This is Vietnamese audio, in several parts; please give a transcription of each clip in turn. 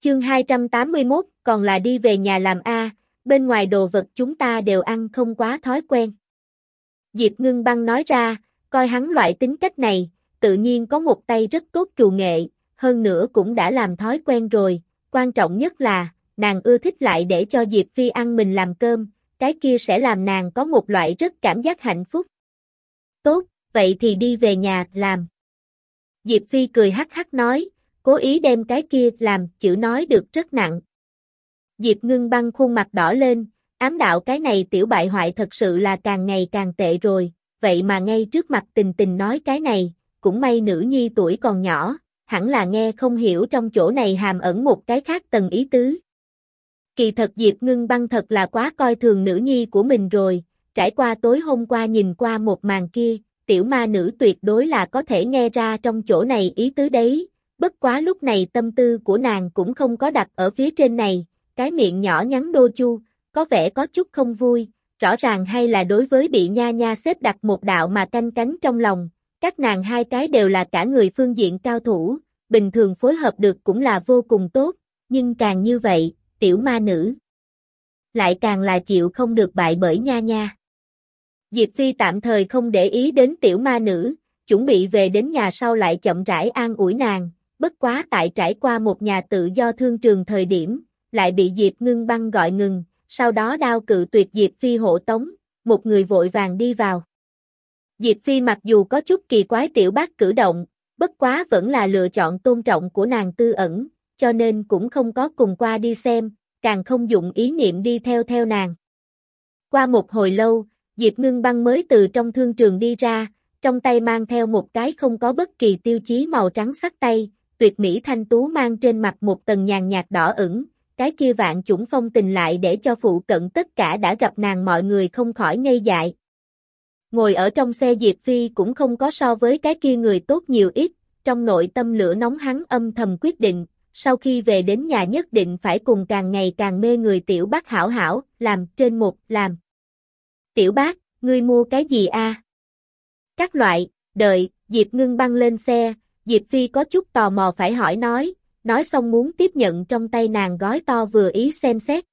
Chương 281, còn là đi về nhà làm A, bên ngoài đồ vật chúng ta đều ăn không quá thói quen. Diệp ngưng băng nói ra, coi hắn loại tính cách này, tự nhiên có một tay rất tốt trù nghệ, hơn nữa cũng đã làm thói quen rồi, quan trọng nhất là, nàng ưa thích lại để cho Diệp Phi ăn mình làm cơm, cái kia sẽ làm nàng có một loại rất cảm giác hạnh phúc. Tốt, vậy thì đi về nhà, làm. Diệp Phi cười hắc hắc nói, cố ý đem cái kia làm, chữ nói được rất nặng. Diệp ngưng băng khuôn mặt đỏ lên, ám đạo cái này tiểu bại hoại thật sự là càng ngày càng tệ rồi, vậy mà ngay trước mặt tình tình nói cái này, cũng may nữ nhi tuổi còn nhỏ, hẳn là nghe không hiểu trong chỗ này hàm ẩn một cái khác tầng ý tứ. Kỳ thật Diệp ngưng băng thật là quá coi thường nữ nhi của mình rồi, trải qua tối hôm qua nhìn qua một màn kia, tiểu ma nữ tuyệt đối là có thể nghe ra trong chỗ này ý tứ đấy, bất quá lúc này tâm tư của nàng cũng không có đặt ở phía trên này, cái miệng nhỏ nhắn đô chu, có vẻ có chút không vui, rõ ràng hay là đối với bị nha nha xếp đặt một đạo mà canh cánh trong lòng, các nàng hai cái đều là cả người phương diện cao thủ, bình thường phối hợp được cũng là vô cùng tốt, nhưng càng như vậy, tiểu ma nữ lại càng là chịu không được bại bởi nha nha. Diệp Phi tạm thời không để ý đến tiểu ma nữ, chuẩn bị về đến nhà sau lại chậm rãi an ủi nàng, bất quá tại trải qua một nhà tự do thương trường thời điểm, lại bị Diệp ngưng băng gọi ngừng, sau đó đao cự tuyệt Diệp Phi hộ tống, một người vội vàng đi vào. Diệp Phi mặc dù có chút kỳ quái tiểu bác cử động, bất quá vẫn là lựa chọn tôn trọng của nàng tư ẩn, cho nên cũng không có cùng qua đi xem, càng không dụng ý niệm đi theo theo nàng. Qua một hồi lâu, Diệp Ngưng Băng mới từ trong thương trường đi ra, trong tay mang theo một cái không có bất kỳ tiêu chí màu trắng sắc tay, tuyệt mỹ thanh tú mang trên mặt một tầng nhàn nhạt đỏ ửng, cái kia vạn chủng phong tình lại để cho phụ cận tất cả đã gặp nàng mọi người không khỏi ngây dại. Ngồi ở trong xe Diệp Phi cũng không có so với cái kia người tốt nhiều ít, trong nội tâm lửa nóng hắn âm thầm quyết định, sau khi về đến nhà nhất định phải cùng càng ngày càng mê người tiểu bác hảo hảo, làm trên một, làm. Tiểu bác, ngươi mua cái gì a? Các loại, đợi, Diệp ngưng băng lên xe, Diệp Phi có chút tò mò phải hỏi nói, nói xong muốn tiếp nhận trong tay nàng gói to vừa ý xem xét.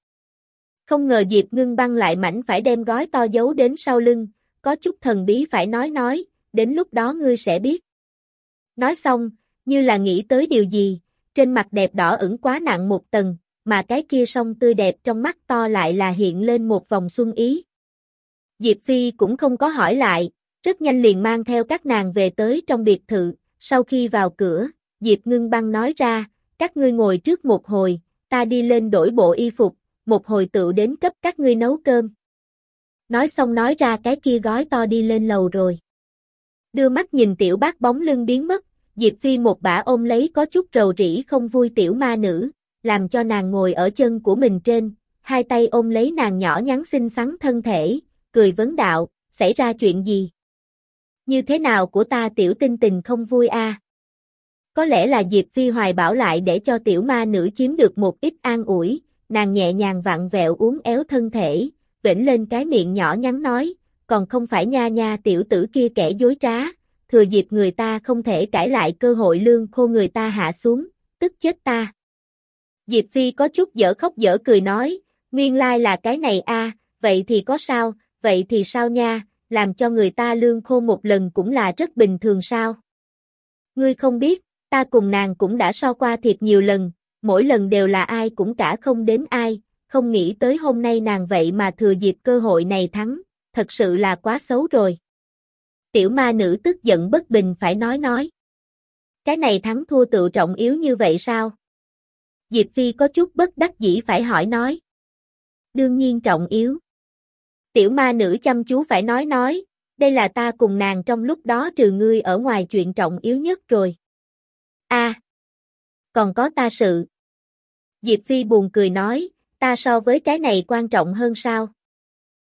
Không ngờ Diệp ngưng băng lại mảnh phải đem gói to giấu đến sau lưng, có chút thần bí phải nói nói, đến lúc đó ngươi sẽ biết. Nói xong, như là nghĩ tới điều gì, trên mặt đẹp đỏ ửng quá nặng một tầng, mà cái kia song tươi đẹp trong mắt to lại là hiện lên một vòng xuân ý. Diệp Phi cũng không có hỏi lại, rất nhanh liền mang theo các nàng về tới trong biệt thự, sau khi vào cửa, Diệp Ngưng Băng nói ra, các ngươi ngồi trước một hồi, ta đi lên đổi bộ y phục, một hồi tự đến cấp các ngươi nấu cơm. Nói xong nói ra cái kia gói to đi lên lầu rồi. Đưa mắt nhìn tiểu bác bóng lưng biến mất, Diệp Phi một bả ôm lấy có chút rầu rĩ không vui tiểu ma nữ, làm cho nàng ngồi ở chân của mình trên, hai tay ôm lấy nàng nhỏ nhắn xinh xắn thân thể, cười vấn đạo, xảy ra chuyện gì? Như thế nào của ta tiểu tinh tình không vui a? Có lẽ là Diệp Phi hoài bảo lại để cho tiểu ma nữ chiếm được một ít an ủi, nàng nhẹ nhàng vặn vẹo uống éo thân thể, vĩnh lên cái miệng nhỏ nhắn nói, còn không phải nha nha tiểu tử kia kẻ dối trá, thừa dịp người ta không thể cãi lại cơ hội lương khô người ta hạ xuống, tức chết ta. Diệp Phi có chút dở khóc dở cười nói, nguyên lai là cái này a, vậy thì có sao, vậy thì sao nha, làm cho người ta lương khô một lần cũng là rất bình thường sao. Ngươi không biết, ta cùng nàng cũng đã so qua thiệt nhiều lần, mỗi lần đều là ai cũng cả không đến ai, không nghĩ tới hôm nay nàng vậy mà thừa dịp cơ hội này thắng, thật sự là quá xấu rồi. Tiểu ma nữ tức giận bất bình phải nói nói. Cái này thắng thua tự trọng yếu như vậy sao? Diệp Phi có chút bất đắc dĩ phải hỏi nói. Đương nhiên trọng yếu. Tiểu ma nữ chăm chú phải nói nói, đây là ta cùng nàng trong lúc đó trừ ngươi ở ngoài chuyện trọng yếu nhất rồi. A, còn có ta sự. Diệp Phi buồn cười nói, ta so với cái này quan trọng hơn sao?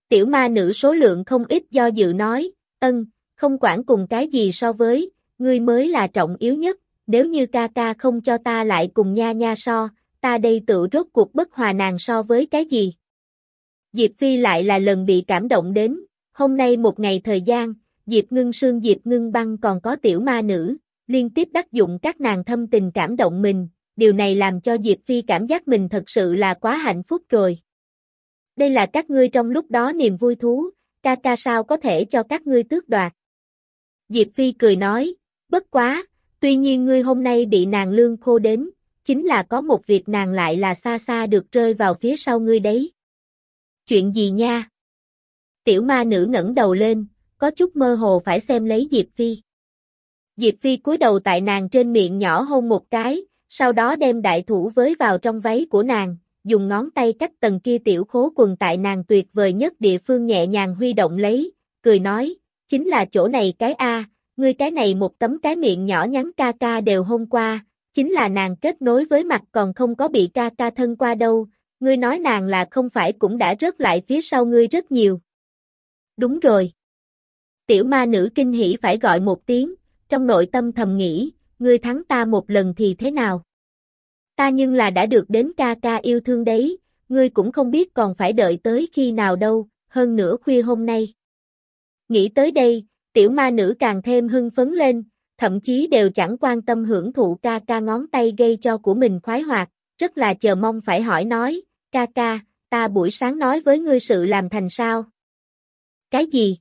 Tiểu ma nữ số lượng không ít do dự nói, ân, không quản cùng cái gì so với, ngươi mới là trọng yếu nhất, nếu như ca ca không cho ta lại cùng nha nha so, ta đây tự rốt cuộc bất hòa nàng so với cái gì. Diệp Phi lại là lần bị cảm động đến, hôm nay một ngày thời gian, Diệp Ngưng Sương Diệp Ngưng Băng còn có tiểu ma nữ, liên tiếp đắc dụng các nàng thâm tình cảm động mình, điều này làm cho Diệp Phi cảm giác mình thật sự là quá hạnh phúc rồi. Đây là các ngươi trong lúc đó niềm vui thú, ca ca sao có thể cho các ngươi tước đoạt. Diệp Phi cười nói, bất quá, tuy nhiên ngươi hôm nay bị nàng lương khô đến, chính là có một việc nàng lại là xa xa được rơi vào phía sau ngươi đấy. Chuyện gì nha? Tiểu ma nữ ngẩng đầu lên, có chút mơ hồ phải xem lấy Diệp Phi. Diệp Phi cúi đầu tại nàng trên miệng nhỏ hôn một cái, sau đó đem đại thủ với vào trong váy của nàng, dùng ngón tay cách tầng kia tiểu khố quần tại nàng tuyệt vời nhất địa phương nhẹ nhàng huy động lấy, cười nói, chính là chỗ này cái A, ngươi cái này một tấm cái miệng nhỏ nhắn ca ca đều hôm qua, chính là nàng kết nối với mặt còn không có bị ca ca thân qua đâu, ngươi nói nàng là không phải cũng đã rớt lại phía sau ngươi rất nhiều. Đúng rồi. Tiểu ma nữ kinh hỉ phải gọi một tiếng, trong nội tâm thầm nghĩ, ngươi thắng ta một lần thì thế nào? Ta nhưng là đã được đến ca ca yêu thương đấy, ngươi cũng không biết còn phải đợi tới khi nào đâu, hơn nữa khuya hôm nay. Nghĩ tới đây, tiểu ma nữ càng thêm hưng phấn lên, thậm chí đều chẳng quan tâm hưởng thụ ca ca ngón tay gây cho của mình khoái hoạt, rất là chờ mong phải hỏi nói, ca ca, ta buổi sáng nói với ngươi sự làm thành sao? Cái gì?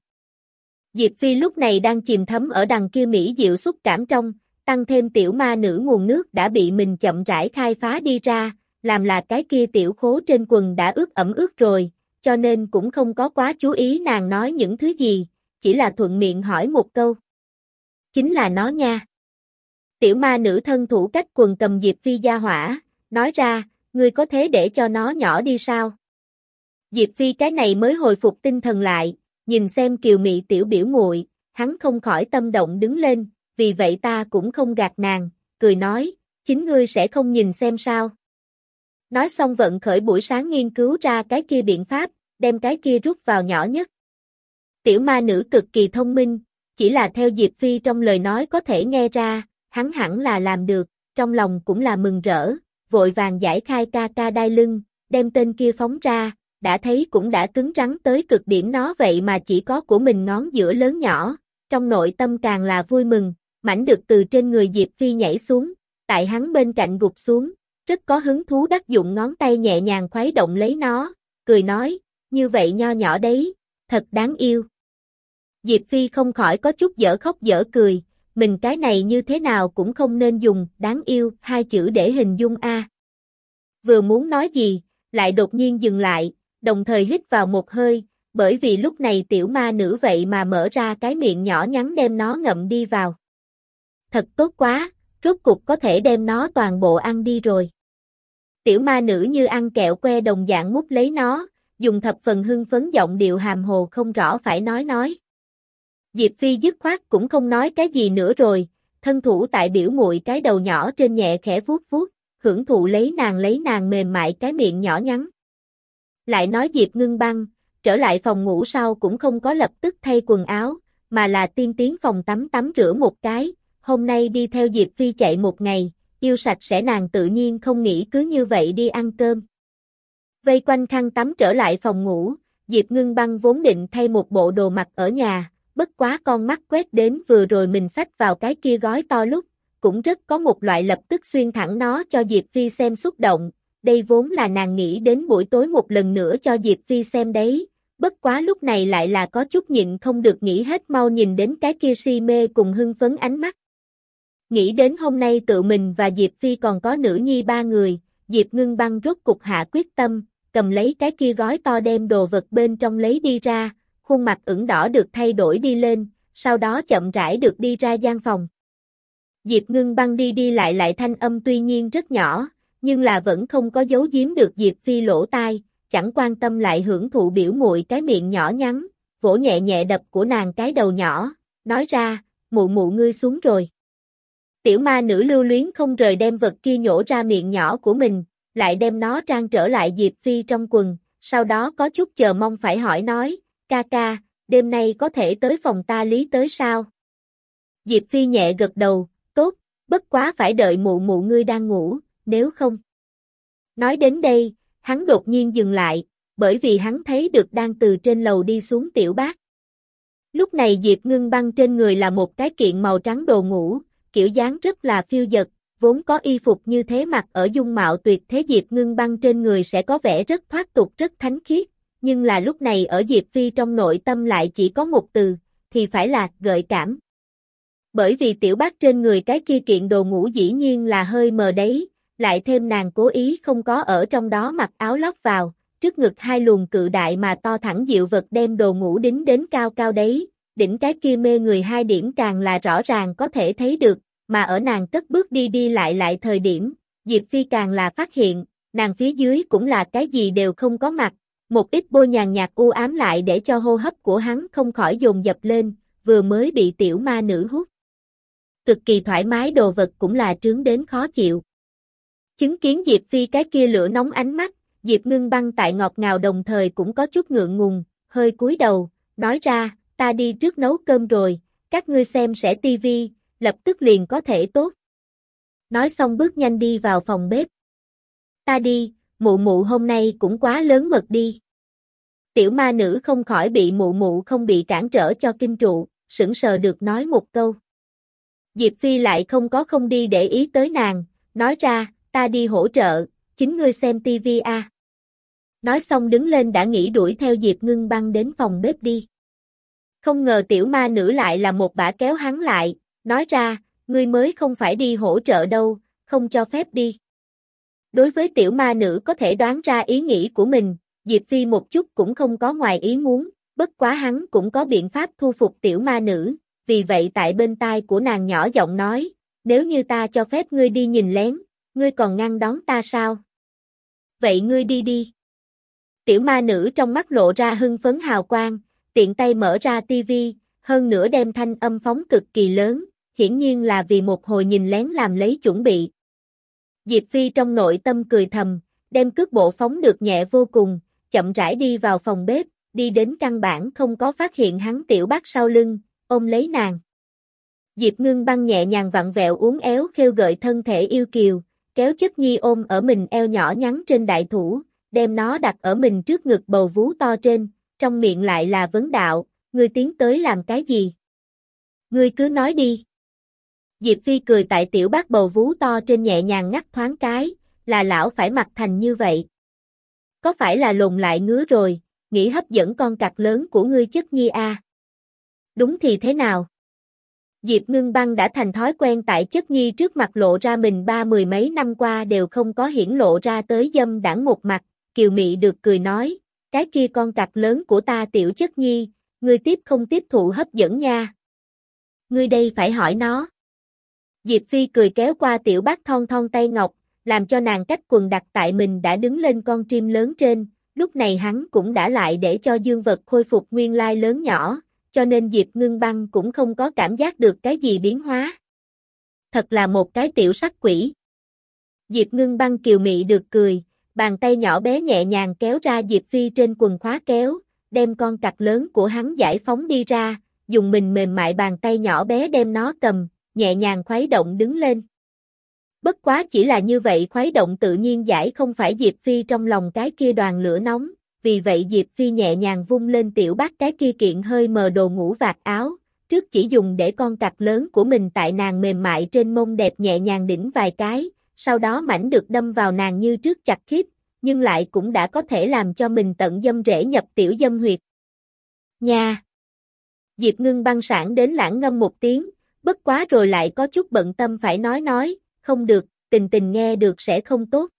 Diệp Phi lúc này đang chìm thấm ở đằng kia Mỹ diệu xúc cảm trong, tăng thêm tiểu ma nữ nguồn nước đã bị mình chậm rãi khai phá đi ra, làm là cái kia tiểu khố trên quần đã ướt ẩm ướt rồi, cho nên cũng không có quá chú ý nàng nói những thứ gì, chỉ là thuận miệng hỏi một câu. Chính là nó nha. Tiểu ma nữ thân thủ cách quần cầm Diệp Phi gia hỏa, nói ra, ngươi có thế để cho nó nhỏ đi sao? Diệp Phi cái này mới hồi phục tinh thần lại, nhìn xem kiều mị tiểu biểu muội, hắn không khỏi tâm động đứng lên, vì vậy ta cũng không gạt nàng, cười nói, chính ngươi sẽ không nhìn xem sao. Nói xong vận khởi buổi sáng nghiên cứu ra cái kia biện pháp, đem cái kia rút vào nhỏ nhất. Tiểu ma nữ cực kỳ thông minh, chỉ là theo Diệp Phi trong lời nói có thể nghe ra, hắn hẳn là làm được, trong lòng cũng là mừng rỡ, vội vàng giải khai ca ca đai lưng, đem tên kia phóng ra, đã thấy cũng đã cứng rắn tới cực điểm nó vậy mà chỉ có của mình ngón giữa lớn nhỏ, trong nội tâm càng là vui mừng, mảnh được từ trên người Diệp Phi nhảy xuống, tại hắn bên cạnh gục xuống, rất có hứng thú đắc dụng ngón tay nhẹ nhàng khuấy động lấy nó, cười nói, như vậy nho nhỏ đấy, thật đáng yêu. Diệp Phi không khỏi có chút dở khóc dở cười, mình cái này như thế nào cũng không nên dùng đáng yêu hai chữ để hình dung a. Vừa muốn nói gì, lại đột nhiên dừng lại, đồng thời hít vào một hơi, bởi vì lúc này tiểu ma nữ vậy mà mở ra cái miệng nhỏ nhắn đem nó ngậm đi vào. Thật tốt quá, rốt cục có thể đem nó toàn bộ ăn đi rồi. Tiểu ma nữ như ăn kẹo que đồng dạng mút lấy nó, dùng thập phần hưng phấn giọng điệu hàm hồ không rõ phải nói nói. Diệp Phi dứt khoát cũng không nói cái gì nữa rồi, thân thủ tại biểu muội cái đầu nhỏ trên nhẹ khẽ vuốt vuốt, hưởng thụ lấy nàng lấy nàng mềm mại cái miệng nhỏ nhắn. Lại nói Diệp ngưng băng, trở lại phòng ngủ sau cũng không có lập tức thay quần áo, mà là tiên tiến phòng tắm tắm rửa một cái, hôm nay đi theo Diệp Phi chạy một ngày, yêu sạch sẽ nàng tự nhiên không nghĩ cứ như vậy đi ăn cơm. Vây quanh khăn tắm trở lại phòng ngủ, Diệp ngưng băng vốn định thay một bộ đồ mặc ở nhà, bất quá con mắt quét đến vừa rồi mình xách vào cái kia gói to lúc, cũng rất có một loại lập tức xuyên thẳng nó cho Diệp Phi xem xúc động, đây vốn là nàng nghĩ đến buổi tối một lần nữa cho Diệp Phi xem đấy, bất quá lúc này lại là có chút nhịn không được nghĩ hết mau nhìn đến cái kia si mê cùng hưng phấn ánh mắt. Nghĩ đến hôm nay tự mình và Diệp Phi còn có nữ nhi ba người, Diệp ngưng băng rốt cục hạ quyết tâm, cầm lấy cái kia gói to đem đồ vật bên trong lấy đi ra, khuôn mặt ửng đỏ được thay đổi đi lên, sau đó chậm rãi được đi ra gian phòng. Diệp ngưng băng đi đi lại lại thanh âm tuy nhiên rất nhỏ, nhưng là vẫn không có giấu giếm được Diệp Phi lỗ tai, chẳng quan tâm lại hưởng thụ biểu muội cái miệng nhỏ nhắn, vỗ nhẹ nhẹ đập của nàng cái đầu nhỏ, nói ra, mụ mụ ngươi xuống rồi. Tiểu ma nữ lưu luyến không rời đem vật kia nhổ ra miệng nhỏ của mình, lại đem nó trang trở lại Diệp Phi trong quần, sau đó có chút chờ mong phải hỏi nói, ca ca, đêm nay có thể tới phòng ta lý tới sao? Diệp Phi nhẹ gật đầu, tốt, bất quá phải đợi mụ mụ ngươi đang ngủ, nếu không. Nói đến đây, hắn đột nhiên dừng lại, bởi vì hắn thấy được đang từ trên lầu đi xuống tiểu bác. Lúc này Diệp ngưng băng trên người là một cái kiện màu trắng đồ ngủ, kiểu dáng rất là phiêu dật, vốn có y phục như thế mặc ở dung mạo tuyệt thế Diệp Ngưng Băng trên người sẽ có vẻ rất thoát tục rất thánh khiết, nhưng là lúc này ở Diệp Phi trong nội tâm lại chỉ có một từ, thì phải là gợi cảm. Bởi vì tiểu bác trên người cái kia kiện đồ ngủ dĩ nhiên là hơi mờ đấy, lại thêm nàng cố ý không có ở trong đó mặc áo lót vào, trước ngực hai luồng cự đại mà to thẳng dịu vật đem đồ ngủ đính đến cao cao đấy, đỉnh cái kia mê người hai điểm càng là rõ ràng có thể thấy được, mà ở nàng cất bước đi đi lại lại thời điểm, Diệp Phi càng là phát hiện, nàng phía dưới cũng là cái gì đều không có mặt, một ít bôi nhàn nhạt u ám lại để cho hô hấp của hắn không khỏi dồn dập lên, vừa mới bị tiểu ma nữ hút. Cực kỳ thoải mái đồ vật cũng là trướng đến khó chịu. Chứng kiến Diệp Phi cái kia lửa nóng ánh mắt, Diệp ngưng băng tại ngọt ngào đồng thời cũng có chút ngượng ngùng, hơi cúi đầu, nói ra, ta đi trước nấu cơm rồi, các ngươi xem sẽ tivi, lập tức liền có thể tốt. Nói xong bước nhanh đi vào phòng bếp. Ta đi, mụ mụ hôm nay cũng quá lớn mật đi. Tiểu ma nữ không khỏi bị mụ mụ không bị cản trở cho kinh trụ, sững sờ được nói một câu. Diệp Phi lại không có không đi để ý tới nàng, nói ra, ta đi hỗ trợ, chính ngươi xem tivi a. Nói xong đứng lên đã nghĩ đuổi theo Diệp Ngưng Băng đến phòng bếp đi. Không ngờ tiểu ma nữ lại là một bả kéo hắn lại, nói ra, ngươi mới không phải đi hỗ trợ đâu, không cho phép đi. Đối với tiểu ma nữ có thể đoán ra ý nghĩ của mình, Diệp Phi một chút cũng không có ngoài ý muốn, bất quá hắn cũng có biện pháp thu phục tiểu ma nữ, vì vậy tại bên tai của nàng nhỏ giọng nói, nếu như ta cho phép ngươi đi nhìn lén, ngươi còn ngăn đón ta sao? Vậy ngươi đi đi. Tiểu ma nữ trong mắt lộ ra hưng phấn hào quang, tiện tay mở ra tivi, hơn nữa đem thanh âm phóng cực kỳ lớn, hiển nhiên là vì một hồi nhìn lén làm lấy chuẩn bị. Diệp Phi trong nội tâm cười thầm, đem cước bộ phóng được nhẹ vô cùng, chậm rãi đi vào phòng bếp, đi đến căn bản không có phát hiện hắn tiểu bác sau lưng, ôm lấy nàng. Diệp ngưng băng nhẹ nhàng vặn vẹo uốn éo khêu gợi thân thể yêu kiều, kéo chất nhi ôm ở mình eo nhỏ nhắn trên đại thủ, đem nó đặt ở mình trước ngực bầu vú to trên, trong miệng lại là vấn đạo, ngươi tiến tới làm cái gì? Ngươi cứ nói đi. Diệp Phi cười tại tiểu bác bầu vú to trên nhẹ nhàng ngắt thoáng cái, là lão phải mặc thành như vậy. Có phải là lùng lại ngứa rồi, nghĩ hấp dẫn con cặc lớn của ngươi chất nhi a? À? Đúng thì thế nào? Diệp Ngưng Băng đã thành thói quen tại chất nhi trước mặt lộ ra mình ba mười mấy năm qua đều không có hiển lộ ra tới dâm đảng một mặt, Kiều Mị được cười nói, cái kia con cặc lớn của ta tiểu chất nhi, ngươi tiếp không tiếp thụ hấp dẫn nha. Ngươi đây phải hỏi nó. Diệp Phi cười kéo qua tiểu bác thon thon tay ngọc, làm cho nàng cách quần đặt tại mình đã đứng lên con chim lớn trên, lúc này hắn cũng đã lại để cho dương vật khôi phục nguyên lai lớn nhỏ, cho nên Diệp Ngưng Băng cũng không có cảm giác được cái gì biến hóa. Thật là một cái tiểu sắc quỷ. Diệp Ngưng Băng kiều mị được cười, bàn tay nhỏ bé nhẹ nhàng kéo ra Diệp Phi trên quần khóa kéo, đem con cặc lớn của hắn giải phóng đi ra, dùng mình mềm mại bàn tay nhỏ bé đem nó cầm, nhẹ nhàng khuấy động đứng lên. Bất quá chỉ là như vậy khuấy động tự nhiên giải không phải Diệp Phi trong lòng cái kia đoàn lửa nóng, vì vậy Diệp Phi nhẹ nhàng vung lên tiểu bát cái kia kiện hơi mờ đồ ngủ vạt áo, trước chỉ dùng để con cặp lớn của mình tại nàng mềm mại trên mông đẹp nhẹ nhàng đỉnh vài cái, sau đó mảnh được đâm vào nàng như trước chặt khiếp, nhưng lại cũng đã có thể làm cho mình tận dâm rễ nhập tiểu dâm huyệt. Nha! Diệp ngưng băng sản đến lãng ngâm một tiếng, bất quá rồi lại có chút bận tâm phải nói nói, không được, tình tình nghe được sẽ không tốt.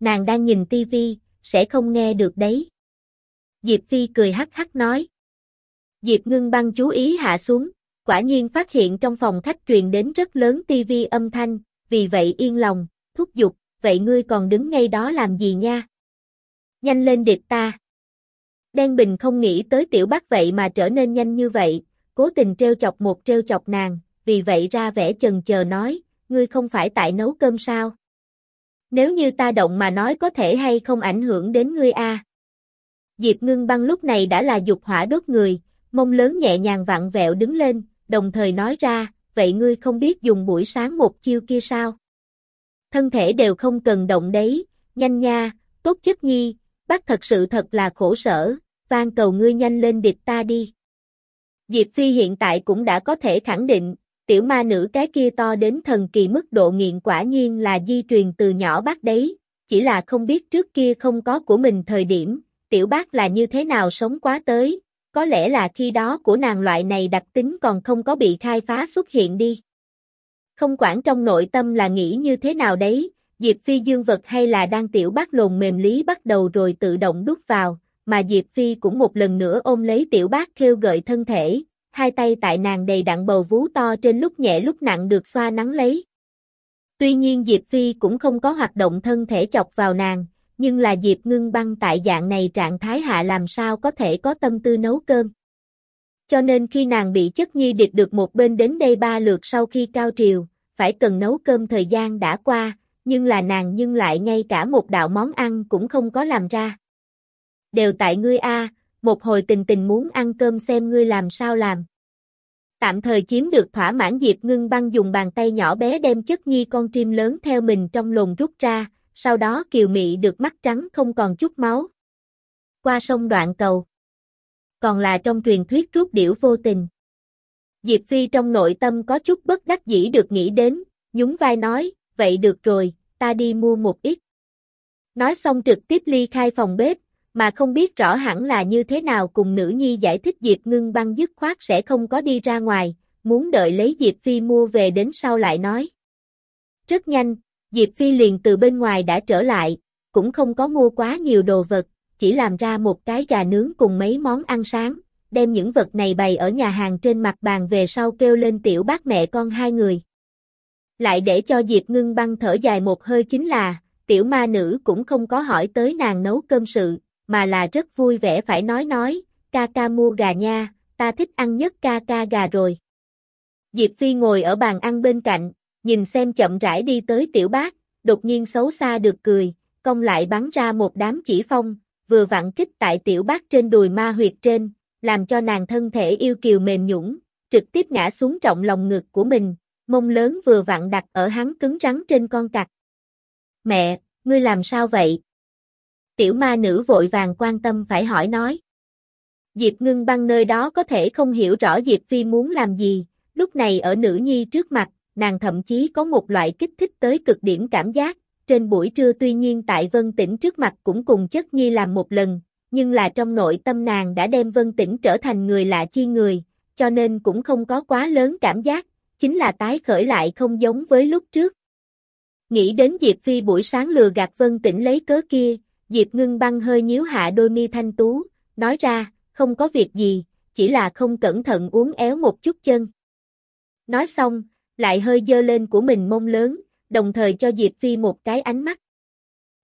Nàng đang nhìn tivi, sẽ không nghe được đấy. Diệp Phi cười hắc hắc nói. Diệp ngưng băng chú ý hạ xuống, quả nhiên phát hiện trong phòng khách truyền đến rất lớn tivi âm thanh, vì vậy yên lòng, thúc giục, vậy ngươi còn đứng ngay đó làm gì nha? Nhanh lên điệp ta. Đen Bình không nghĩ tới tiểu bác vậy mà trở nên nhanh như vậy, cố tình treo chọc một treo chọc nàng, vì vậy ra vẻ chần chờ nói, ngươi không phải tại nấu cơm sao? Nếu như ta động mà nói có thể hay không ảnh hưởng đến ngươi a? Diệp ngưng băng lúc này đã là dục hỏa đốt người, mông lớn nhẹ nhàng vặn vẹo đứng lên, đồng thời nói ra, vậy ngươi không biết dùng buổi sáng một chiêu kia sao? Thân thể đều không cần động đấy, nhanh nha, tốt chất nhi, bác thật sự thật là khổ sở, van cầu ngươi nhanh lên địch ta đi. Diệp Phi hiện tại cũng đã có thể khẳng định, tiểu ma nữ cái kia to đến thần kỳ mức độ nghiện quả nhiên là di truyền từ nhỏ bác đấy, chỉ là không biết trước kia không có của mình thời điểm, tiểu bác là như thế nào sống quá tới, có lẽ là khi đó của nàng loại này đặc tính còn không có bị khai phá xuất hiện đi. Không quản trong nội tâm là nghĩ như thế nào đấy, Diệp Phi dương vật hay là đang tiểu bác lồn mềm lý bắt đầu rồi tự động đút vào, mà Diệp Phi cũng một lần nữa ôm lấy tiểu bác kêu gợi thân thể, hai tay tại nàng đầy đặn bầu vú to trên lúc nhẹ lúc nặng được xoa nắng lấy. Tuy nhiên Diệp Phi cũng không có hoạt động thân thể chọc vào nàng, nhưng là Diệp ngưng băng tại dạng này trạng thái hạ làm sao có thể có tâm tư nấu cơm. Cho nên khi nàng bị chất nhi địch được một bên đến đây ba lượt sau khi cao triều, phải cần nấu cơm thời gian đã qua, nhưng là nàng nhưng lại ngay cả một đạo món ăn cũng không có làm ra. Đều tại ngươi a, một hồi tình tình muốn ăn cơm xem ngươi làm sao làm. Tạm thời chiếm được thỏa mãn Diệp Ngưng Băng dùng bàn tay nhỏ bé đem chất nhi con chim lớn theo mình trong lồng rút ra, sau đó kiều mị được mắt trắng không còn chút máu. Qua sông đoạn cầu. Còn là trong truyền thuyết rút điểu vô tình. Diệp Phi trong nội tâm có chút bất đắc dĩ được nghĩ đến, nhún vai nói, vậy được rồi, ta đi mua một ít. Nói xong trực tiếp ly khai phòng bếp, mà không biết rõ hẳn là như thế nào cùng nữ nhi giải thích Diệp ngưng băng dứt khoát sẽ không có đi ra ngoài, muốn đợi lấy Diệp Phi mua về đến sau lại nói. Rất nhanh, Diệp Phi liền từ bên ngoài đã trở lại, cũng không có mua quá nhiều đồ vật, chỉ làm ra một cái gà nướng cùng mấy món ăn sáng, đem những vật này bày ở nhà hàng trên mặt bàn về sau kêu lên tiểu bác mẹ con hai người. Lại để cho Diệp ngưng băng thở dài một hơi chính là, tiểu ma nữ cũng không có hỏi tới nàng nấu cơm sự, mà là rất vui vẻ phải nói nói, ca ca mua gà nha, ta thích ăn nhất ca ca gà rồi. Diệp Phi ngồi ở bàn ăn bên cạnh, nhìn xem chậm rãi đi tới tiểu bác, đột nhiên xấu xa được cười, công lại bắn ra một đám chỉ phong, vừa vặn kích tại tiểu bác trên đùi ma huyệt trên, làm cho nàng thân thể yêu kiều mềm nhũng, trực tiếp ngã xuống trọng lòng ngực của mình, mông lớn vừa vặn đặt ở hắn cứng rắn trên con cặc. Mẹ, ngươi làm sao vậy? Tiểu ma nữ vội vàng quan tâm phải hỏi nói. Diệp ngưng băng nơi đó có thể không hiểu rõ Diệp Phi muốn làm gì, lúc này ở nữ nhi trước mặt, nàng thậm chí có một loại kích thích tới cực điểm cảm giác, trên buổi trưa tuy nhiên tại Vân Tĩnh trước mặt cũng cùng chất nhi làm một lần, nhưng là trong nội tâm nàng đã đem Vân Tĩnh trở thành người lạ chi người, cho nên cũng không có quá lớn cảm giác, chính là tái khởi lại không giống với lúc trước. Nghĩ đến Diệp Phi buổi sáng lừa gạt Vân Tĩnh lấy cớ kia, Diệp ngưng băng hơi nhíu hạ đôi mi thanh tú, nói ra, không có việc gì, chỉ là không cẩn thận uống éo một chút chân. Nói xong, lại hơi dơ lên của mình mông lớn, đồng thời cho Diệp Phi một cái ánh mắt.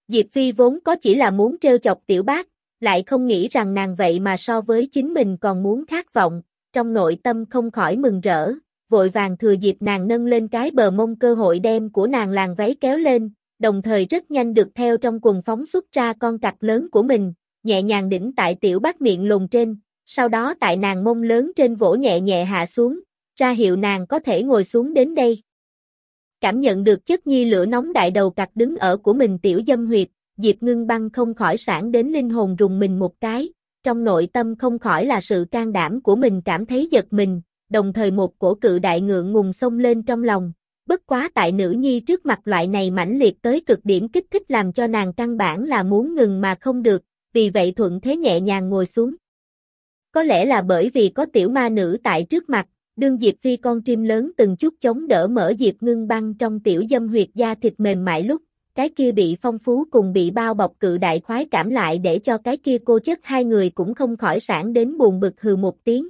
Diệp Phi vốn có chỉ là muốn trêu chọc tiểu bác, lại không nghĩ rằng nàng vậy mà so với chính mình còn muốn khát vọng, trong nội tâm không khỏi mừng rỡ, vội vàng thừa dịp nàng nâng lên cái bờ mông cơ hội đem của nàng làng váy kéo lên, đồng thời rất nhanh được theo trong quần phóng xuất ra con cặc lớn của mình, nhẹ nhàng đỉnh tại tiểu bác miệng lồn trên, sau đó tại nàng mông lớn trên vỗ nhẹ nhẹ hạ xuống, ra hiệu nàng có thể ngồi xuống đến đây. Cảm nhận được chất nhi lửa nóng đại đầu cặc đứng ở của mình tiểu dâm huyệt, Diệp ngưng băng không khỏi sản đến linh hồn rùng mình một cái, trong nội tâm không khỏi là sự can đảm của mình cảm thấy giật mình, đồng thời một cổ cự đại ngượng ngùng sông lên trong lòng, bất quá tại nữ nhi trước mặt loại này mãnh liệt tới cực điểm kích thích làm cho nàng căn bản là muốn ngừng mà không được, vì vậy thuận thế nhẹ nhàng ngồi xuống. Có lẽ là bởi vì có tiểu ma nữ tại trước mặt, đương Diệp Phi con chim lớn từng chút chống đỡ mở Diệp ngưng băng trong tiểu dâm huyệt da thịt mềm mại lúc, cái kia bị phong phú cùng bị bao bọc cự đại khoái cảm lại để cho cái kia cô chất hai người cũng không khỏi sản đến buồn bực hừ một tiếng.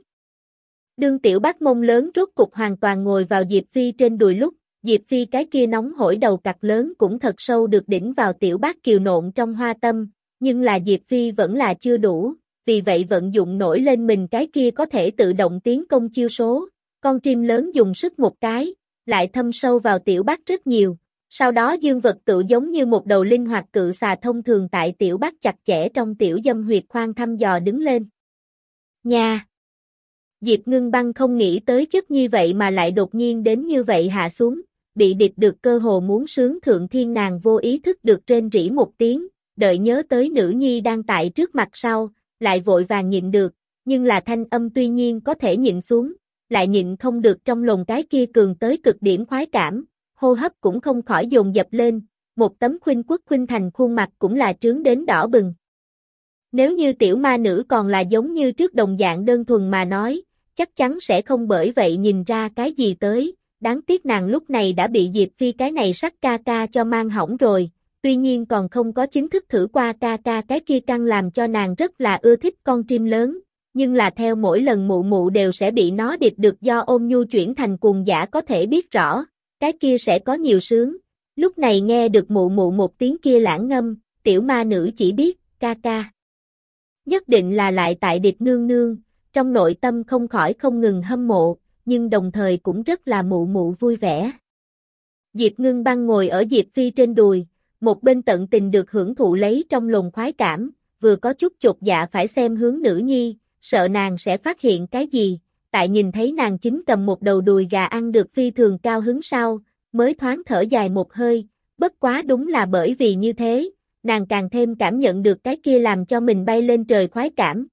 Đương tiểu bác mông lớn rốt cục hoàn toàn ngồi vào Diệp Phi trên đùi lúc, Diệp Phi cái kia nóng hổi đầu cặc lớn cũng thật sâu được đỉnh vào tiểu bác kiều nộn trong hoa tâm, nhưng là Diệp Phi vẫn là chưa đủ, vì vậy vận dụng nổi lên mình cái kia có thể tự động tiến công chiêu số, con chim lớn dùng sức một cái, lại thâm sâu vào tiểu bác rất nhiều, sau đó dương vật tự giống như một đầu linh hoạt cự xà thông thường tại tiểu bác chặt chẽ trong tiểu dâm huyệt khoan thăm dò đứng lên. Nha! Diệp ngưng băng không nghĩ tới chất như vậy mà lại đột nhiên đến như vậy hạ xuống, bị địch được cơ hồ muốn sướng thượng thiên nàng vô ý thức được trên rỉ một tiếng, đợi nhớ tới nữ nhi đang tại trước mặt sau, lại vội vàng nhịn được, nhưng là thanh âm tuy nhiên có thể nhịn xuống, lại nhịn không được trong lồng cái kia cường tới cực điểm khoái cảm, hô hấp cũng không khỏi dồn dập lên, một tấm khuynh quốc khuynh thành khuôn mặt cũng là trướng đến đỏ bừng. Nếu như tiểu ma nữ còn là giống như trước đồng dạng đơn thuần mà nói, chắc chắn sẽ không bởi vậy nhìn ra cái gì tới, đáng tiếc nàng lúc này đã bị Diệp Phi cái này sắc ca ca cho mang hỏng rồi, tuy nhiên còn không có chính thức thử qua ca ca cái kia căng làm cho nàng rất là ưa thích con chim lớn, nhưng là theo mỗi lần mụ mụ đều sẽ bị nó điệp được do ôm nhu chuyển thành cuồng giả có thể biết rõ, cái kia sẽ có nhiều sướng. Lúc này nghe được mụ mụ một tiếng kia lãng ngâm, tiểu ma nữ chỉ biết, ca ca. Nhất định là lại tại điệp nương nương, trong nội tâm không khỏi không ngừng hâm mộ, nhưng đồng thời cũng rất là mụ mụ vui vẻ. Diệp ngưng băng ngồi ở Diệp Phi trên đùi, một bên tận tình được hưởng thụ lấy trong lồng khoái cảm, vừa có chút chột dạ phải xem hướng nữ nhi, sợ nàng sẽ phát hiện cái gì, tại nhìn thấy nàng chính cầm một đầu đùi gà ăn được phi thường cao hứng sau, mới thoáng thở dài một hơi, bất quá đúng là bởi vì như thế, nàng càng thêm cảm nhận được cái kia làm cho mình bay lên trời khoái cảm.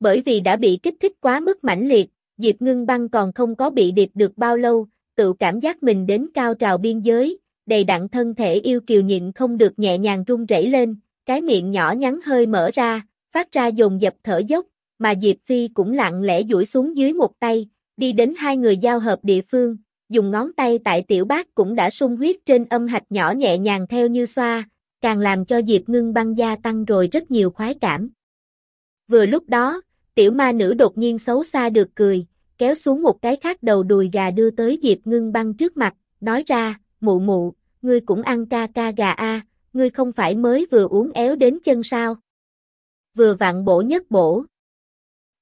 Bởi vì đã bị kích thích quá mức mãnh liệt, Diệp Ngưng Băng còn không có bị điệp được bao lâu, tự cảm giác mình đến cao trào biên giới, đầy đặn thân thể yêu kiều nhịn không được nhẹ nhàng rung rẩy lên, cái miệng nhỏ nhắn hơi mở ra, phát ra dồn dập thở dốc, mà Diệp Phi cũng lặng lẽ duỗi xuống dưới một tay, đi đến hai người giao hợp địa phương, dùng ngón tay tại tiểu bát cũng đã sung huyết trên âm hạch nhỏ nhẹ nhàng theo như xoa, càng làm cho Diệp ngưng băng gia tăng rồi rất nhiều khoái cảm. Vừa lúc đó, tiểu ma nữ đột nhiên xấu xa được cười, kéo xuống một cái khác đầu đùi gà đưa tới Diệp ngưng băng trước mặt, nói ra, mụ mụ, ngươi cũng ăn ca ca gà a, ngươi không phải mới vừa uống éo đến chân sao? Vừa vặn bổ nhất bổ.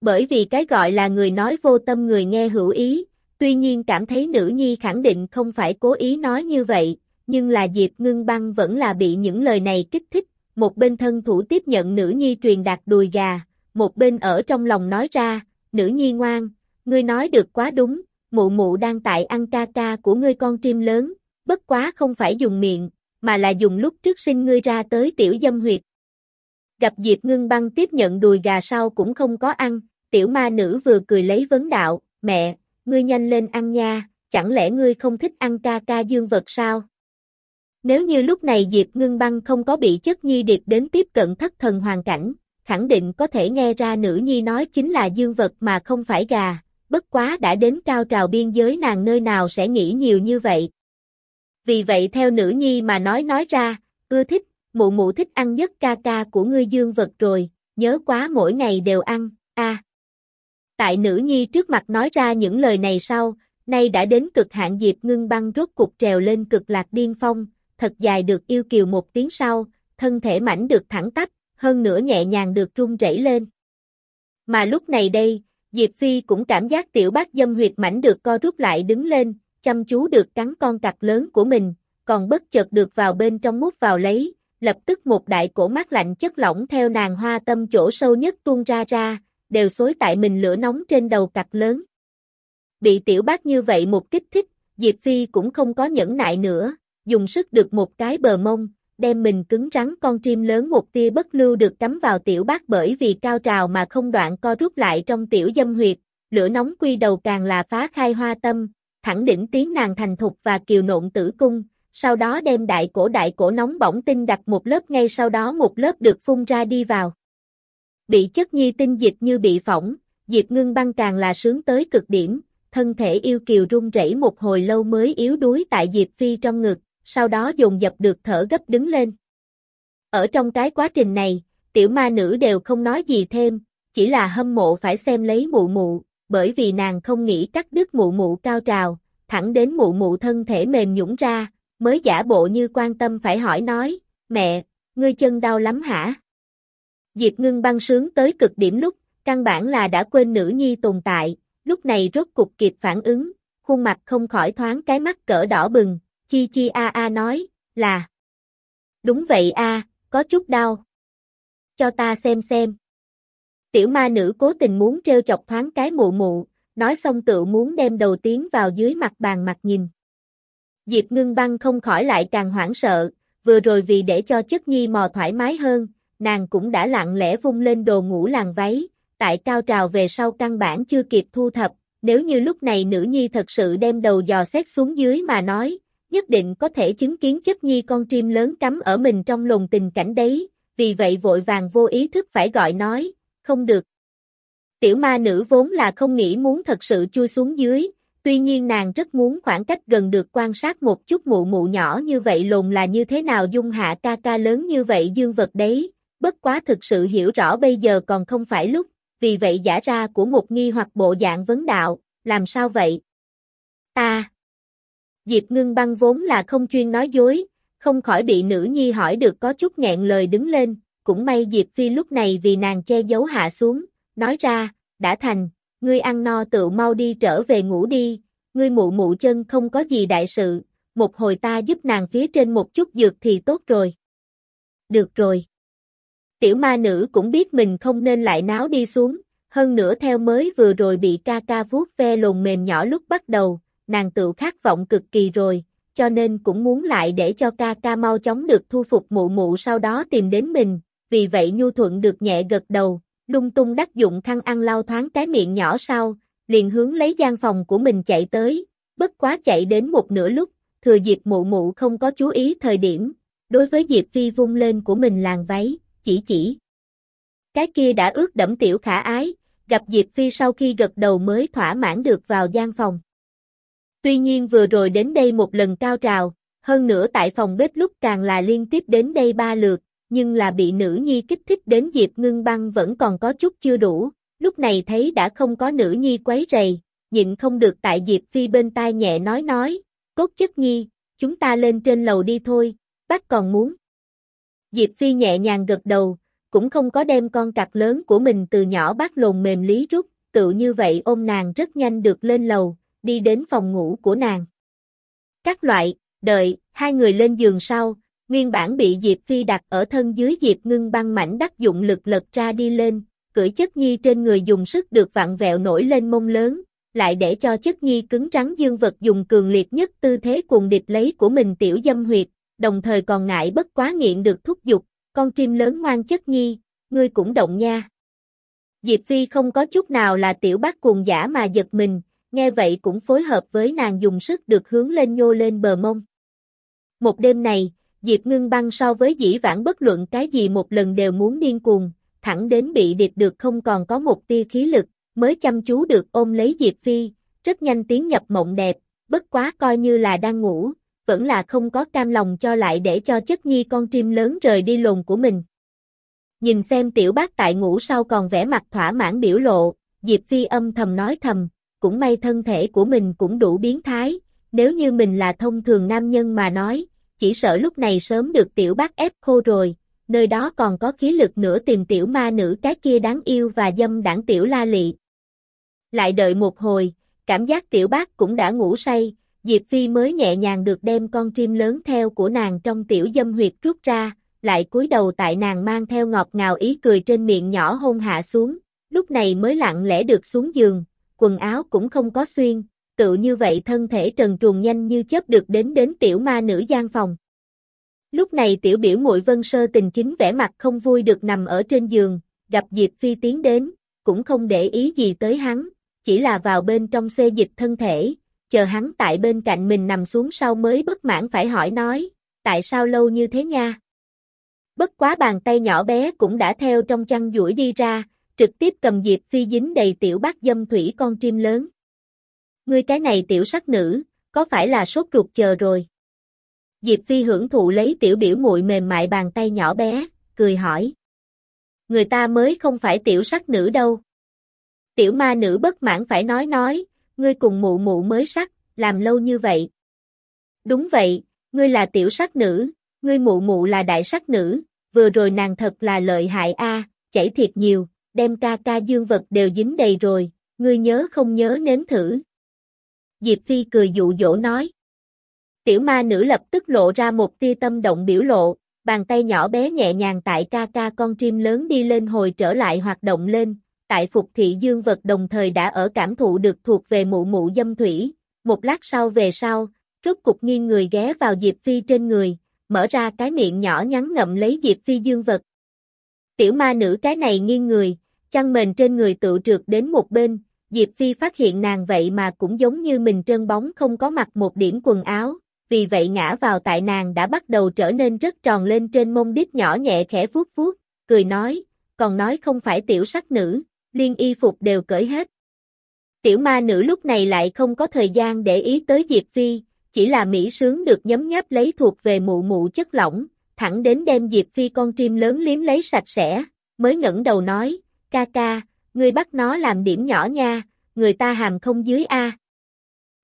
Bởi vì cái gọi là người nói vô tâm người nghe hữu ý, tuy nhiên cảm thấy nữ nhi khẳng định không phải cố ý nói như vậy, nhưng là Diệp Ngưng Băng vẫn là bị những lời này kích thích, một bên thân thủ tiếp nhận nữ nhi truyền đạt đùi gà, một bên ở trong lòng nói ra, nữ nhi ngoan, ngươi nói được quá đúng, mụ mụ đang tại ăn ca ca của ngươi con chim lớn, bất quá không phải dùng miệng, mà là dùng lúc trước sinh ngươi ra tới tiểu dâm huyệt. Gặp Diệp Ngưng Băng tiếp nhận đùi gà sau cũng không có ăn, tiểu ma nữ vừa cười lấy vấn đạo, mẹ, ngươi nhanh lên ăn nha, chẳng lẽ ngươi không thích ăn ca ca dương vật sao? Nếu như lúc này Diệp Ngưng Băng không có bị chất nhi điệp đến tiếp cận thất thần hoàn cảnh, khẳng định có thể nghe ra nữ nhi nói chính là dương vật mà không phải gà, bất quá đã đến cao trào biên giới nàng nơi nào sẽ nghĩ nhiều như vậy. Vì vậy theo nữ nhi mà nói nói ra, ưa thích, mụ mụ thích ăn nhất ca ca của ngươi dương vật rồi, nhớ quá mỗi ngày đều ăn, a. Tại nữ nhi trước mặt nói ra những lời này sau, nay đã đến cực hạn Diệp ngưng băng rốt cục trèo lên cực lạc điên phong, thật dài được yêu kiều một tiếng sau, thân thể mảnh được thẳng tắp, hơn nữa nhẹ nhàng được rung rẩy lên. Mà lúc này đây, Diệp Phi cũng cảm giác tiểu bác dâm huyệt mảnh được co rút lại đứng lên, chăm chú được cắn con cặc lớn của mình, còn bất chợt được vào bên trong mút vào lấy, lập tức một đại cổ mát lạnh chất lỏng theo nàng hoa tâm chỗ sâu nhất tuôn ra ra, đều xối tại mình lửa nóng trên đầu cặc lớn. Bị tiểu bác như vậy một kích thích, Diệp Phi cũng không có nhẫn nại nữa, dùng sức được một cái bờ mông, đem mình cứng rắn con chim lớn một tia bất lưu được cắm vào tiểu bác bởi vì cao trào mà không đoạn co rút lại trong tiểu dâm huyệt, lửa nóng quy đầu càng là phá khai hoa tâm, thẳng đỉnh tiếng nàng thành thục và kiều nộn tử cung, sau đó đem đại cổ đại cổ nóng bỏng tinh đặt một lớp ngay sau đó một lớp được phun ra đi vào. Bị chất nhi tinh dịch như bị phỏng, Diệp ngưng băng càng là sướng tới cực điểm, thân thể yêu kiều run rẩy một hồi lâu mới yếu đuối tại Diệp Phi trong ngực, sau đó dồn dập được thở gấp đứng lên. Ở trong cái quá trình này, tiểu ma nữ đều không nói gì thêm, chỉ là hâm mộ phải xem lấy mụ mụ, bởi vì nàng không nghĩ cắt đứt mụ mụ cao trào, thẳng đến mụ mụ thân thể mềm nhũng ra, mới giả bộ như quan tâm phải hỏi nói, mẹ, ngươi chân đau lắm hả? Diệp ngưng băng sướng tới cực điểm lúc, căn bản là đã quên nữ nhi tồn tại, lúc này rốt cục kịp phản ứng, khuôn mặt không khỏi thoáng cái mắt cỡ đỏ bừng, chi chi a a nói, là Đúng vậy a, có chút đau. Cho ta xem xem. Tiểu ma nữ cố tình muốn treo chọc thoáng cái mụ mụ, nói xong tự muốn đem đầu tiến vào dưới mặt bàn mặt nhìn. Diệp ngưng băng không khỏi lại càng hoảng sợ, vừa rồi vì để cho chất nhi mò thoải mái hơn, nàng cũng đã lặng lẽ vung lên đồ ngủ làng váy, tại cao trào về sau căn bản chưa kịp thu thập, nếu như lúc này nữ nhi thật sự đem đầu dò xét xuống dưới mà nói, nhất định có thể chứng kiến chất nhi con chim lớn cắm ở mình trong lồng tình cảnh đấy, vì vậy vội vàng vô ý thức phải gọi nói, không được. Tiểu ma nữ vốn là không nghĩ muốn thật sự chui xuống dưới, tuy nhiên nàng rất muốn khoảng cách gần được quan sát một chút mụ mụ nhỏ như vậy lồn là như thế nào dung hạ ca ca lớn như vậy dương vật đấy, bất quá thực sự hiểu rõ bây giờ còn không phải lúc, vì vậy giả ra của một nghi hoặc bộ dạng vấn đạo, làm sao vậy? Ta! Diệp ngưng băng vốn là không chuyên nói dối, không khỏi bị nữ nhi hỏi được có chút nghẹn lời đứng lên, cũng may Diệp Phi lúc này vì nàng che giấu hạ xuống, nói ra, đã thành, ngươi ăn no tự mau đi trở về ngủ đi, ngươi mụ mụ chân không có gì đại sự, một hồi ta giúp nàng phía trên một chút dược thì tốt rồi. Được rồi. Tiểu ma nữ cũng biết mình không nên lại náo đi xuống, hơn nữa theo mới vừa rồi bị ca ca vuốt ve lồn mềm nhỏ lúc bắt đầu, nàng tự khát vọng cực kỳ rồi, cho nên cũng muốn lại để cho ca ca mau chóng được thu phục mụ mụ sau đó tìm đến mình, vì vậy Nhu Thuận được nhẹ gật đầu, lung tung đắc dụng khăn ăn lau thoáng cái miệng nhỏ sau, liền hướng lấy gian phòng của mình chạy tới, bất quá chạy đến một nửa lúc, thừa dịp mụ mụ không có chú ý thời điểm, đối với Diệp Phi vung lên của mình làng váy, chỉ chỉ. Cái kia đã ướt đẫm tiểu khả ái, gặp Diệp Phi sau khi gật đầu mới thỏa mãn được vào gian phòng. Tuy nhiên vừa rồi đến đây một lần cao trào, hơn nữa tại phòng bếp lúc càng là liên tiếp đến đây ba lượt, nhưng là bị nữ nhi kích thích đến Diệp Ngưng Băng vẫn còn có chút chưa đủ, lúc này thấy đã không có nữ nhi quấy rầy, nhịn không được tại Diệp Phi bên tai nhẹ nói nói, cốt chất nhi, chúng ta lên trên lầu đi thôi, bác còn muốn. Diệp Phi nhẹ nhàng gật đầu, cũng không có đem con cặc lớn của mình từ nhỏ bác lồn mềm lý rút, tự như vậy ôm nàng rất nhanh được lên lầu, đi đến phòng ngủ của nàng. Các loại, đợi, hai người lên giường sau, nguyên bản bị Diệp Phi đặt ở thân dưới Diệp ngưng băng mảnh đắc dụng lực lật ra đi lên, cưỡi chất nhi trên người dùng sức được vặn vẹo nổi lên mông lớn, lại để cho chất nhi cứng rắn dương vật dùng cường liệt nhất tư thế cùng điệp lấy của mình tiểu dâm huyệt, đồng thời còn ngại bất quá nghiện được thúc giục, con chim lớn ngoan chất nhi, ngươi cũng động nha. Diệp Phi không có chút nào là tiểu bác cuồng giả mà giật mình, nghe vậy cũng phối hợp với nàng dùng sức được hướng lên nhô lên bờ mông. Một đêm này, Diệp ngưng băng so với dĩ vãng bất luận cái gì một lần đều muốn điên cuồng, thẳng đến bị điệp được không còn có một tia khí lực, mới chăm chú được ôm lấy Diệp Phi, rất nhanh tiến nhập mộng đẹp, bất quá coi như là đang ngủ, vẫn là không có cam lòng cho lại để cho chất nhi con chim lớn rời đi lồn của mình. Nhìn xem tiểu bác tại ngủ sau còn vẻ mặt thỏa mãn biểu lộ, Diệp Phi âm thầm nói thầm, cũng may thân thể của mình cũng đủ biến thái, nếu như mình là thông thường nam nhân mà nói, chỉ sợ lúc này sớm được tiểu bác ép khô rồi, nơi đó còn có khí lực nữa tìm tiểu ma nữ cái kia đáng yêu và dâm đảng tiểu la lị. Lại đợi một hồi, cảm giác tiểu bác cũng đã ngủ say, Diệp Phi mới nhẹ nhàng được đem con chim lớn theo của nàng trong tiểu dâm huyệt rút ra, lại cúi đầu tại nàng mang theo ngọt ngào ý cười trên miệng nhỏ hôn hạ xuống, lúc này mới lặng lẽ được xuống giường, quần áo cũng không có xuyên, tự như vậy thân thể trần truồng nhanh như chớp được đến đến tiểu ma nữ gian phòng. Lúc này tiểu biểu muội vân sơ tình chính vẻ mặt không vui được nằm ở trên giường, gặp Diệp Phi tiến đến, cũng không để ý gì tới hắn, chỉ là vào bên trong xê dịch thân thể, chờ hắn tại bên cạnh mình nằm xuống sau mới bất mãn phải hỏi nói, tại sao lâu như thế nha? Bất quá bàn tay nhỏ bé cũng đã theo trong chăn duỗi đi ra, trực tiếp cầm Diệp Phi dính đầy tiểu bát dâm thủy con chim lớn. Ngươi cái này tiểu sắc nữ, có phải là sốt ruột chờ rồi? Diệp Phi hưởng thụ lấy tiểu biểu muội mềm mại bàn tay nhỏ bé, cười hỏi. Người ta mới không phải tiểu sắc nữ đâu. Tiểu ma nữ bất mãn phải nói nói, ngươi cùng mụ mụ mới sắc, làm lâu như vậy. Đúng vậy, ngươi là tiểu sắc nữ, ngươi mụ mụ là đại sắc nữ, vừa rồi nàng thật là lợi hại a, chảy thiệt nhiều, đem ca ca dương vật đều dính đầy rồi, ngươi nhớ không nhớ nếm thử. Diệp Phi cười dụ dỗ nói. Tiểu ma nữ lập tức lộ ra một tia tâm động biểu lộ, bàn tay nhỏ bé nhẹ nhàng tại ca ca con chim lớn đi lên hồi trở lại hoạt động lên, tại phục thị dương vật đồng thời đã ở cảm thụ được thuộc về mụ mụ dâm thủy, một lát sau về sau, rốt cục nghiêng người ghé vào Diệp Phi trên người, mở ra cái miệng nhỏ nhắn ngậm lấy Diệp Phi dương vật. Tiểu ma nữ cái này nghiêng người, chăn mền trên người tự trượt đến một bên, Diệp Phi phát hiện nàng vậy mà cũng giống như mình trơn bóng không có mặc một điểm quần áo, vì vậy ngã vào tại nàng đã bắt đầu trở nên rất tròn lên trên mông đít nhỏ nhẹ khẽ vuốt vuốt, cười nói, còn nói không phải tiểu sắc nữ, liên y phục đều cởi hết. Tiểu ma nữ lúc này lại không có thời gian để ý tới Diệp Phi, chỉ là mỹ sướng được nhấm nháp lấy thuộc về mụ mụ chất lỏng, thẳng đến đem Diệp Phi con chim lớn liếm lấy sạch sẽ, mới ngẩng đầu nói, ca ca, ngươi bắt nó làm điểm nhỏ nha, người ta hàm không dưới a.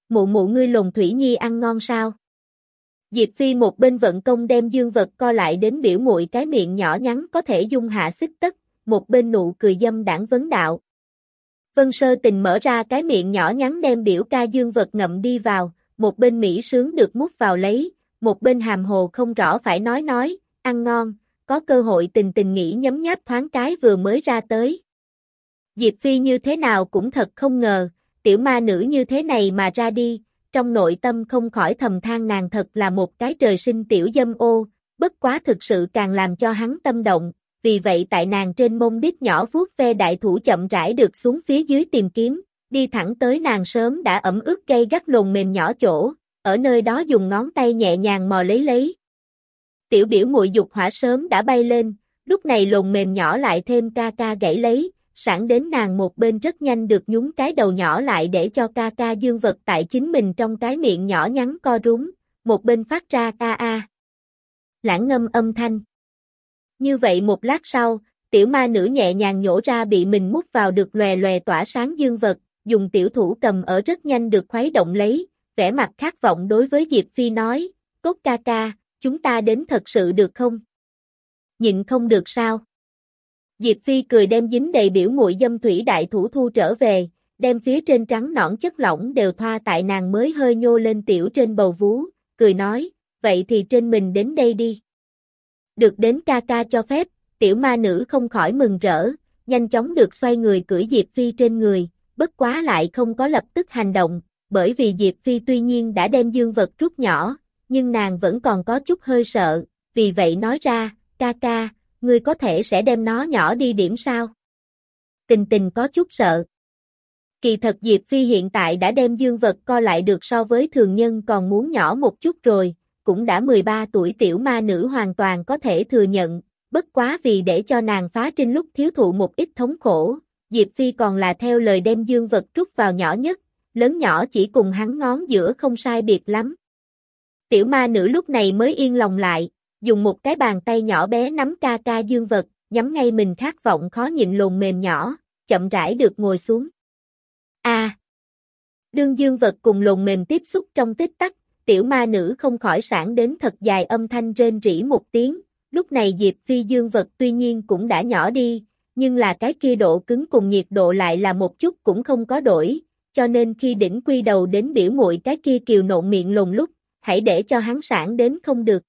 Mụ mụ ngươi lồng thủy nhi ăn ngon sao? Diệp Phi một bên vận công đem dương vật co lại đến biểu muội cái miệng nhỏ nhắn có thể dung hạ xích tất, một bên nụ cười dâm đảng vấn đạo. Vân sơ tình mở ra cái miệng nhỏ nhắn đem biểu ca dương vật ngậm đi vào, một bên Mỹ sướng được mút vào lấy, một bên hàm hồ không rõ phải nói nói, ăn ngon, có cơ hội tình tình nghĩ nhấm nháp thoáng cái vừa mới ra tới. Diệp Phi như thế nào cũng thật không ngờ, tiểu ma nữ như thế này mà ra đi, trong nội tâm không khỏi thầm than nàng thật là một cái trời sinh tiểu dâm ô, bất quá thực sự càng làm cho hắn tâm động, vì vậy tại nàng trên mông đít nhỏ vuốt ve đại thủ chậm rãi được xuống phía dưới tìm kiếm, đi thẳng tới nàng sớm đã ẩm ướt cây gắt lồn mềm nhỏ chỗ, ở nơi đó dùng ngón tay nhẹ nhàng mò lấy lấy. Tiểu biểu muội dục hỏa sớm đã bay lên, lúc này lồn mềm nhỏ lại thêm ca ca gãy lấy, sẵn đến nàng một bên rất nhanh được nhúng cái đầu nhỏ lại để cho ca ca dương vật tại chính mình trong cái miệng nhỏ nhắn co rúm, một bên phát ra ca a. Lãng ngâm âm thanh. Như vậy một lát sau, tiểu ma nữ nhẹ nhàng nhổ ra bị mình mút vào được lòe lòe tỏa sáng dương vật, dùng tiểu thủ cầm ở rất nhanh được khuấy động lấy, vẻ mặt khát vọng đối với Diệp Phi nói, cốt ca ca, chúng ta đến thật sự được không? Nhịn không được sao? Diệp Phi cười đem dính đầy biểu muội dâm thủy đại thủ thu trở về, đem phía trên trắng nõn chất lỏng đều thoa tại nàng mới hơi nhô lên tiểu trên bầu vú, cười nói, vậy thì trên mình đến đây đi. Được đến ca ca cho phép, tiểu ma nữ không khỏi mừng rỡ, nhanh chóng được xoay người cưỡi Diệp Phi trên người, bất quá lại không có lập tức hành động, bởi vì Diệp Phi tuy nhiên đã đem dương vật rút nhỏ, nhưng nàng vẫn còn có chút hơi sợ, vì vậy nói ra, ca ca, ngươi có thể sẽ đem nó nhỏ đi điểm sao? Tình tình có chút sợ. Kỳ thật Diệp Phi hiện tại đã đem dương vật co lại được so với thường nhân còn muốn nhỏ một chút rồi, cũng đã 13 tuổi tiểu ma nữ hoàn toàn có thể thừa nhận, bất quá vì để cho nàng phá trinh lúc thiếu thụ một ít thống khổ, Diệp Phi còn là theo lời đem dương vật rút vào nhỏ nhất, lớn nhỏ chỉ cùng hắn ngón giữa không sai biệt lắm. Tiểu ma nữ lúc này mới yên lòng lại, dùng một cái bàn tay nhỏ bé nắm ca ca dương vật, nhắm ngay mình khát vọng khó nhịn lồn mềm nhỏ, chậm rãi được ngồi xuống. A. À, đương dương vật cùng lồn mềm tiếp xúc trong tích tắc, tiểu ma nữ không khỏi sản đến thật dài âm thanh rên rỉ một tiếng, lúc này Diệp Phi dương vật tuy nhiên cũng đã nhỏ đi, nhưng là cái kia độ cứng cùng nhiệt độ lại là một chút cũng không có đổi, cho nên khi đỉnh quy đầu đến biểu muội cái kia kiều nộn miệng lồn lúc, hãy để cho hắn sản đến không được.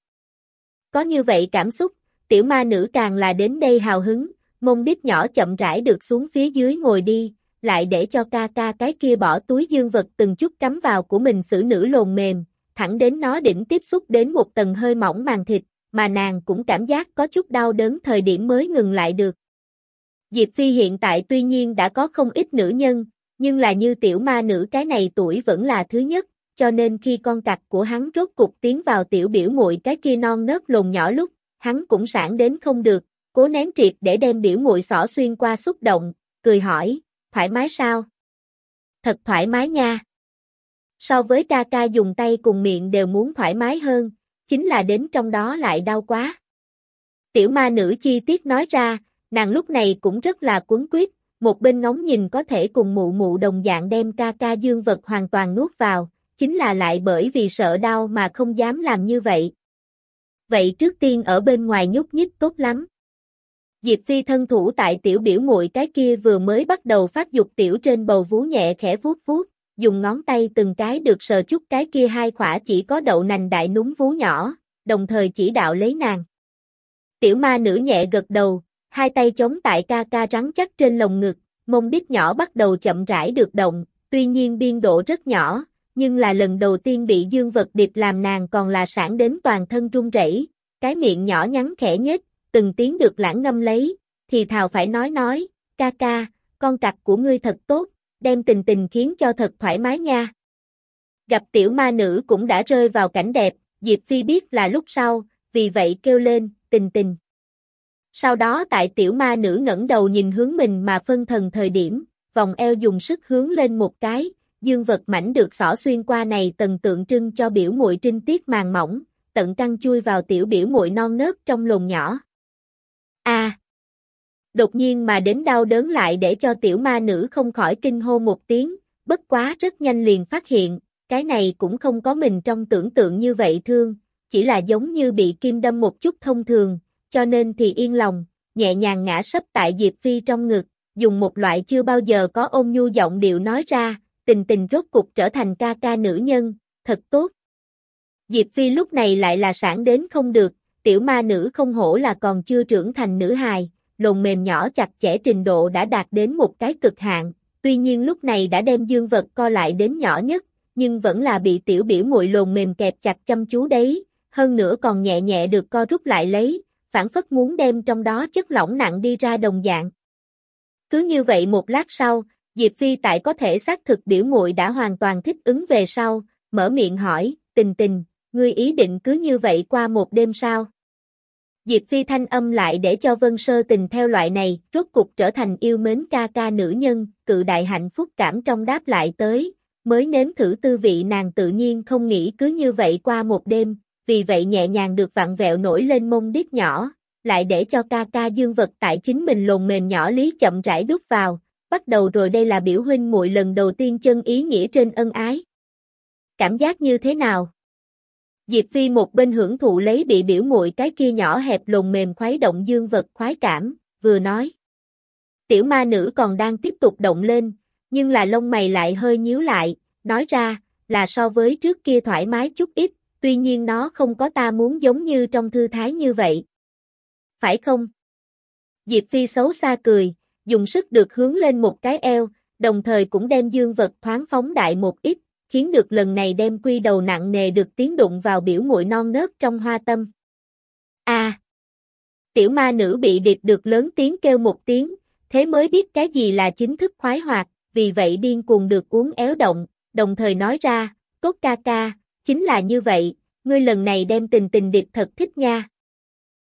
Có như vậy cảm xúc, tiểu ma nữ càng là đến đây hào hứng, mông đít nhỏ chậm rãi được xuống phía dưới ngồi đi, lại để cho ca ca cái kia bỏ túi dương vật từng chút cắm vào của mình xử nữ lồn mềm, thẳng đến nó đỉnh tiếp xúc đến một tầng hơi mỏng màng thịt, mà nàng cũng cảm giác có chút đau đớn thời điểm mới ngừng lại được. Diệp Phi hiện tại tuy nhiên đã có không ít nữ nhân, nhưng là như tiểu ma nữ cái này tuổi vẫn là thứ nhất, cho nên khi con cặc của hắn rốt cục tiến vào tiểu biểu muội cái kia non nớt lồn nhỏ lúc, hắn cũng sẵn đến không được, cố nén triệt để đem biểu muội xỏ xuyên qua xúc động, cười hỏi, thoải mái sao? Thật thoải mái nha. So với ca ca dùng tay cùng miệng đều muốn thoải mái hơn, chính là đến trong đó lại đau quá. Tiểu ma nữ chi tiết nói ra, nàng lúc này cũng rất là cuốn quyết, một bên ngóng nhìn có thể cùng mụ mụ đồng dạng đem ca ca dương vật hoàn toàn nuốt vào, chính là lại bởi vì sợ đau mà không dám làm như vậy. Vậy trước tiên ở bên ngoài nhúc nhích tốt lắm. Diệp Phi thân thủ tại tiểu biểu muội cái kia vừa mới bắt đầu phát dục tiểu trên bầu vú nhẹ khẽ vuốt vuốt, dùng ngón tay từng cái được sờ chút cái kia hai khỏa chỉ có đậu nành đại núm vú nhỏ, đồng thời chỉ đạo lấy nàng. Tiểu ma nữ nhẹ gật đầu, hai tay chống tại ca ca rắn chắc trên lồng ngực, mông đít nhỏ bắt đầu chậm rãi được động, tuy nhiên biên độ rất nhỏ, nhưng là lần đầu tiên bị dương vật điệp làm nàng còn là sản đến toàn thân run rẩy, cái miệng nhỏ nhắn khẽ nhếch, từng tiếng được lãng ngâm lấy, thì thào phải nói nói, ca ca, con cặc của ngươi thật tốt, đem tình tình khiến cho thật thoải mái nha. Gặp tiểu ma nữ cũng đã rơi vào cảnh đẹp, Diệp Phi biết là lúc sau, vì vậy kêu lên, tình tình. Sau đó tại tiểu ma nữ ngẩng đầu nhìn hướng mình mà phân thần thời điểm, vòng eo dùng sức hướng lên một cái, dương vật mảnh được xỏ xuyên qua này tầng tượng trưng cho biểu muội trinh tiết màng mỏng, tận căng chui vào tiểu biểu muội non nớt trong lồng nhỏ. A. đột nhiên mà đến đau đớn lại để cho tiểu ma nữ không khỏi kinh hô một tiếng, bất quá rất nhanh liền phát hiện, cái này cũng không có mình trong tưởng tượng như vậy thương, chỉ là giống như bị kim đâm một chút thông thường, cho nên thì yên lòng, nhẹ nhàng ngã sấp tại Diệp Phi trong ngực, dùng một loại chưa bao giờ có ôn nhu giọng điệu nói ra, tình tình rốt cục trở thành ca ca nữ nhân, thật tốt. Diệp Phi lúc này lại là sản đến không được, tiểu ma nữ không hổ là còn chưa trưởng thành nữ hài, lồn mềm nhỏ chặt chẽ trình độ đã đạt đến một cái cực hạn, tuy nhiên lúc này đã đem dương vật co lại đến nhỏ nhất, nhưng vẫn là bị tiểu biểu muội lồn mềm kẹp chặt chăm chú đấy, hơn nữa còn nhẹ nhẹ được co rút lại lấy, phản phất muốn đem trong đó chất lỏng nặng đi ra đồng dạng. Cứ như vậy một lát sau, Diệp Phi tại có thể xác thực biểu muội đã hoàn toàn thích ứng về sau, mở miệng hỏi, tình tình, ngươi ý định cứ như vậy qua một đêm sao? Diệp Phi thanh âm lại để cho Vân Sơ tình theo loại này, rốt cục trở thành yêu mến ca ca nữ nhân, cự đại hạnh phúc cảm trong đáp lại tới, mới nếm thử tư vị nàng tự nhiên không nghĩ cứ như vậy qua một đêm, vì vậy nhẹ nhàng được vặn vẹo nổi lên mông đít nhỏ, lại để cho ca ca dương vật tại chính mình lồn mềm nhỏ lý chậm rãi đút vào, bắt đầu rồi đây là biểu huynh muội lần đầu tiên chân ý nghĩa trên ân ái. Cảm giác như thế nào? Diệp Phi một bên hưởng thụ lấy bị biểu muội cái kia nhỏ hẹp lồn mềm khoái động dương vật khoái cảm, vừa nói. Tiểu ma nữ còn đang tiếp tục động lên, nhưng là lông mày lại hơi nhíu lại, nói ra, là so với trước kia thoải mái chút ít, tuy nhiên nó không có ta muốn giống như trong thư thái như vậy. Phải không? Diệp Phi xấu xa cười, dùng sức được hướng lên một cái eo, đồng thời cũng đem dương vật thoáng phóng đại một ít, khiến được lần này đem quy đầu nặng nề được tiến đụng vào biểu muội non nớt trong hoa tâm. A. tiểu ma nữ bị điệp được lớn tiếng kêu một tiếng, thế mới biết cái gì là chính thức khoái hoạt, vì vậy điên cuồng được uống éo động, đồng thời nói ra, cốt ca ca, chính là như vậy, ngươi lần này đem tình tình điệp thật thích nha.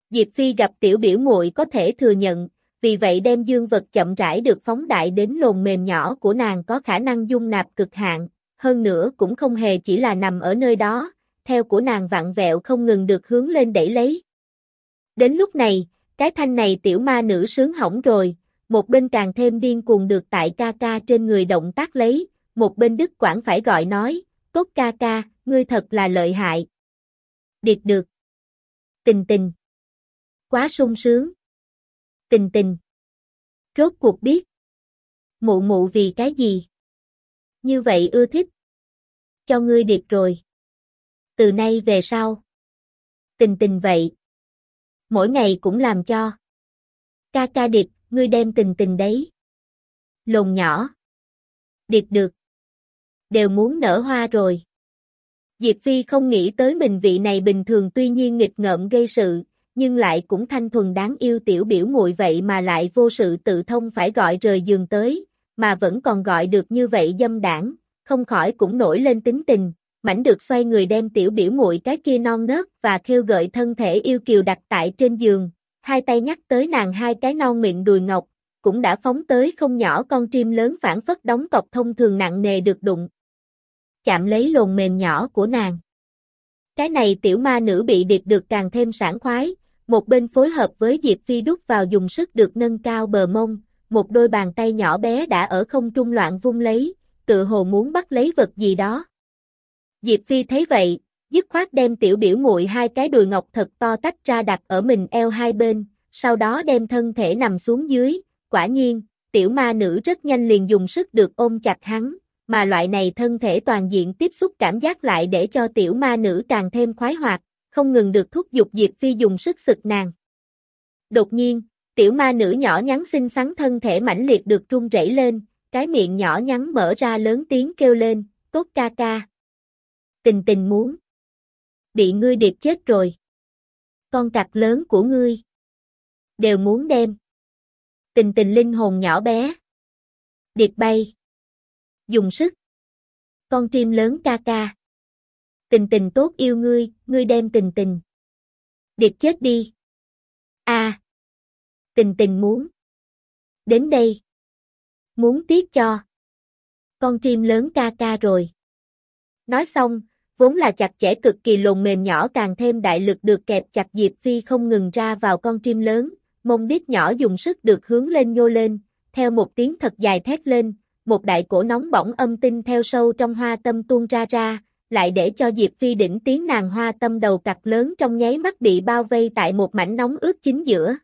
Diệp Phi gặp tiểu biểu muội có thể thừa nhận, vì vậy đem dương vật chậm rãi được phóng đại đến lồn mềm nhỏ của nàng có khả năng dung nạp cực hạn, hơn nữa cũng không hề chỉ là nằm ở nơi đó, theo của nàng vặn vẹo không ngừng được hướng lên đẩy lấy. Đến lúc này, cái thanh này tiểu ma nữ sướng hỏng rồi, một bên càng thêm điên cuồng được tại ca ca trên người động tác lấy, một bên đức quảng phải gọi nói, tốt ca ca, ngươi thật là lợi hại. Điệt được. Tình tình. Quá sung sướng. Tình tình. Rốt cuộc biết. Mụ mụ vì cái gì? Như vậy ưa thích. Cho ngươi điệp rồi. Từ nay về sau. Tình tình vậy. Mỗi ngày cũng làm cho. Ca ca điệp, ngươi đem tình tình đấy. Lồn nhỏ. Điệp được. Đều muốn nở hoa rồi. Diệp Phi không nghĩ tới mình vị này bình thường tuy nhiên nghịch ngợm gây sự, nhưng lại cũng thanh thuần đáng yêu tiểu biểu muội vậy mà lại vô sự tự thông phải gọi rời giường tới, mà vẫn còn gọi được như vậy dâm đảng, không khỏi cũng nổi lên tính tình, mảnh được xoay người đem tiểu biểu muội cái kia non nớt và kêu gợi thân thể yêu kiều đặt tại trên giường, hai tay nhắc tới nàng hai cái non miệng đùi ngọc, cũng đã phóng tới không nhỏ con chim lớn phản phất đóng cọc thông thường nặng nề được đụng. Chạm lấy lồn mềm nhỏ của nàng. Cái này tiểu ma nữ bị điệp được càng thêm sảng khoái, một bên phối hợp với Diệp Phi đút vào dùng sức được nâng cao bờ mông, một đôi bàn tay nhỏ bé đã ở không trung loạn vung lấy, tự hồ muốn bắt lấy vật gì đó. Diệp Phi thấy vậy, dứt khoát đem tiểu biểu muội hai cái đùi ngọc thật to tách ra đặt ở mình eo hai bên, sau đó đem thân thể nằm xuống dưới, quả nhiên, tiểu ma nữ rất nhanh liền dùng sức được ôm chặt hắn, mà loại này thân thể toàn diện tiếp xúc cảm giác lại để cho tiểu ma nữ càng thêm khoái hoạt, không ngừng được thúc giục Diệp Phi dùng sức sực nàng. Đột nhiên, tiểu ma nữ nhỏ nhắn xinh xắn thân thể mãnh liệt được trung rẩy lên, cái miệng nhỏ nhắn mở ra lớn tiếng kêu lên, tốt ca ca. Tình tình muốn. Bị ngươi điệp chết rồi. Con cặc lớn của ngươi. Đều muốn đem. Tình tình linh hồn nhỏ bé. Điệp bay. Dùng sức. Con chim lớn ca ca. Tình tình tốt yêu ngươi, ngươi đem tình tình. Điệp chết đi. a Tình tình muốn. Đến đây. Muốn tiếc cho. Con chim lớn ca ca rồi. Nói xong, vốn là chặt chẽ cực kỳ lồn mềm nhỏ càng thêm đại lực được kẹp chặt Diệp Phi không ngừng ra vào con chim lớn, mông đít nhỏ dùng sức được hướng lên nhô lên, theo một tiếng thật dài thét lên, một đại cổ nóng bỏng âm tinh theo sâu trong hoa tâm tuôn ra ra, lại để cho Diệp Phi đỉnh tiếng nàng hoa tâm đầu cặp lớn trong nháy mắt bị bao vây tại một mảnh nóng ướt chính giữa.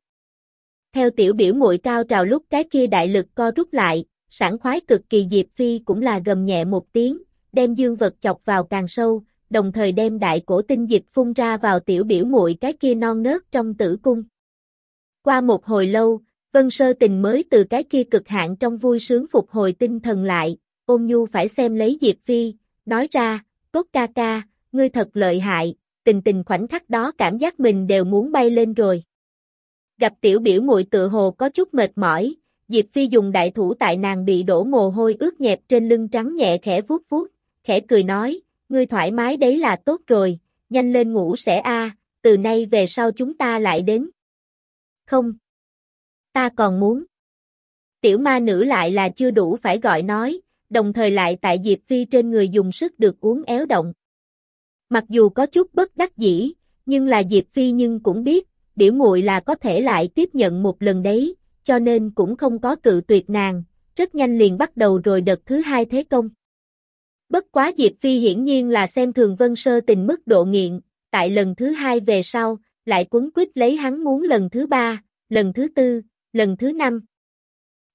Theo tiểu biểu muội cao trào lúc cái kia đại lực co rút lại, sảng khoái cực kỳ Diệp Phi cũng là gầm nhẹ một tiếng, đem dương vật chọc vào càng sâu, đồng thời đem đại cổ tinh dịch phun ra vào tiểu biểu muội cái kia non nớt trong tử cung. Qua một hồi lâu, Vân Sơ Tình mới từ cái kia cực hạn trong vui sướng phục hồi tinh thần lại, ôn nhu phải xem lấy Diệp Phi, nói ra, tốt ca ca, ngươi thật lợi hại, tình tình khoảnh khắc đó cảm giác mình đều muốn bay lên rồi. Gặp tiểu biểu muội tự hồ có chút mệt mỏi, Diệp Phi dùng đại thủ tại nàng bị đổ mồ hôi ướt nhẹp trên lưng trắng nhẹ khẽ vuốt vuốt, khẽ cười nói, ngươi thoải mái đấy là tốt rồi, nhanh lên ngủ sẽ a, từ nay về sau chúng ta lại đến. Không. Ta còn muốn. Tiểu ma nữ lại là chưa đủ phải gọi nói, đồng thời lại tại Diệp Phi trên người dùng sức được uống éo động. Mặc dù có chút bất đắc dĩ, nhưng là Diệp Phi nhưng cũng biết, biểu muội là có thể lại tiếp nhận một lần đấy, cho nên cũng không có cự tuyệt nàng, rất nhanh liền bắt đầu rồi đợt thứ hai thế công. Bất quá Diệp Phi hiển nhiên là xem thường Vân Sơ tình mức độ nghiện, tại lần thứ hai về sau, lại quấn quýt lấy hắn muốn lần thứ ba, lần thứ tư, lần thứ năm.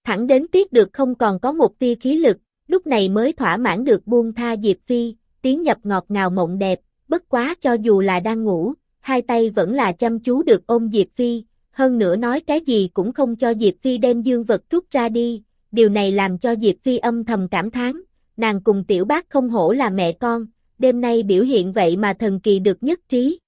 Thẳng đến tiếc được không còn có một tia khí lực, lúc này mới thỏa mãn được buông tha Diệp Phi, tiến nhập ngọt ngào mộng đẹp, bất quá cho dù là đang ngủ, hai tay vẫn là chăm chú được ôm Diệp Phi, hơn nữa nói cái gì cũng không cho Diệp Phi đem dương vật rút ra đi, điều này làm cho Diệp Phi âm thầm cảm thán, nàng cùng tiểu bác không hổ là mẹ con, đêm nay biểu hiện vậy mà thần kỳ được nhất trí.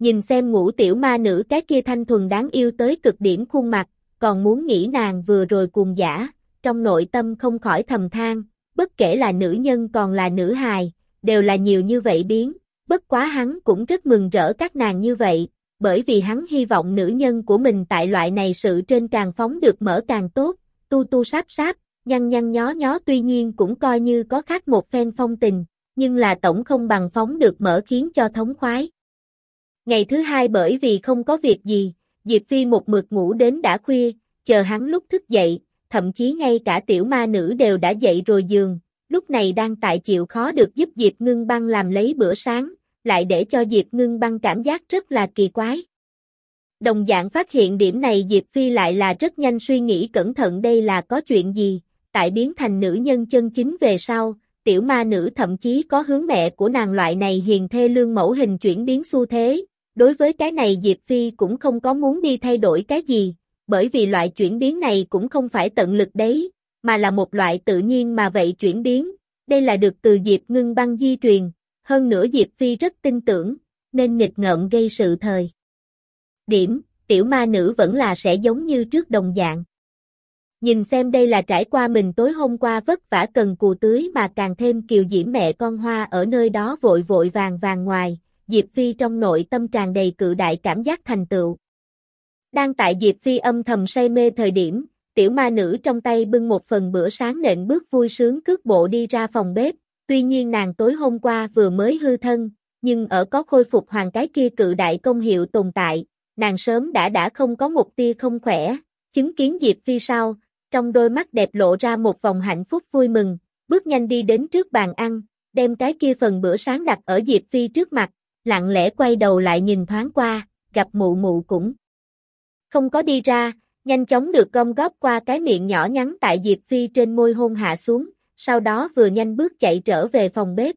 Nhìn xem ngũ tiểu ma nữ cái kia thanh thuần đáng yêu tới cực điểm khuôn mặt, còn muốn nghĩ nàng vừa rồi cuồng giả, trong nội tâm không khỏi thầm than, bất kể là nữ nhân còn là nữ hài, đều là nhiều như vậy biến, bất quá hắn cũng rất mừng rỡ các nàng như vậy, bởi vì hắn hy vọng nữ nhân của mình tại loại này sự trên càng phóng được mở càng tốt, tu tu sáp sáp, nhăn nhăn nhó nhó tuy nhiên cũng coi như có khác một phen phong tình, nhưng là tổng không bằng phóng được mở khiến cho thống khoái. Ngày thứ hai bởi vì không có việc gì, Diệp Phi một mực ngủ đến đã khuya, chờ hắn lúc thức dậy, thậm chí ngay cả tiểu ma nữ đều đã dậy rồi giường, lúc này đang tại chịu khó được giúp Diệp Ngưng Băng làm lấy bữa sáng, lại để cho Diệp Ngưng Băng cảm giác rất là kỳ quái. Đồng dạng phát hiện điểm này Diệp Phi lại là rất nhanh suy nghĩ cẩn thận đây là có chuyện gì, tại biến thành nữ nhân chân chính về sau, tiểu ma nữ thậm chí có hướng mẹ của nàng loại này hiền thê lương mẫu hình chuyển biến xu thế, đối với cái này Diệp Phi cũng không có muốn đi thay đổi cái gì, bởi vì loại chuyển biến này cũng không phải tận lực đấy, mà là một loại tự nhiên mà vậy chuyển biến, đây là được từ Diệp ngưng băng di truyền, hơn nữa Diệp Phi rất tin tưởng, nên nghịch ngợm gây sự thời. Điểm, tiểu ma nữ vẫn là sẽ giống như trước đồng dạng. Nhìn xem đây là trải qua mình tối hôm qua vất vả cần cù tưới mà càng thêm kiều diễm mẹ con hoa ở nơi đó vội vội vàng vàng ngoài, Diệp Phi trong nội tâm tràn đầy cự đại cảm giác thành tựu. Đang tại Diệp Phi âm thầm say mê thời điểm, tiểu ma nữ trong tay bưng một phần bữa sáng nện bước vui sướng cước bộ đi ra phòng bếp, tuy nhiên nàng tối hôm qua vừa mới hư thân, nhưng ở có khôi phục hoàng cái kia cự đại công hiệu tồn tại, nàng sớm đã đã không có một tia không khỏe, chứng kiến Diệp Phi sau, trong đôi mắt đẹp lộ ra một vòng hạnh phúc vui mừng, bước nhanh đi đến trước bàn ăn, đem cái kia phần bữa sáng đặt ở Diệp Phi trước mặt, lặng lẽ quay đầu lại nhìn thoáng qua, gặp mụ mụ cũng không có đi ra, nhanh chóng được gom góp qua cái miệng nhỏ nhắn tại Diệp Phi trên môi hôn hạ xuống, sau đó vừa nhanh bước chạy trở về phòng bếp.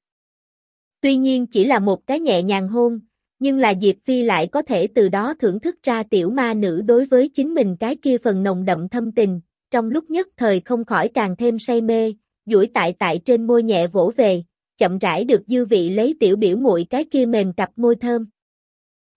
Tuy nhiên chỉ là một cái nhẹ nhàng hôn, nhưng là Diệp Phi lại có thể từ đó thưởng thức ra tiểu ma nữ đối với chính mình cái kia phần nồng đậm thâm tình, trong lúc nhất thời không khỏi càng thêm say mê, duỗi tại tại trên môi nhẹ vỗ về, chậm rãi được dư vị lấy tiểu biểu muội cái kia mềm cặp môi thơm.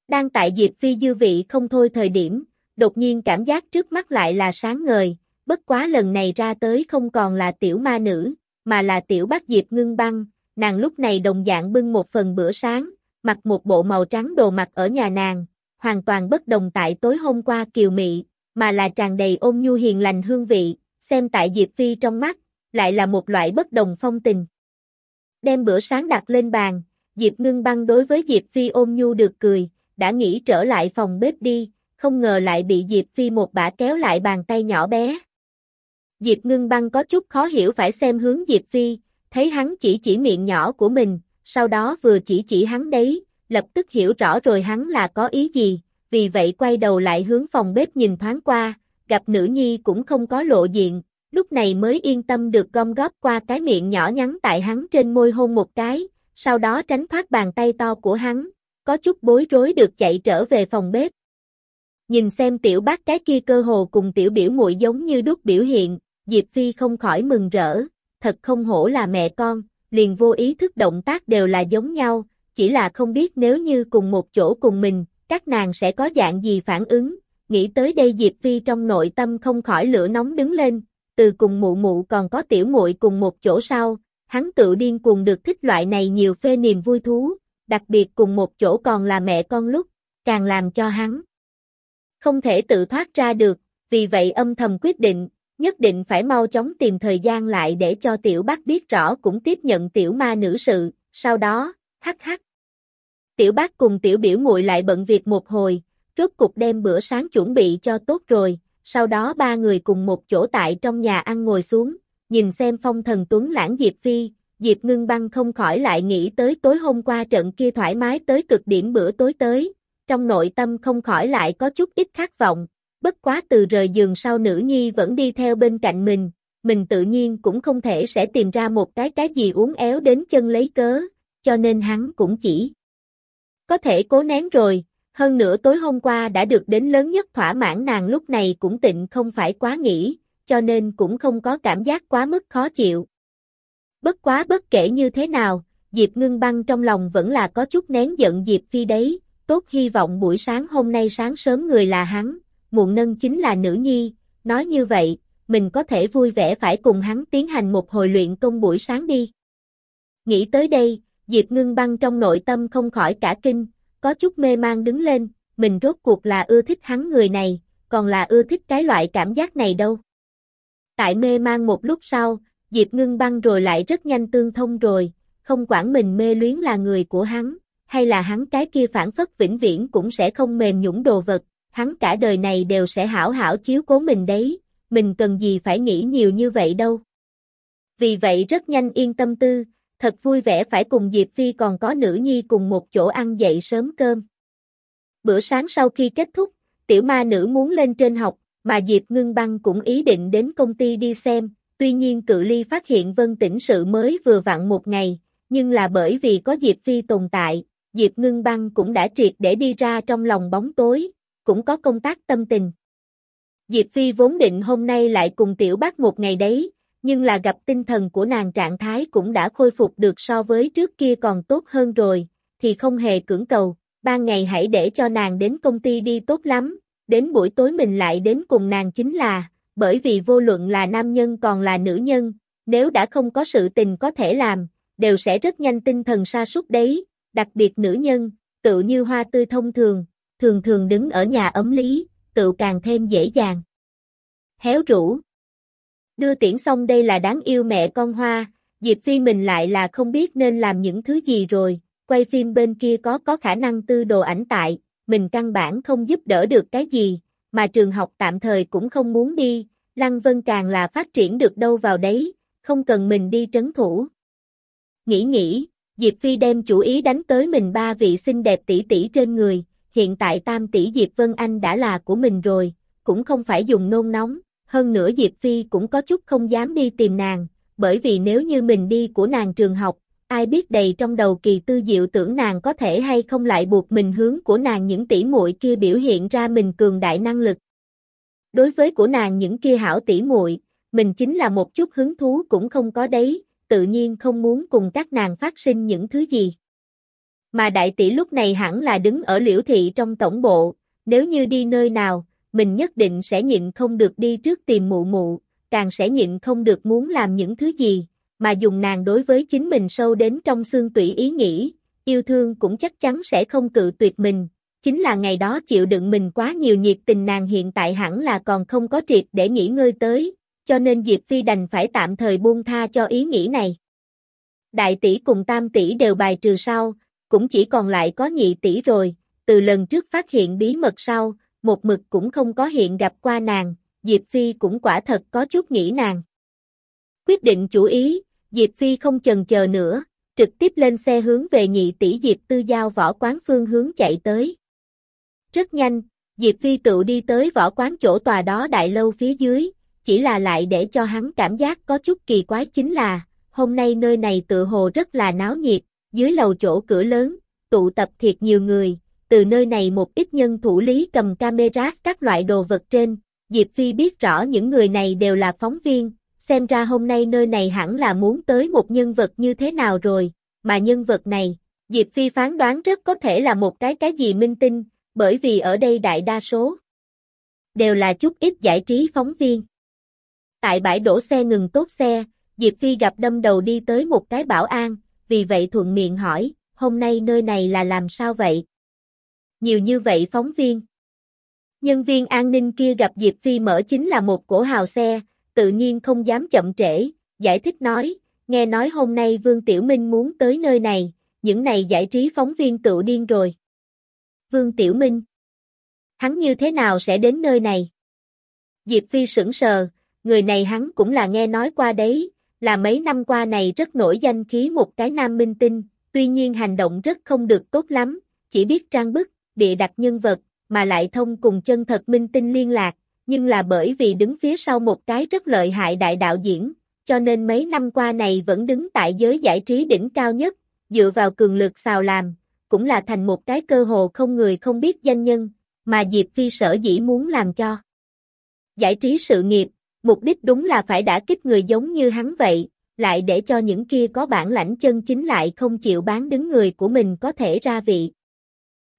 Đang tại Diệp Phi dư vị không thôi thời điểm, đột nhiên cảm giác trước mắt lại là sáng ngời, bất quá lần này ra tới không còn là tiểu ma nữ, mà là tiểu bác Diệp ngưng băng, nàng lúc này đồng dạng bưng một phần bữa sáng, mặc một bộ màu trắng đồ mặc ở nhà nàng, hoàn toàn bất đồng tại tối hôm qua kiều mị, mà là tràn đầy ôn nhu hiền lành hương vị, xem tại Diệp Phi trong mắt, lại là một loại bất đồng phong tình. Đem bữa sáng đặt lên bàn, Diệp ngưng băng đối với Diệp Phi ôm nhu được cười, đã nghĩ trở lại phòng bếp đi, không ngờ lại bị Diệp Phi một bả kéo lại bàn tay nhỏ bé. Diệp ngưng băng có chút khó hiểu phải xem hướng Diệp Phi, thấy hắn chỉ chỉ miệng nhỏ của mình, sau đó vừa chỉ chỉ hắn đấy, lập tức hiểu rõ rồi hắn là có ý gì, vì vậy quay đầu lại hướng phòng bếp nhìn thoáng qua, gặp nữ nhi cũng không có lộ diện, lúc này mới yên tâm được gom góp qua cái miệng nhỏ nhắn tại hắn trên môi hôn một cái, sau đó tránh thoát bàn tay to của hắn, có chút bối rối được chạy trở về phòng bếp. Nhìn xem tiểu bác cái kia cơ hồ cùng tiểu biểu muội giống như đúc biểu hiện, Diệp Phi không khỏi mừng rỡ, thật không hổ là mẹ con, liền vô ý thức động tác đều là giống nhau, chỉ là không biết nếu như cùng một chỗ cùng mình, các nàng sẽ có dạng gì phản ứng, nghĩ tới đây Diệp Phi trong nội tâm không khỏi lửa nóng đứng lên, từ cùng mụ mụ còn có tiểu muội cùng một chỗ sau, hắn tự điên cuồng được thích loại này nhiều phê niềm vui thú, đặc biệt cùng một chỗ còn là mẹ con lúc, càng làm cho hắn không thể tự thoát ra được, vì vậy âm thầm quyết định, nhất định phải mau chóng tìm thời gian lại để cho tiểu bác biết rõ cũng tiếp nhận tiểu ma nữ sự, sau đó, hắc hắc. Tiểu bác cùng tiểu biểu muội lại bận việc một hồi, rốt cục đem bữa sáng chuẩn bị cho tốt rồi, sau đó ba người cùng một chỗ tại trong nhà ăn ngồi xuống, nhìn xem phong thần tuấn lãng Diệp Phi, Diệp ngưng băng không khỏi lại nghĩ tới tối hôm qua trận kia thoải mái tới cực điểm bữa tối tới, trong nội tâm không khỏi lại có chút ít khát vọng, bất quá từ rời giường sau nữ nhi vẫn đi theo bên cạnh mình, mình tự nhiên cũng không thể sẽ tìm ra một cái cái gì uống éo đến chân lấy cớ, cho nên hắn cũng chỉ có thể cố nén rồi, hơn nữa tối hôm qua đã được đến lớn nhất thỏa mãn nàng lúc này cũng tịnh không phải quá nghĩ, cho nên cũng không có cảm giác quá mức khó chịu. Bất quá bất kể như thế nào, Diệp ngưng băng trong lòng vẫn là có chút nén giận Diệp Phi đấy, tốt hy vọng buổi sáng hôm nay sáng sớm người là hắn, muộn nâng chính là nữ nhi, nói như vậy, mình có thể vui vẻ phải cùng hắn tiến hành một hồi luyện công buổi sáng đi. Nghĩ tới đây, Diệp ngưng băng trong nội tâm không khỏi cả kinh, có chút mê mang đứng lên, mình rốt cuộc là ưa thích hắn người này, còn là ưa thích cái loại cảm giác này đâu. Tại mê mang một lúc sau, Diệp ngưng băng rồi lại rất nhanh tương thông rồi, không quản mình mê luyến là người của hắn, hay là hắn cái kia phản phất vĩnh viễn cũng sẽ không mềm nhũng đồ vật, hắn cả đời này đều sẽ hảo hảo chiếu cố mình đấy, mình cần gì phải nghĩ nhiều như vậy đâu. Vì vậy rất nhanh yên tâm tư, thật vui vẻ phải cùng Diệp Phi còn có nữ nhi cùng một chỗ ăn dậy sớm cơm. Bữa sáng sau khi kết thúc, tiểu ma nữ muốn lên trên học, mà Diệp Ngưng Băng cũng ý định đến công ty đi xem, tuy nhiên cự ly phát hiện vân tỉnh sự mới vừa vặn một ngày, nhưng là bởi vì có Diệp Phi tồn tại, Diệp Ngưng Băng cũng đã triệt để đi ra trong lòng bóng tối, cũng có công tác tâm tình. Diệp Phi vốn định hôm nay lại cùng tiểu bác một ngày đấy, nhưng là gặp tinh thần của nàng trạng thái cũng đã khôi phục được so với trước kia còn tốt hơn rồi, thì không hề cưỡng cầu, ban ngày hãy để cho nàng đến công ty đi tốt lắm, đến buổi tối mình lại đến cùng nàng chính là, bởi vì vô luận là nam nhân còn là nữ nhân, nếu đã không có sự tình có thể làm, đều sẽ rất nhanh tinh thần sa sút đấy, đặc biệt nữ nhân, tự như hoa tươi thông thường, thường thường đứng ở nhà ấm lý, tự càng thêm dễ dàng. Héo rũ Đưa tiễn xong đây là đáng yêu mẹ con hoa, Diệp Phi mình lại là không biết nên làm những thứ gì rồi, quay phim bên kia có có khả năng tư đồ ảnh tại, mình căn bản không giúp đỡ được cái gì, mà trường học tạm thời cũng không muốn đi, Lăng Vân càng là phát triển được đâu vào đấy, không cần mình đi trấn thủ. Nghĩ nghĩ, Diệp Phi đem chủ ý đánh tới mình ba vị xinh đẹp tỷ tỷ trên người, hiện tại tam tỷ Diệp Vân Anh đã là của mình rồi, cũng không phải dùng nôn nóng, hơn nữa Diệp Phi cũng có chút không dám đi tìm nàng, bởi vì nếu như mình đi của nàng trường học, ai biết đầy trong đầu kỳ tư diệu tưởng nàng có thể hay không lại buộc mình hướng của nàng những tỷ muội kia biểu hiện ra mình cường đại năng lực. Đối với của nàng những kia hảo tỷ muội, mình chính là một chút hứng thú cũng không có đấy, tự nhiên không muốn cùng các nàng phát sinh những thứ gì. Mà đại tỷ lúc này hẳn là đứng ở liễu thị trong tổng bộ, nếu như đi nơi nào, mình nhất định sẽ nhịn không được đi trước tìm mụ mụ, càng sẽ nhịn không được muốn làm những thứ gì, mà dùng nàng đối với chính mình sâu đến trong xương tủy ý nghĩ, yêu thương cũng chắc chắn sẽ không cự tuyệt mình, chính là ngày đó chịu đựng mình quá nhiều nhiệt tình nàng hiện tại hẳn là còn không có triệt để nghỉ ngơi tới, cho nên Diệp Phi đành phải tạm thời buông tha cho ý nghĩ này. Đại tỷ cùng tam tỷ đều bài trừ sau, cũng chỉ còn lại có nhị tỷ rồi, từ lần trước phát hiện bí mật sau, một mực cũng không có hiện gặp qua nàng, Diệp Phi cũng quả thật có chút nghĩ nàng. Quyết định chủ ý, Diệp Phi không chần chờ nữa, trực tiếp lên xe hướng về nhị tỷ Diệp Tư Giao võ quán phương hướng chạy tới. Rất nhanh, Diệp Phi tự đi tới võ quán chỗ tòa đó đại lâu phía dưới, chỉ là lại để cho hắn cảm giác có chút kỳ quái chính là, hôm nay nơi này tự hồ rất là náo nhiệt, dưới lầu chỗ cửa lớn, tụ tập thiệt nhiều người, từ nơi này một ít nhân thủ lý cầm camera các loại đồ vật trên, Diệp Phi biết rõ những người này đều là phóng viên, xem ra hôm nay nơi này hẳn là muốn tới một nhân vật như thế nào rồi, mà nhân vật này, Diệp Phi phán đoán rất có thể là một cái cái gì minh tinh, bởi vì ở đây đại đa số đều là chút ít giải trí phóng viên. Tại bãi đổ xe ngừng tốt xe, Diệp Phi gặp đâm đầu đi tới một cái bảo an, vì vậy thuận miệng hỏi, hôm nay nơi này là làm sao vậy? Nhiều như vậy phóng viên. Nhân viên an ninh kia gặp Diệp Phi mở chính là một cổ hào xe, tự nhiên không dám chậm trễ, giải thích nói, nghe nói hôm nay Vương Tiểu Minh muốn tới nơi này, những này giải trí phóng viên tự điên rồi. Vương Tiểu Minh Hắn như thế nào sẽ đến nơi này? Diệp Phi sững sờ, người này hắn cũng là nghe nói qua đấy, là mấy năm qua này rất nổi danh khí một cái nam minh tinh, tuy nhiên hành động rất không được tốt lắm, chỉ biết trang bức, bịa đặt nhân vật, mà lại thông cùng chân thật minh tinh liên lạc, nhưng là bởi vì đứng phía sau một cái rất lợi hại đại đạo diễn, cho nên mấy năm qua này vẫn đứng tại giới giải trí đỉnh cao nhất, dựa vào cường lực xào làm, cũng là thành một cái cơ hồ không người không biết danh nhân, mà Diệp Phi sở dĩ muốn làm cho. Giải trí sự nghiệp, mục đích đúng là phải đã kích người giống như hắn vậy, lại để cho những kia có bản lãnh chân chính lại không chịu bán đứng người của mình có thể ra vị.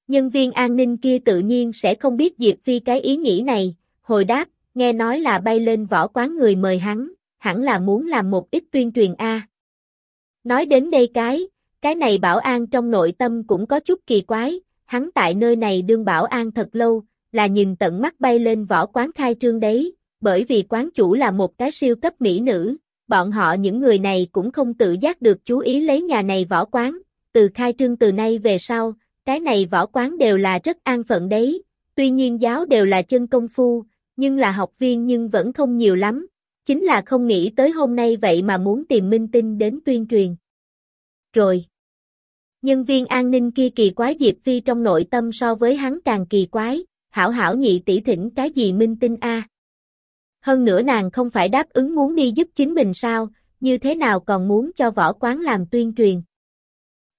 Nhân viên an ninh kia tự nhiên sẽ không biết Diệp Phi cái ý nghĩ này, hồi đáp, nghe nói là bay lên võ quán người mời hắn, hẳn là muốn làm một ít tuyên truyền A. Nói đến đây cái, cái này bảo an trong nội tâm cũng có chút kỳ quái, hắn tại nơi này đương bảo an thật lâu, là nhìn tận mắt bay lên võ quán khai trương đấy, bởi vì quán chủ là một cái siêu cấp mỹ nữ, bọn họ những người này cũng không tự giác được chú ý lấy nhà này võ quán, từ khai trương từ nay về sau, cái này võ quán đều là rất an phận đấy, tuy nhiên giáo đều là chân công phu, nhưng là học viên nhưng vẫn không nhiều lắm, chính là không nghĩ tới hôm nay vậy mà muốn tìm minh tinh đến tuyên truyền. Rồi. Nhân viên an ninh kia kỳ quái Diệp Phi trong nội tâm so với hắn càng kỳ quái, hảo hảo nhị tỷ thỉnh cái gì minh tinh a? Hơn nữa nàng không phải đáp ứng muốn đi giúp chính mình sao, như thế nào còn muốn cho võ quán làm tuyên truyền.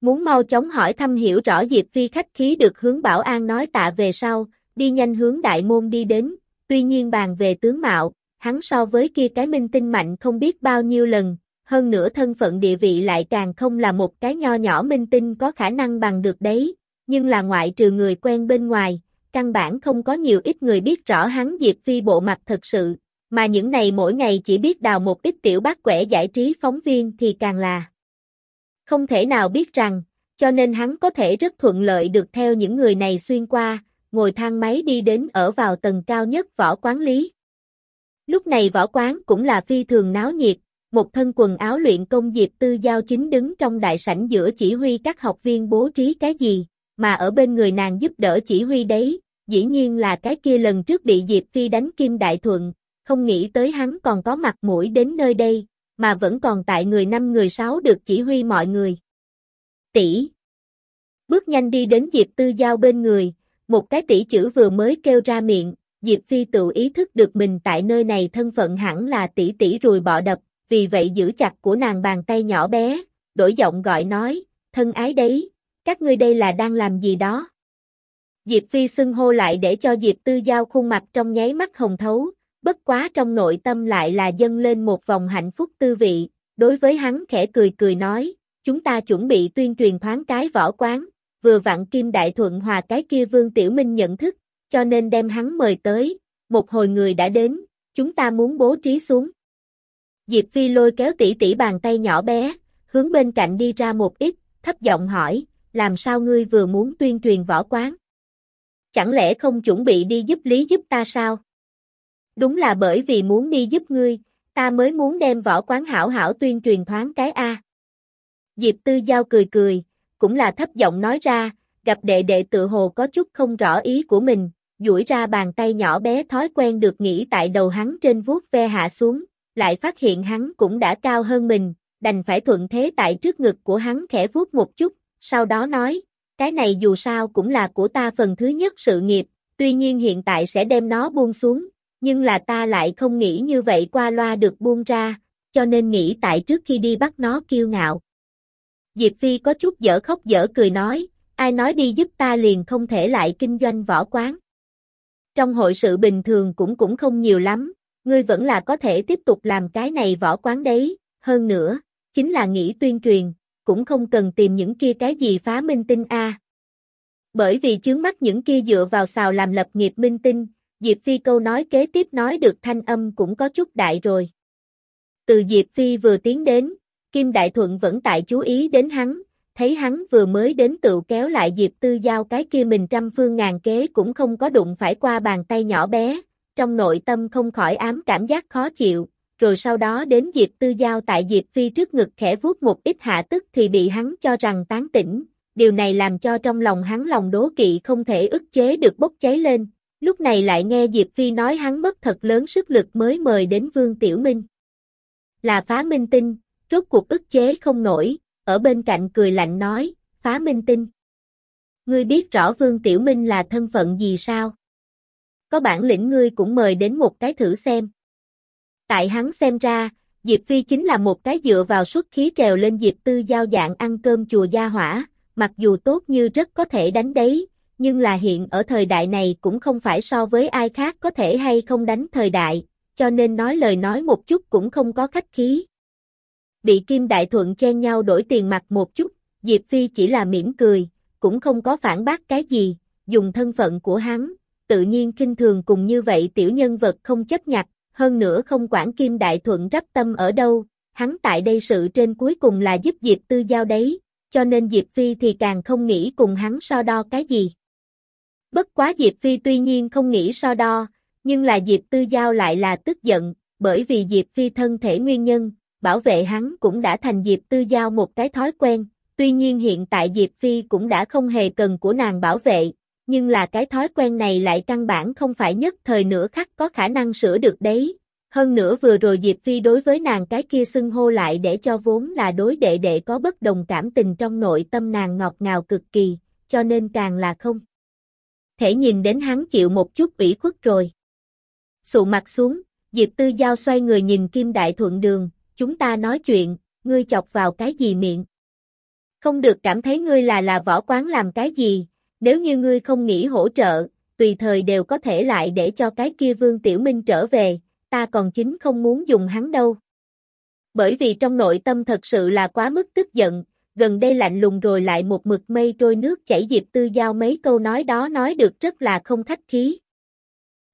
Muốn mau chóng hỏi thăm hiểu rõ Diệp Phi khách khí được hướng bảo an nói tạ về sau, đi nhanh hướng đại môn đi đến, tuy nhiên bàn về tướng mạo, hắn so với kia cái minh tinh mạnh không biết bao nhiêu lần, hơn nữa thân phận địa vị lại càng không là một cái nho nhỏ minh tinh có khả năng bằng được đấy, nhưng là ngoại trừ người quen bên ngoài, căn bản không có nhiều ít người biết rõ hắn Diệp Phi bộ mặt thật sự, mà những này mỗi ngày chỉ biết đào một ít tiểu bát quẻ giải trí phóng viên thì càng là không thể nào biết rằng, cho nên hắn có thể rất thuận lợi được theo những người này xuyên qua, ngồi thang máy đi đến ở vào tầng cao nhất võ quán lý. Lúc này võ quán cũng là phi thường náo nhiệt, một thân quần áo luyện công Diệp Tư Giao chính đứng trong đại sảnh giữa chỉ huy các học viên bố trí cái gì, mà ở bên người nàng giúp đỡ chỉ huy đấy, dĩ nhiên là cái kia lần trước bị Diệp Phi đánh Kim Đại Thuận, không nghĩ tới hắn còn có mặt mũi đến nơi đây, mà vẫn còn tại người năm người sáu được chỉ huy mọi người. Tỷ Bước nhanh đi đến Diệp Tư Giao bên người, một cái tỷ chữ vừa mới kêu ra miệng, Diệp Phi tự ý thức được mình tại nơi này thân phận hẳn là tỷ tỷ rùi bọ đập, vì vậy giữ chặt của nàng bàn tay nhỏ bé, đổi giọng gọi nói, thân ái đấy, các ngươi đây là đang làm gì đó. Diệp Phi xưng hô lại để cho Diệp Tư Giao khuôn mặt trong nháy mắt hồng thấu, bất quá trong nội tâm lại là dâng lên một vòng hạnh phúc tư vị, đối với hắn khẽ cười cười nói, chúng ta chuẩn bị tuyên truyền thoáng cái võ quán, vừa vặn Kim Đại Thuận hòa cái kia Vương Tiểu Minh nhận thức, cho nên đem hắn mời tới, một hồi người đã đến, chúng ta muốn bố trí xuống. Diệp Phi lôi kéo tỷ tỷ bàn tay nhỏ bé, hướng bên cạnh đi ra một ít, thấp giọng hỏi, làm sao ngươi vừa muốn tuyên truyền võ quán? Chẳng lẽ không chuẩn bị đi giúp lý giúp ta sao? Đúng là bởi vì muốn đi giúp ngươi, ta mới muốn đem võ quán hảo hảo tuyên truyền thoáng cái A. Diệp Tư Giao cười cười, cũng là thấp giọng nói ra, gặp đệ đệ tự hồ có chút không rõ ý của mình, duỗi ra bàn tay nhỏ bé thói quen được nghĩ tại đầu hắn trên vuốt ve hạ xuống, lại phát hiện hắn cũng đã cao hơn mình, đành phải thuận thế tại trước ngực của hắn khẽ vuốt một chút, sau đó nói, cái này dù sao cũng là của ta phần thứ nhất sự nghiệp, tuy nhiên hiện tại sẽ đem nó buông xuống, nhưng là ta lại không nghĩ như vậy qua loa được buông ra, cho nên nghĩ tại trước khi đi bắt nó kiêu ngạo. Diệp Phi có chút dở khóc dở cười nói, ai nói đi giúp ta liền không thể lại kinh doanh võ quán. Trong hội sự bình thường cũng cũng không nhiều lắm, ngươi vẫn là có thể tiếp tục làm cái này võ quán đấy, hơn nữa, chính là nghĩ tuyên truyền, cũng không cần tìm những kia cái gì phá minh tinh a. Bởi vì chướng mắt những kia dựa vào xào làm lập nghiệp minh tinh, Diệp Phi câu nói kế tiếp nói được thanh âm cũng có chút đại rồi. Từ Diệp Phi vừa tiến đến, Kim Đại Thuận vẫn tại chú ý đến hắn, thấy hắn vừa mới đến tự kéo lại Diệp Tư Giao cái kia mình trăm phương ngàn kế cũng không có đụng phải qua bàn tay nhỏ bé, trong nội tâm không khỏi ám cảm giác khó chịu, rồi sau đó đến Diệp Tư Giao tại Diệp Phi trước ngực khẽ vuốt một ít hạ tức thì bị hắn cho rằng tán tỉnh, điều này làm cho trong lòng hắn lòng đố kỵ không thể ức chế được bốc cháy lên, lúc này lại nghe Diệp Phi nói hắn mất thật lớn sức lực mới mời đến Vương Tiểu Minh. Là phá minh tinh, rốt cuộc ức chế không nổi, ở bên cạnh cười lạnh nói, phá minh tinh. Ngươi biết rõ Vương Tiểu Minh là thân phận gì sao? Có bản lĩnh ngươi cũng mời đến một cái thử xem. Tại hắn xem ra, Diệp Phi chính là một cái dựa vào xuất khí trèo lên Diệp Tư giao dạng ăn cơm chùa gia hỏa, mặc dù tốt như rất có thể đánh đấy, nhưng là hiện ở thời đại này cũng không phải so với ai khác có thể hay không đánh thời đại, cho nên nói lời nói một chút cũng không có khách khí. Bị Kim Đại Thuận chen nhau đổi tiền mặt một chút, Diệp Phi chỉ là mỉm cười, cũng không có phản bác cái gì, dùng thân phận của hắn, tự nhiên kinh thường cùng như vậy tiểu nhân vật không chấp nhặt, hơn nữa không quản Kim Đại Thuận rắp tâm ở đâu, hắn tại đây sự trên cuối cùng là giúp Diệp Tư giao đấy, cho nên Diệp Phi thì càng không nghĩ cùng hắn so đo cái gì. Bất quá Diệp Phi tuy nhiên không nghĩ so đo, nhưng là Diệp Tư Giao lại là tức giận, bởi vì Diệp Phi thân thể nguyên nhân, bảo vệ hắn cũng đã thành Diệp Tư Giao một cái thói quen, tuy nhiên hiện tại Diệp Phi cũng đã không hề cần của nàng bảo vệ, nhưng là cái thói quen này lại căn bản không phải nhất thời nửa khắc có khả năng sửa được đấy. Hơn nữa vừa rồi Diệp Phi đối với nàng cái kia xưng hô lại để cho vốn là đối đệ đệ có bất đồng cảm tình trong nội tâm nàng ngọt ngào cực kỳ, cho nên càng là không. Thể nhìn đến hắn chịu một chút ủy khuất rồi. Sụ mặt xuống, Diệp Tư Giao xoay người nhìn Kim Đại Thuận Đường, chúng ta nói chuyện, ngươi chọc vào cái gì miệng. Không được cảm thấy ngươi là là võ quán làm cái gì, nếu như ngươi không nghĩ hỗ trợ, tùy thời đều có thể lại để cho cái kia Vương Tiểu Minh trở về, ta còn chính không muốn dùng hắn đâu. Bởi vì trong nội tâm thật sự là quá mức tức giận, gần đây lạnh lùng rồi lại một mực mây trôi nước chảy Diệp Tư Giao mấy câu nói đó nói được rất là không khách khí.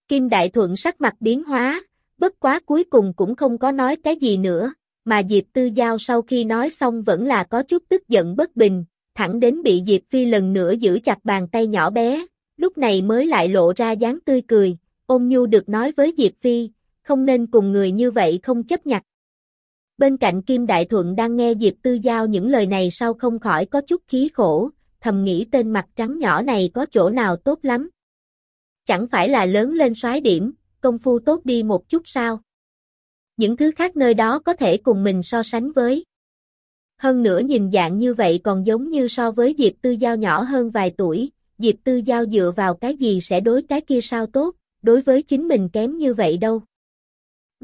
Kim Đại Thuận sắc mặt biến hóa, bất quá cuối cùng cũng không có nói cái gì nữa, mà Diệp Tư Giao sau khi nói xong vẫn là có chút tức giận bất bình, thẳng đến bị Diệp Phi lần nữa giữ chặt bàn tay nhỏ bé, lúc này mới lại lộ ra dáng tươi cười, ôm nhu được nói với Diệp Phi, không nên cùng người như vậy không chấp nhặt. Bên cạnh Kim Đại Thuận đang nghe Diệp Tư Giao những lời này sau không khỏi có chút khí khổ, thầm nghĩ tên mặt trắng nhỏ này có chỗ nào tốt lắm. Chẳng phải là lớn lên soái điểm, công phu tốt đi một chút sao? Những thứ khác nơi đó có thể cùng mình so sánh với. Hơn nữa nhìn dạng như vậy còn giống như so với Diệp Tư Giao nhỏ hơn vài tuổi, Diệp Tư Giao dựa vào cái gì sẽ đối cái kia sao tốt, đối với chính mình kém như vậy đâu.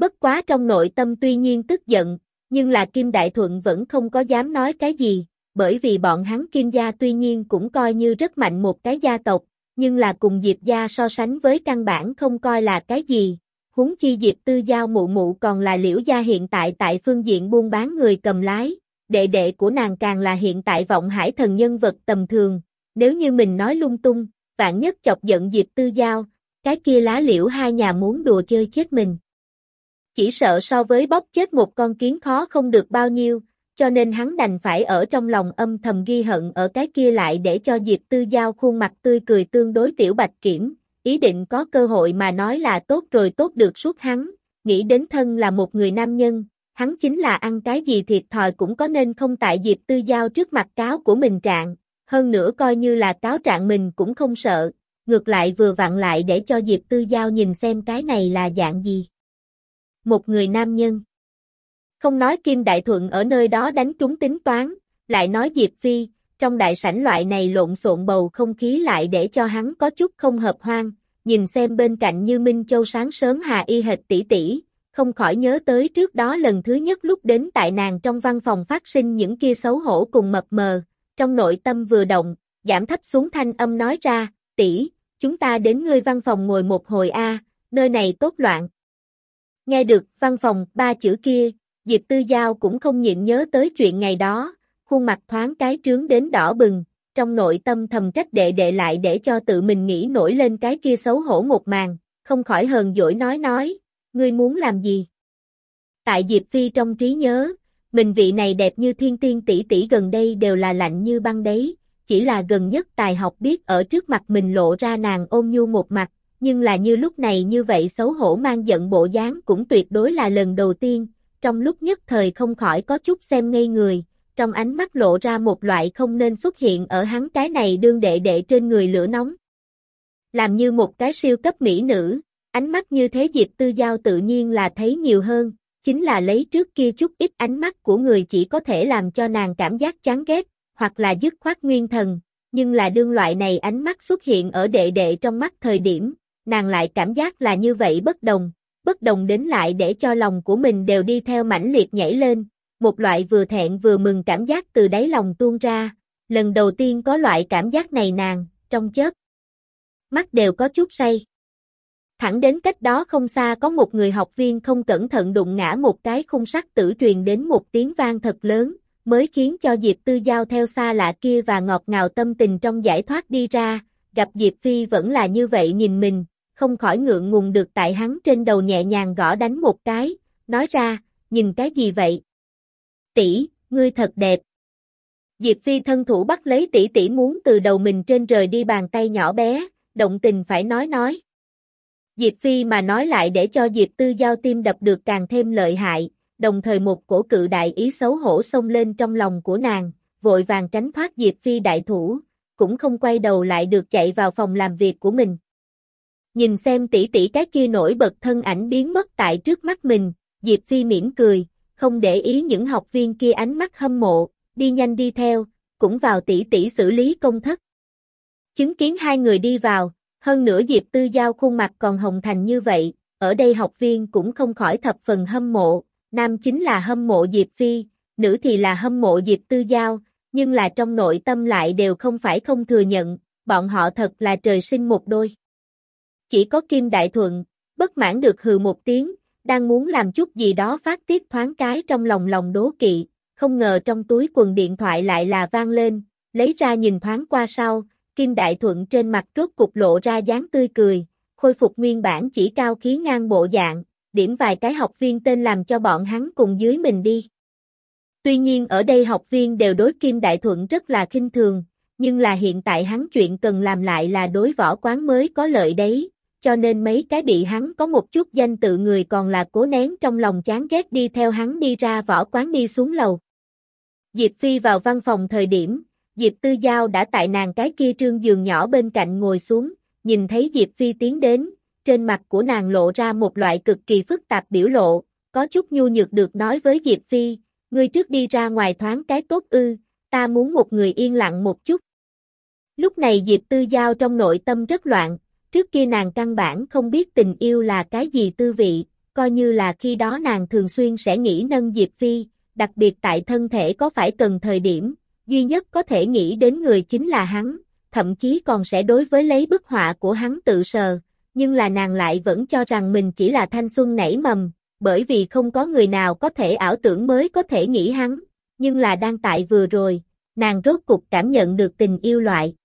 Bất quá trong nội tâm tuy nhiên tức giận, nhưng là Kim Đại Thuận vẫn không có dám nói cái gì, bởi vì bọn hắn Kim gia tuy nhiên cũng coi như rất mạnh một cái gia tộc, nhưng là cùng Diệp gia so sánh với căn bản không coi là cái gì. Huống chi Diệp Tư Giao mụ mụ còn là liễu gia hiện tại tại phương diện buôn bán người cầm lái, đệ đệ của nàng càng là hiện tại vọng hải thần nhân vật tầm thường, nếu như mình nói lung tung, vạn nhất chọc giận Diệp Tư Giao, cái kia lá liễu hai nhà muốn đùa chơi chết mình. Chỉ sợ so với bóp chết một con kiến khó không được bao nhiêu, cho nên hắn đành phải ở trong lòng âm thầm ghi hận ở cái kia lại để cho Diệp Tư Giao khuôn mặt tươi cười tương đối tiểu bạch kiểm, ý định có cơ hội mà nói là tốt rồi tốt được suốt hắn, nghĩ đến thân là một người nam nhân, hắn chính là ăn cái gì thiệt thòi cũng có nên không tại Diệp Tư Giao trước mặt cáo của mình trạng, hơn nữa coi như là cáo trạng mình cũng không sợ, ngược lại vừa vặn lại để cho Diệp Tư Giao nhìn xem cái này là dạng gì. Một người nam nhân. Không nói Kim Đại Thuận ở nơi đó đánh trúng tính toán, lại nói Diệp Phi, trong đại sảnh loại này lộn xộn bầu không khí lại để cho hắn có chút không hợp hoang, nhìn xem bên cạnh như Minh Châu sáng sớm Hà Y hệt tỷ tỷ, không khỏi nhớ tới trước đó lần thứ nhất lúc đến tại nàng trong văn phòng phát sinh những kia xấu hổ cùng mập mờ, trong nội tâm vừa động, giảm thấp xuống thanh âm nói ra, tỷ, chúng ta đến ngươi văn phòng ngồi một hồi a, nơi này tốt loạn. Nghe được văn phòng ba chữ kia, Diệp Tư Giao cũng không nhịn nhớ tới chuyện ngày đó, khuôn mặt thoáng cái trướng đến đỏ bừng, trong nội tâm thầm trách đệ đệ lại để cho tự mình nghĩ nổi lên cái kia xấu hổ một màn, không khỏi hờn dỗi nói nói, ngươi muốn làm gì? Tại Diệp Phi trong trí nhớ, mình vị này đẹp như thiên tiên tỷ tỷ gần đây đều là lạnh như băng đấy, chỉ là gần nhất tài học biết ở trước mặt mình lộ ra nàng ôm nhu một mặt, nhưng là như lúc này như vậy xấu hổ mang giận bộ dáng cũng tuyệt đối là lần đầu tiên, trong lúc nhất thời không khỏi có chút xem ngây người, trong ánh mắt lộ ra một loại không nên xuất hiện ở hắn cái này đương đệ đệ trên người lửa nóng. Làm như một cái siêu cấp mỹ nữ, ánh mắt như thế Diệp Tư Giao tự nhiên là thấy nhiều hơn, chính là lấy trước kia chút ít ánh mắt của người chỉ có thể làm cho nàng cảm giác chán ghét, hoặc là dứt khoát nguyên thần, nhưng là đương loại này ánh mắt xuất hiện ở đệ đệ trong mắt thời điểm, nàng lại cảm giác là như vậy bất đồng, bất đồng đến lại để cho lòng của mình đều đi theo mãnh liệt nhảy lên, một loại vừa thẹn vừa mừng cảm giác từ đáy lòng tuôn ra, lần đầu tiên có loại cảm giác này nàng, trong chớp. Mắt đều có chút say. Thẳng đến cách đó không xa có một người học viên không cẩn thận đụng ngã một cái khung sắt tử truyền đến một tiếng vang thật lớn, mới khiến cho Diệp Tư Giao theo xa lạ kia và ngọt ngào tâm tình trong giải thoát đi ra, gặp Diệp Phi vẫn là như vậy nhìn mình, không khỏi ngượng ngùng được tại hắn trên đầu nhẹ nhàng gõ đánh một cái, nói ra, nhìn cái gì vậy? Tỷ, ngươi thật đẹp. Diệp Phi thân thủ bắt lấy tỷ tỷ muốn từ đầu mình trên rời đi bàn tay nhỏ bé, động tình phải nói nói. Diệp Phi mà nói lại để cho Diệp Tư Giao tim đập được càng thêm lợi hại, đồng thời một cổ cự đại ý xấu hổ xông lên trong lòng của nàng, vội vàng tránh thoát Diệp Phi đại thủ, cũng không quay đầu lại được chạy vào phòng làm việc của mình. Nhìn xem tỷ tỷ cái kia nổi bật thân ảnh biến mất tại trước mắt mình, Diệp Phi mỉm cười, không để ý những học viên kia ánh mắt hâm mộ, đi nhanh đi theo, cũng vào tỷ tỷ xử lý công thất. Chứng kiến hai người đi vào, hơn nữa Diệp Tư Giao khuôn mặt còn hồng thành như vậy, ở đây học viên cũng không khỏi thập phần hâm mộ, nam chính là hâm mộ Diệp Phi, nữ thì là hâm mộ Diệp Tư Giao, nhưng là trong nội tâm lại đều không phải không thừa nhận, bọn họ thật là trời sinh một đôi. Chỉ có Kim Đại Thuận, bất mãn được hừ một tiếng, đang muốn làm chút gì đó phát tiết thoáng cái trong lòng lòng đố kỵ, không ngờ trong túi quần điện thoại lại là vang lên, lấy ra nhìn thoáng qua sau, Kim Đại Thuận trên mặt rốt cục lộ ra dáng tươi cười, khôi phục nguyên bản chỉ cao khí ngang bộ dạng, điểm vài cái học viên tên làm cho bọn hắn cùng dưới mình đi. Tuy nhiên ở đây học viên đều đối Kim Đại Thuận rất là khinh thường, nhưng là hiện tại hắn chuyện cần làm lại là đối võ quán mới có lợi đấy, cho nên mấy cái bị hắn có một chút danh tự người còn là cố nén trong lòng chán ghét đi theo hắn đi ra võ quán đi xuống lầu. Diệp Phi vào văn phòng thời điểm, Diệp Tư Giao đã tại nàng cái kia trương giường nhỏ bên cạnh ngồi xuống, nhìn thấy Diệp Phi tiến đến, trên mặt của nàng lộ ra một loại cực kỳ phức tạp biểu lộ, có chút nhu nhược được nói với Diệp Phi, ngươi trước đi ra ngoài thoáng cái tốt ư, ta muốn một người yên lặng một chút. Lúc này Diệp Tư Giao trong nội tâm rất loạn, trước kia nàng căn bản không biết tình yêu là cái gì tư vị, coi như là khi đó nàng thường xuyên sẽ nghĩ nâng Diệp Phi, đặc biệt tại thân thể có phải cần thời điểm, duy nhất có thể nghĩ đến người chính là hắn, thậm chí còn sẽ đối với lấy bức họa của hắn tự sờ, nhưng là nàng lại vẫn cho rằng mình chỉ là thanh xuân nảy mầm, bởi vì không có người nào có thể ảo tưởng mới có thể nghĩ hắn, nhưng là đang tại vừa rồi, nàng rốt cục cảm nhận được tình yêu loại.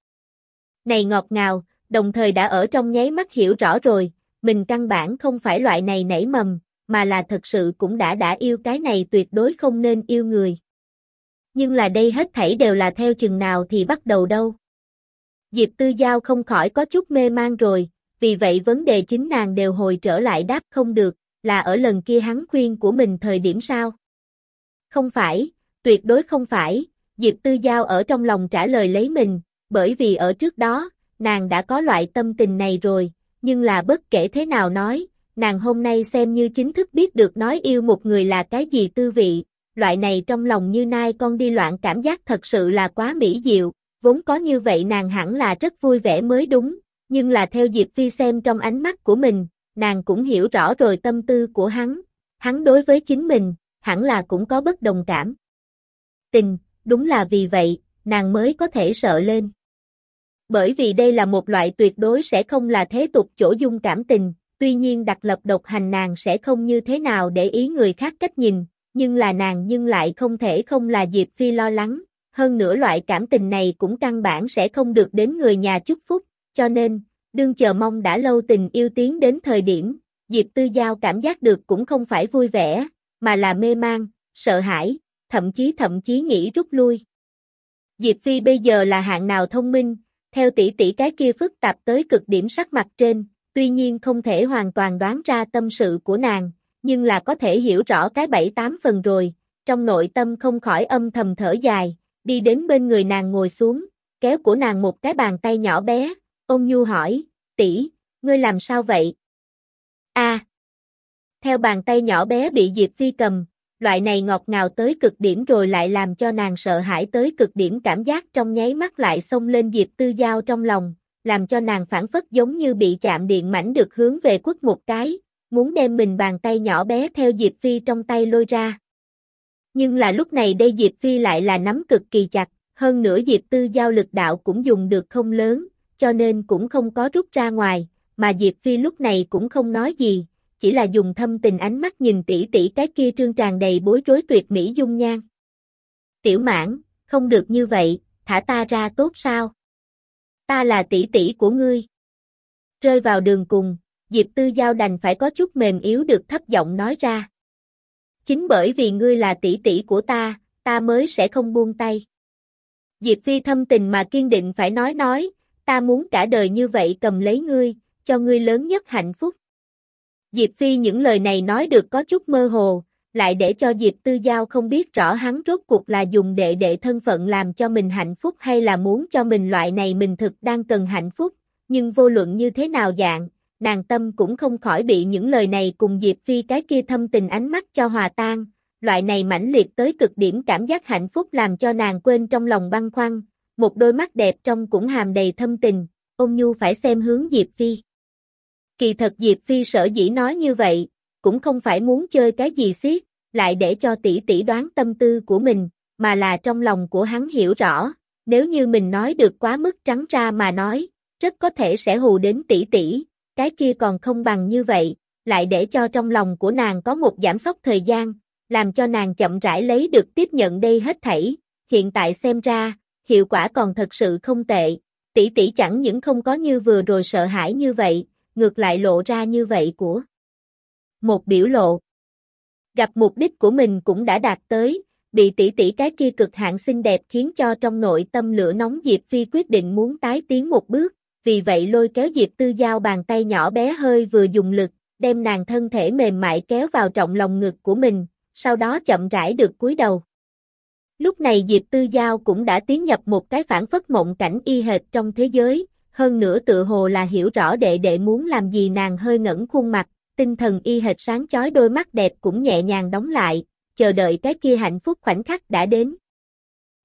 Này ngọt ngào, đồng thời đã ở trong nháy mắt hiểu rõ rồi, mình căn bản không phải loại này nảy mầm, mà là thật sự cũng đã đã yêu cái này tuyệt đối không nên yêu người. Nhưng là đây hết thảy đều là theo chừng nào thì bắt đầu đâu. Diệp Tư Giao không khỏi có chút mê mang rồi, vì vậy vấn đề chính nàng đều hồi trở lại đáp không được, là ở lần kia hắn khuyên của mình thời điểm sao? Không phải, tuyệt đối không phải, Diệp Tư Giao ở trong lòng trả lời lấy mình, bởi vì ở trước đó, nàng đã có loại tâm tình này rồi, nhưng là bất kể thế nào nói, nàng hôm nay xem như chính thức biết được nói yêu một người là cái gì tư vị, loại này trong lòng như nai con đi loạn cảm giác thật sự là quá mỹ diệu, vốn có như vậy nàng hẳn là rất vui vẻ mới đúng, nhưng là theo Diệp Phi xem trong ánh mắt của mình, nàng cũng hiểu rõ rồi tâm tư của hắn, hắn đối với chính mình, hẳn là cũng có bất đồng cảm. Tình, đúng là vì vậy, nàng mới có thể sợ lên. Bởi vì đây là một loại tuyệt đối sẽ không là thế tục chỗ dung cảm tình, tuy nhiên đặc lập độc hành nàng sẽ không như thế nào để ý người khác cách nhìn, nhưng là nàng nhưng lại không thể không là Diệp Phi lo lắng, hơn nữa loại cảm tình này cũng căn bản sẽ không được đến người nhà chúc phúc, cho nên, đương chờ mong đã lâu tình yêu tiến đến thời điểm, Diệp Tư Giao cảm giác được cũng không phải vui vẻ, mà là mê mang, sợ hãi, thậm chí thậm chí nghĩ rút lui. Diệp Phi bây giờ là hạng nào thông minh, theo tỷ tỷ cái kia phức tạp tới cực điểm sắc mặt trên, tuy nhiên không thể hoàn toàn đoán ra tâm sự của nàng, nhưng là có thể hiểu rõ cái bảy tám phần rồi, trong nội tâm không khỏi âm thầm thở dài, đi đến bên người nàng ngồi xuống, kéo của nàng một cái bàn tay nhỏ bé, ông nhu hỏi, tỷ, ngươi làm sao vậy? A. Theo bàn tay nhỏ bé bị Diệp Phi cầm, loại này ngọt ngào tới cực điểm rồi lại làm cho nàng sợ hãi tới cực điểm cảm giác trong nháy mắt lại xông lên Diệp Tư Giao trong lòng, làm cho nàng phản phất giống như bị chạm điện mảnh được hướng về quất một cái, muốn đem mình bàn tay nhỏ bé theo Diệp Phi trong tay lôi ra. Nhưng là lúc này đây Diệp Phi lại là nắm cực kỳ chặt, hơn nữa Diệp Tư Giao lực đạo cũng dùng được không lớn, cho nên cũng không có rút ra ngoài, mà Diệp Phi lúc này cũng không nói gì, chỉ là dùng thâm tình ánh mắt nhìn tỷ tỷ cái kia trương tràn đầy bối rối tuyệt mỹ dung nhan. Tiểu mãn, không được như vậy, thả ta ra tốt sao? Ta là tỷ tỷ của ngươi. Rơi vào đường cùng, Diệp Tư Giao đành phải có chút mềm yếu được thấp giọng nói ra. Chính bởi vì ngươi là tỷ tỷ của ta, ta mới sẽ không buông tay. Diệp Phi thâm tình mà kiên định phải nói nói, ta muốn cả đời như vậy cầm lấy ngươi, cho ngươi lớn nhất hạnh phúc. Diệp Phi những lời này nói được có chút mơ hồ, lại để cho Diệp Tư Giao không biết rõ hắn rốt cuộc là dùng đệ đệ thân phận làm cho mình hạnh phúc hay là muốn cho mình loại này mình thực đang cần hạnh phúc, nhưng vô luận như thế nào dạng, nàng tâm cũng không khỏi bị những lời này cùng Diệp Phi cái kia thâm tình ánh mắt cho hòa tan, loại này mãnh liệt tới cực điểm cảm giác hạnh phúc làm cho nàng quên trong lòng băng khoăn, một đôi mắt đẹp trong cũng hàm đầy thâm tình, ôn nhu phải xem hướng Diệp Phi. Kỳ thật Diệp Phi sở dĩ nói như vậy, cũng không phải muốn chơi cái gì xiết, lại để cho tỷ tỷ đoán tâm tư của mình, mà là trong lòng của hắn hiểu rõ, nếu như mình nói được quá mức trắng ra mà nói, rất có thể sẽ hù đến tỷ tỷ, cái kia còn không bằng như vậy, lại để cho trong lòng của nàng có một giảm sóc thời gian, làm cho nàng chậm rãi lấy được tiếp nhận đây hết thảy, hiện tại xem ra, hiệu quả còn thật sự không tệ, tỷ tỷ chẳng những không có như vừa rồi sợ hãi như vậy, ngược lại lộ ra như vậy của một biểu lộ. Gặp mục đích của mình cũng đã đạt tới, bị tỷ tỷ cái kia cực hạn xinh đẹp khiến cho trong nội tâm lửa nóng Diệp Phi quyết định muốn tái tiến một bước, vì vậy lôi kéo Diệp Tư Giao bàn tay nhỏ bé hơi vừa dùng lực, đem nàng thân thể mềm mại kéo vào trọng lòng ngực của mình, sau đó chậm rãi được cúi đầu. Lúc này Diệp Tư Giao cũng đã tiến nhập một cái phản phất mộng cảnh y hệt trong thế giới, hơn nữa tự hồ là hiểu rõ đệ đệ muốn làm gì nàng hơi ngẩn khuôn mặt, tinh thần y hệt sáng chói đôi mắt đẹp cũng nhẹ nhàng đóng lại, chờ đợi cái kia hạnh phúc khoảnh khắc đã đến.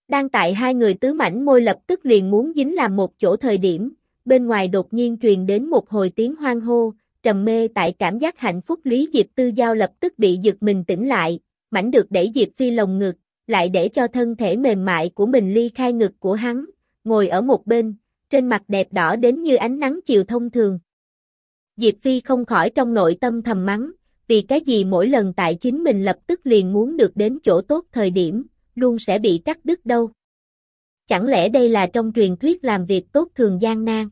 Đang tại hai người tứ mảnh môi lập tức liền muốn dính làm một chỗ thời điểm, bên ngoài đột nhiên truyền đến một hồi tiếng hoang hô, trầm mê tại cảm giác hạnh phúc Lý Diệp Tư Giao lập tức bị giật mình tỉnh lại, mảnh được đẩy Diệp Phi lồng ngực, lại để cho thân thể mềm mại của mình ly khai ngực của hắn, ngồi ở một bên, trên mặt đẹp đỏ đến như ánh nắng chiều thông thường. Diệp Phi không khỏi trong nội tâm thầm mắng, vì cái gì mỗi lần tại chính mình lập tức liền muốn được đến chỗ tốt thời điểm, luôn sẽ bị cắt đứt đâu. Chẳng lẽ đây là trong truyền thuyết làm việc tốt thường gian nan?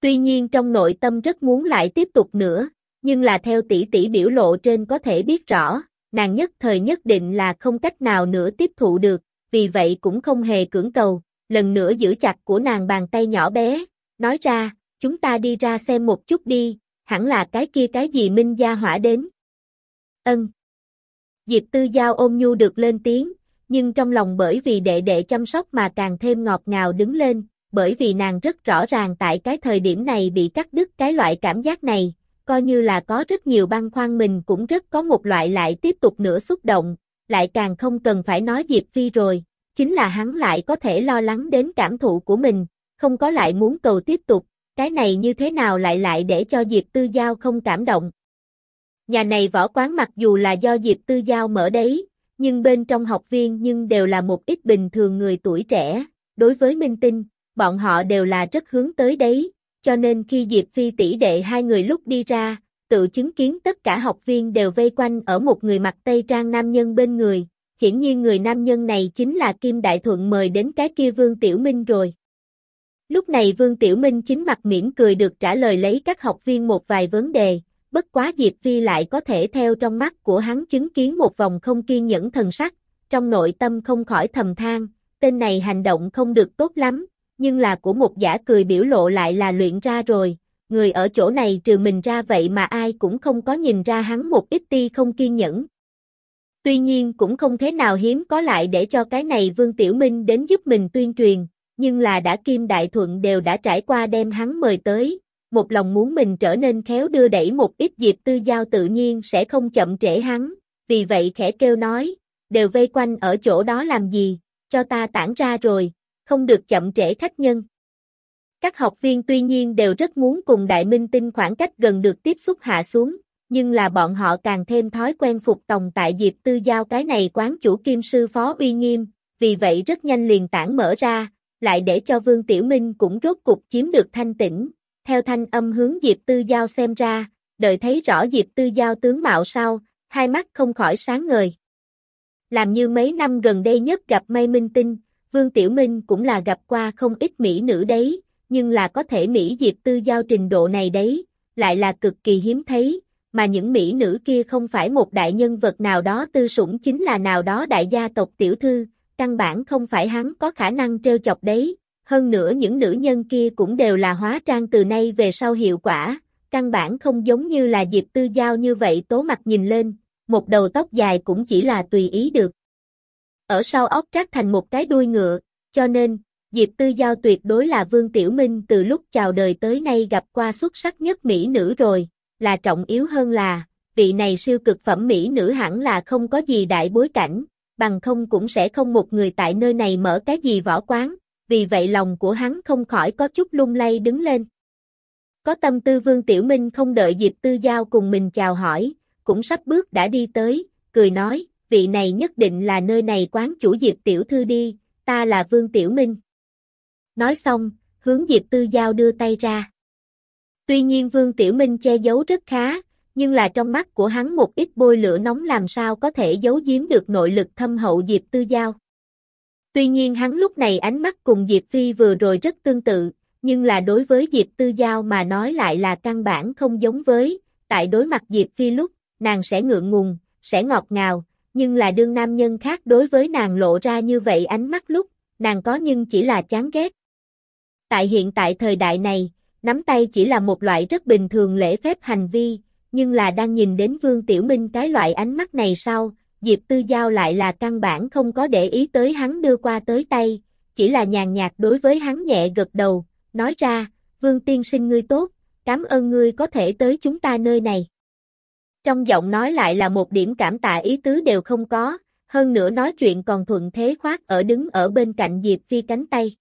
Tuy nhiên trong nội tâm rất muốn lại tiếp tục nữa, nhưng là theo tỷ tỷ biểu lộ trên có thể biết rõ, nàng nhất thời nhất định là không cách nào nữa tiếp thụ được, vì vậy cũng không hề cưỡng cầu, lần nữa giữ chặt của nàng bàn tay nhỏ bé, nói ra, chúng ta đi ra xem một chút đi, hẳn là cái kia cái gì minh gia hỏa đến. Ân. Diệp Tư Giao ôm nhu được lên tiếng, nhưng trong lòng bởi vì đệ đệ chăm sóc mà càng thêm ngọt ngào đứng lên, bởi vì nàng rất rõ ràng tại cái thời điểm này bị cắt đứt cái loại cảm giác này, coi như là có rất nhiều băng khoăn mình cũng rất có một loại lại tiếp tục nữa xúc động, lại càng không cần phải nói Diệp Phi rồi, chính là hắn lại có thể lo lắng đến cảm thụ của mình, không có lại muốn cầu tiếp tục, cái này như thế nào lại lại để cho Diệp Tư Giao không cảm động. Nhà này võ quán mặc dù là do Diệp Tư Giao mở đấy, nhưng bên trong học viên nhưng đều là một ít bình thường người tuổi trẻ, đối với minh tinh, bọn họ đều là rất hướng tới đấy, cho nên khi Diệp Phi tỷ đệ hai người lúc đi ra, tự chứng kiến tất cả học viên đều vây quanh ở một người mặc tây trang nam nhân bên người, hiển nhiên người nam nhân này chính là Kim Đại Thuận mời đến cái kia Vương Tiểu Minh rồi. Lúc này Vương Tiểu Minh chính mặt mỉm cười được trả lời lấy các học viên một vài vấn đề, bất quá Diệp Phi lại có thể theo trong mắt của hắn chứng kiến một vòng không kiên nhẫn thần sắc, trong nội tâm không khỏi thầm than, tên này hành động không được tốt lắm, nhưng là của một giả cười biểu lộ lại là luyện ra rồi, người ở chỗ này trừ mình ra vậy mà ai cũng không có nhìn ra hắn một ít ti không kiên nhẫn. Tuy nhiên cũng không thế nào hiếm có lại để cho cái này Vương Tiểu Minh đến giúp mình tuyên truyền, nhưng là đã Kim Đại Thuận đều đã trải qua đem hắn mời tới, một lòng muốn mình trở nên khéo đưa đẩy một ít dịp tư giao tự nhiên sẽ không chậm trễ hắn, vì vậy khẽ kêu nói, đều vây quanh ở chỗ đó làm gì, cho ta tản ra rồi, không được chậm trễ khách nhân. Các học viên tuy nhiên đều rất muốn cùng đại minh tinh khoảng cách gần được tiếp xúc hạ xuống, nhưng là bọn họ càng thêm thói quen phục tòng tại Diệp Tư Giao cái này quán chủ kim sư phó uy nghiêm, vì vậy rất nhanh liền tản mở ra, lại để cho Vương Tiểu Minh cũng rốt cục chiếm được thanh tĩnh, theo thanh âm hướng Diệp Tư Giao xem ra, đợi thấy rõ Diệp Tư Giao tướng mạo sau, hai mắt không khỏi sáng ngời. Làm như mấy năm gần đây nhất gặp May Minh Tinh, Vương Tiểu Minh cũng là gặp qua không ít mỹ nữ đấy, nhưng là có thể Mỹ Diệp Tư Giao trình độ này đấy, lại là cực kỳ hiếm thấy, mà những mỹ nữ kia không phải một đại nhân vật nào đó tư sủng chính là nào đó đại gia tộc tiểu thư, căn bản không phải hắn có khả năng trêu chọc đấy, hơn nữa những nữ nhân kia cũng đều là hóa trang từ nay về sau hiệu quả, căn bản không giống như là Diệp Tư Giao như vậy tố mặt nhìn lên, một đầu tóc dài cũng chỉ là tùy ý được. Ở sau óc trác thành một cái đuôi ngựa, cho nên, Diệp Tư Giao tuyệt đối là Vương Tiểu Minh từ lúc chào đời tới nay gặp qua xuất sắc nhất mỹ nữ rồi, là trọng yếu hơn là, vị này siêu cực phẩm mỹ nữ hẳn là không có gì đại bối cảnh, bằng không cũng sẽ không một người tại nơi này mở cái gì võ quán, vì vậy lòng của hắn không khỏi có chút lung lay đứng lên. Có tâm tư Vương Tiểu Minh không đợi Diệp Tư Giao cùng mình chào hỏi, cũng sắp bước đã đi tới, cười nói, vị này nhất định là nơi này quán chủ Diệp Tiểu Thư đi, ta là Vương Tiểu Minh. Nói xong, hướng Diệp Tư Giao đưa tay ra. Tuy nhiên Vương Tiểu Minh che giấu rất khá, nhưng là trong mắt của hắn một ít bôi lửa nóng làm sao có thể giấu giếm được nội lực thâm hậu Diệp Tư Giao. Tuy nhiên hắn lúc này ánh mắt cùng Diệp Phi vừa rồi rất tương tự, nhưng là đối với Diệp Tư Giao mà nói lại là căn bản không giống với, tại đối mặt Diệp Phi lúc, nàng sẽ ngượng ngùng, sẽ ngọt ngào, nhưng là đương nam nhân khác đối với nàng lộ ra như vậy ánh mắt lúc, nàng có nhưng chỉ là chán ghét. Tại hiện tại thời đại này, nắm tay chỉ là một loại rất bình thường lễ phép hành vi, nhưng là đang nhìn đến Vương Tiểu Minh cái loại ánh mắt này sau, Diệp Tư Giao lại là căn bản không có để ý tới hắn đưa qua tới tay, chỉ là nhàn nhạt đối với hắn nhẹ gật đầu, nói ra, Vương Tiên sinh ngươi tốt, cảm ơn ngươi có thể tới chúng ta nơi này. Trong giọng nói lại là một điểm cảm tạ ý tứ đều không có, hơn nữa nói chuyện còn thuận thế khoát ở đứng ở bên cạnh Diệp Phi cánh tay.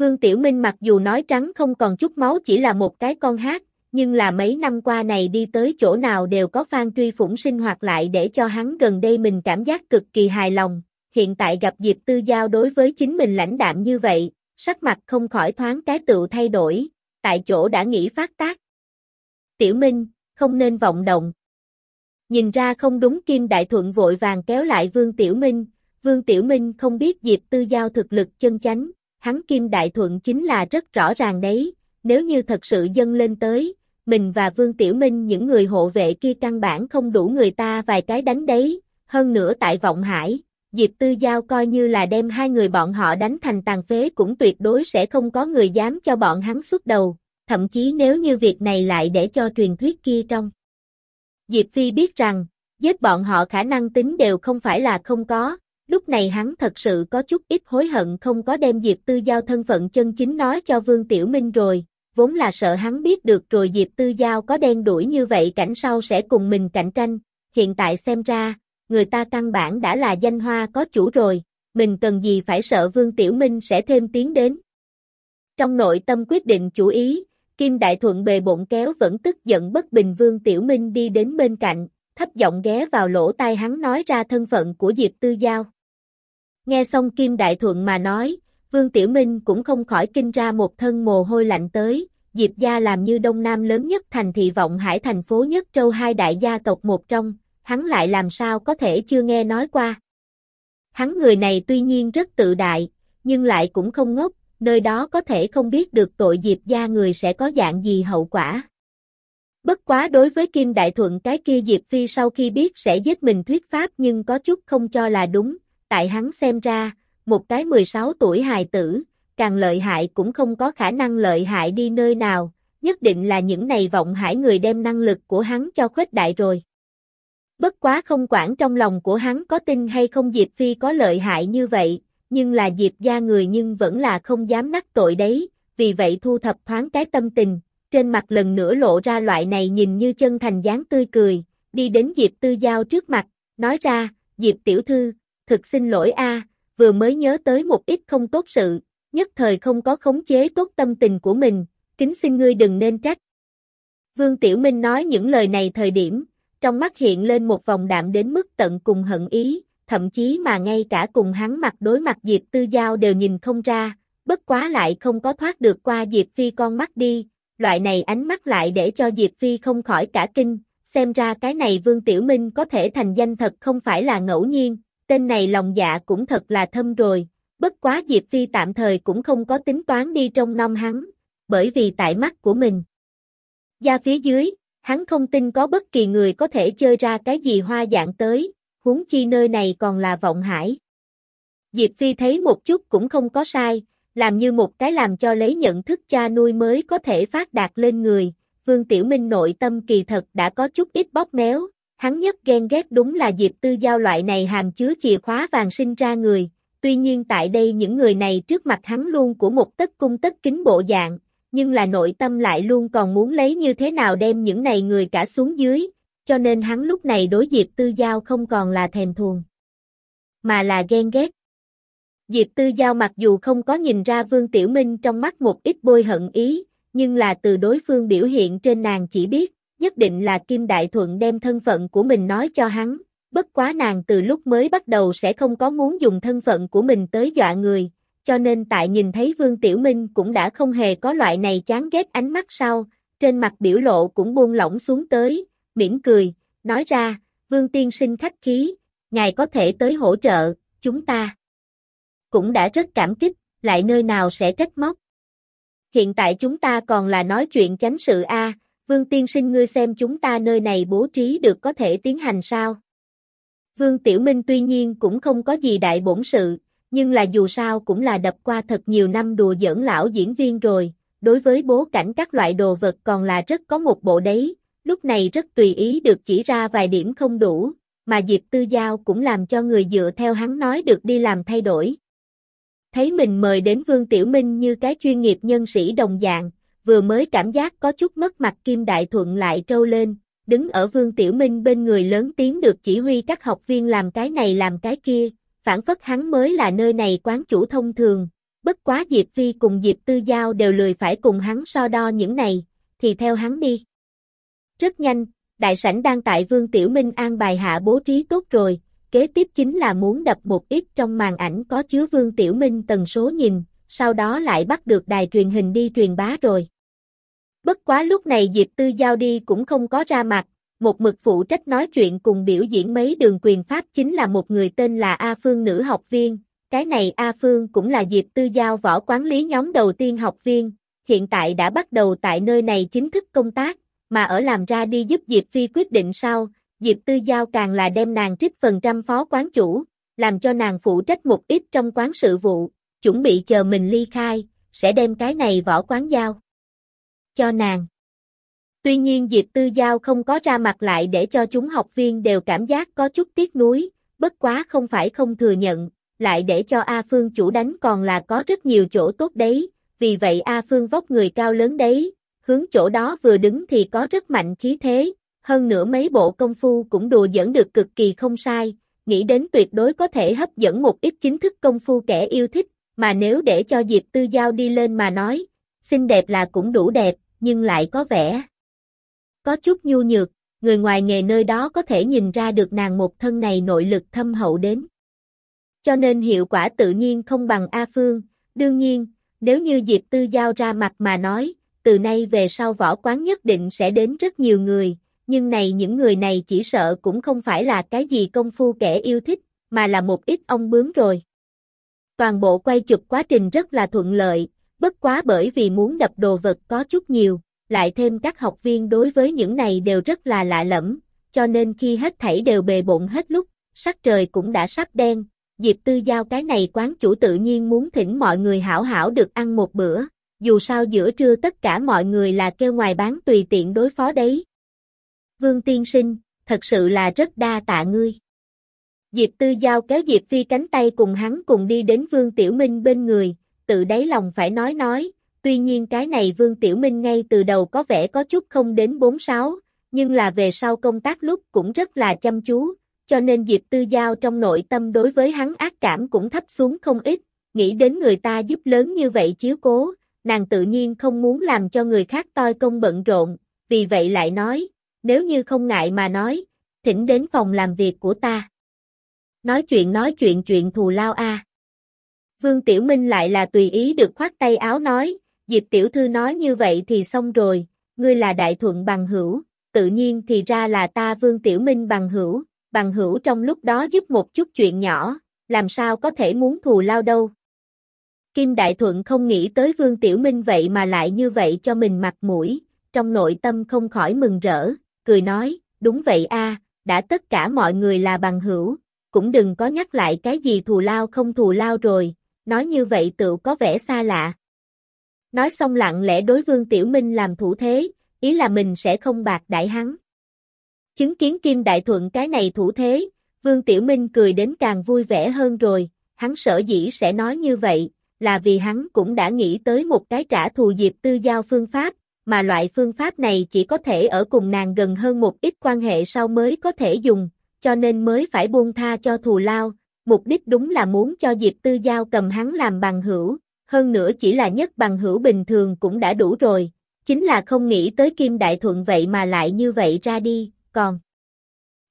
Vương Tiểu Minh mặc dù nói trắng không còn chút máu chỉ là một cái con hát, nhưng là mấy năm qua này đi tới chỗ nào đều có Phan Truy Phủng sinh hoạt lại để cho hắn gần đây mình cảm giác cực kỳ hài lòng, hiện tại gặp Diệp Tư Giao đối với chính mình lãnh đạm như vậy, sắc mặt không khỏi thoáng cái tự thay đổi, tại chỗ đã nghĩ phát tác. Tiểu Minh, không nên vọng động. Nhìn ra không đúng Kim Đại Thuận vội vàng kéo lại Vương Tiểu Minh, Vương Tiểu Minh không biết Diệp Tư Giao thực lực chân chánh, hắn Kim Đại Thuận chính là rất rõ ràng đấy, nếu như thật sự dâng lên tới, mình và Vương Tiểu Minh những người hộ vệ kia căn bản không đủ người ta vài cái đánh đấy, hơn nữa tại Vọng Hải, Diệp Tư Giao coi như là đem hai người bọn họ đánh thành tàn phế cũng tuyệt đối sẽ không có người dám cho bọn hắn xuất đầu, thậm chí nếu như việc này lại để cho truyền thuyết kia trong. Diệp Phi biết rằng, giết bọn họ khả năng tính đều không phải là không có, lúc này hắn thật sự có chút ít hối hận không có đem Diệp Tư Giao thân phận chân chính nói cho Vương Tiểu Minh rồi, vốn là sợ hắn biết được rồi Diệp Tư Giao có đen đuổi như vậy cảnh sau sẽ cùng mình cạnh tranh, hiện tại xem ra, người ta căn bản đã là danh hoa có chủ rồi, mình cần gì phải sợ Vương Tiểu Minh sẽ thêm tiến đến. Trong nội tâm quyết định chủ ý, Kim Đại Thuận bề bộn kéo vẫn tức giận bất bình Vương Tiểu Minh đi đến bên cạnh, thấp giọng ghé vào lỗ tai hắn nói ra thân phận của Diệp Tư Giao. Nghe xong Kim Đại Thuận mà nói, Vương Tiểu Minh cũng không khỏi kinh ra một thân mồ hôi lạnh tới, Diệp gia làm như Đông Nam lớn nhất thành thị vọng hải thành phố nhất châu hai đại gia tộc một trong, hắn lại làm sao có thể chưa nghe nói qua. Hắn người này tuy nhiên rất tự đại, nhưng lại cũng không ngốc, nơi đó có thể không biết được tội Diệp gia người sẽ có dạng gì hậu quả. Bất quá đối với Kim Đại Thuận cái kia Diệp Phi sau khi biết sẽ giết mình thuyết pháp nhưng có chút không cho là đúng, tại hắn xem ra, một cái 16 tuổi hài tử, càng lợi hại cũng không có khả năng lợi hại đi nơi nào, nhất định là những này vọng hải người đem năng lực của hắn cho khuếch đại rồi. Bất quá không quản trong lòng của hắn có tin hay không Diệp Phi có lợi hại như vậy, nhưng là Diệp gia người nhưng vẫn là không dám nắc tội đấy, vì vậy thu thập thoáng cái tâm tình, trên mặt lần nữa lộ ra loại này nhìn như chân thành dáng tươi cười, đi đến Diệp Tư Giao trước mặt, nói ra, Diệp Tiểu Thư, thực xin lỗi a, vừa mới nhớ tới một ít không tốt sự, nhất thời không có khống chế tốt tâm tình của mình, kính xin ngươi đừng nên trách. Vương Tiểu Minh nói những lời này thời điểm, trong mắt hiện lên một vòng đạm đến mức tận cùng hận ý, thậm chí mà ngay cả cùng hắn mặt đối mặt Diệp Tư Giao đều nhìn không ra, bất quá lại không có thoát được qua Diệp Phi con mắt đi, loại này ánh mắt lại để cho Diệp Phi không khỏi cả kinh, xem ra cái này Vương Tiểu Minh có thể thành danh thật không phải là ngẫu nhiên, tên này lòng dạ cũng thật là thâm rồi, bất quá Diệp Phi tạm thời cũng không có tính toán đi trong nom hắn, bởi vì tại mắt của mình. Ra phía dưới, hắn không tin có bất kỳ người có thể chơi ra cái gì hoa dạng tới, huống chi nơi này còn là vọng hải. Diệp Phi thấy một chút cũng không có sai, làm như một cái làm cho lấy nhận thức cha nuôi mới có thể phát đạt lên người, Vương Tiểu Minh nội tâm kỳ thật đã có chút ít bóp méo, hắn nhất ghen ghét đúng là Diệp Tư Giao loại này hàm chứa chìa khóa vàng sinh ra người, tuy nhiên tại đây những người này trước mặt hắn luôn của một tất cung tất kính bộ dạng, nhưng là nội tâm lại luôn còn muốn lấy như thế nào đem những này người cả xuống dưới, cho nên hắn lúc này đối Diệp Tư Giao không còn là thèm thuồng, mà là ghen ghét. Diệp Tư Giao mặc dù không có nhìn ra Vương Tiểu Minh trong mắt một ít bôi hận ý, nhưng là từ đối phương biểu hiện trên nàng chỉ biết, nhất định là Kim Đại Thuận đem thân phận của mình nói cho hắn, bất quá nàng từ lúc mới bắt đầu sẽ không có muốn dùng thân phận của mình tới dọa người, cho nên tại nhìn thấy Vương Tiểu Minh cũng đã không hề có loại này chán ghét ánh mắt sau, trên mặt biểu lộ cũng buông lỏng xuống tới, mỉm cười, nói ra, Vương Tiên sinh khách khí, ngài có thể tới hỗ trợ, chúng ta cũng đã rất cảm kích, lại nơi nào sẽ trách móc. Hiện tại chúng ta còn là nói chuyện chánh sự A, Vương Tiên sinh ngươi xem chúng ta nơi này bố trí được có thể tiến hành sao? Vương Tiểu Minh tuy nhiên cũng không có gì đại bổn sự, nhưng là dù sao cũng là đập qua thật nhiều năm đùa giỡn lão diễn viên rồi, đối với bố cảnh các loại đồ vật còn là rất có một bộ đấy, lúc này rất tùy ý được chỉ ra vài điểm không đủ, mà Diệp Tư Giao cũng làm cho người dựa theo hắn nói được đi làm thay đổi. Thấy mình mời đến Vương Tiểu Minh như cái chuyên nghiệp nhân sĩ đồng dạng, vừa mới cảm giác có chút mất mặt Kim Đại Thuận lại trâu lên, đứng ở Vương Tiểu Minh bên người lớn tiếng được chỉ huy các học viên làm cái này làm cái kia, phản phất hắn mới là nơi này quán chủ thông thường, bất quá Diệp Phi cùng Diệp Tư Giao đều lười phải cùng hắn so đo những này, thì theo hắn đi. Rất nhanh, đại sảnh đang tại Vương Tiểu Minh an bài hạ bố trí tốt rồi, kế tiếp chính là muốn đập một ít trong màn ảnh có chứa Vương Tiểu Minh tần số nhìn, sau đó lại bắt được đài truyền hình đi truyền bá rồi. Bất quá lúc này Diệp Tư Giao đi cũng không có ra mặt, một mực phụ trách nói chuyện cùng biểu diễn mấy đường quyền pháp chính là một người tên là A Phương nữ học viên, cái này A Phương cũng là Diệp Tư Giao võ quán lý nhóm đầu tiên học viên, hiện tại đã bắt đầu tại nơi này chính thức công tác, mà ở làm ra đi giúp Diệp Phi quyết định sau, Diệp Tư Giao càng là đem nàng trích phần trăm phó quán chủ, làm cho nàng phụ trách một ít trong quán sự vụ, chuẩn bị chờ mình ly khai, sẽ đem cái này võ quán giao cho nàng. Tuy nhiên Diệp Tư Giao không có ra mặt lại để cho chúng học viên đều cảm giác có chút tiếc nuối, bất quá không phải không thừa nhận, lại để cho A Phương chủ đánh còn là có rất nhiều chỗ tốt đấy, vì vậy A Phương vóc người cao lớn đấy, hướng chỗ đó vừa đứng thì có rất mạnh khí thế, hơn nữa mấy bộ công phu cũng đùa dẫn được cực kỳ không sai, nghĩ đến tuyệt đối có thể hấp dẫn một ít chính thức công phu kẻ yêu thích, mà nếu để cho Diệp Tư Giao đi lên mà nói, xinh đẹp là cũng đủ đẹp, nhưng lại có vẻ có chút nhu nhược, người ngoài nghề nơi đó có thể nhìn ra được nàng một thân này nội lực thâm hậu đến. Cho nên hiệu quả tự nhiên không bằng A Phương, đương nhiên, nếu như Diệp Tư Giao ra mặt mà nói, từ nay về sau võ quán nhất định sẽ đến rất nhiều người, nhưng này những người này chỉ sợ cũng không phải là cái gì công phu kẻ yêu thích, mà là một ít ông bướm rồi. Toàn bộ quay chụp quá trình rất là thuận lợi, bất quá bởi vì muốn đập đồ vật có chút nhiều, lại thêm các học viên đối với những này đều rất là lạ lẫm, cho nên khi hết thảy đều bề bộn hết lúc, sắc trời cũng đã sắp đen, Diệp Tư Giao cái này quán chủ tự nhiên muốn thỉnh mọi người hảo hảo được ăn một bữa, dù sao giữa trưa tất cả mọi người là kêu ngoài bán tùy tiện đối phó đấy. Vương Tiên Sinh, thật sự là rất đa tạ ngươi. Diệp Tư Giao kéo Diệp Phi cánh tay cùng hắn cùng đi đến Vương Tiểu Minh bên người, tự đáy lòng phải nói nói, tuy nhiên cái này Vương Tiểu Minh ngay từ đầu có vẻ có chút không đến 46, nhưng là về sau công tác lúc cũng rất là chăm chú, cho nên Diệp Tư Giao trong nội tâm đối với hắn ác cảm cũng thấp xuống không ít, nghĩ đến người ta giúp lớn như vậy chiếu cố, nàng tự nhiên không muốn làm cho người khác toi công bận rộn, vì vậy lại nói, nếu như không ngại mà nói, thỉnh đến phòng làm việc của ta. Nói chuyện nói chuyện chuyện thù lao a. Vương Tiểu Minh lại là tùy ý được khoát tay áo nói, Diệp Tiểu Thư nói như vậy thì xong rồi, ngươi là đại thuận bằng hữu, tự nhiên thì ra là ta Vương Tiểu Minh bằng hữu, bằng hữu trong lúc đó giúp một chút chuyện nhỏ, làm sao có thể muốn thù lao đâu. Kim Đại Thuận không nghĩ tới Vương Tiểu Minh vậy mà lại như vậy cho mình mặt mũi, trong nội tâm không khỏi mừng rỡ, cười nói, đúng vậy a, đã tất cả mọi người là bằng hữu, cũng đừng có nhắc lại cái gì thù lao không thù lao rồi, nói như vậy tự có vẻ xa lạ. Nói xong lặng lẽ đối Vương Tiểu Minh làm thủ thế, ý là mình sẽ không bạc đại hắn. Chứng kiến Kim Đại Thuận cái này thủ thế, Vương Tiểu Minh cười đến càng vui vẻ hơn rồi, hắn sợ dĩ sẽ nói như vậy, là vì hắn cũng đã nghĩ tới một cái trả thù Diệp Tư Giao phương pháp, mà loại phương pháp này chỉ có thể ở cùng nàng gần hơn một ít quan hệ sau mới có thể dùng, cho nên mới phải buông tha cho thù lao, mục đích đúng là muốn cho Diệp Tư Giao cầm hắn làm bằng hữu, hơn nữa chỉ là nhất bằng hữu bình thường cũng đã đủ rồi, chính là không nghĩ tới Kim Đại Thuận vậy mà lại như vậy ra đi, còn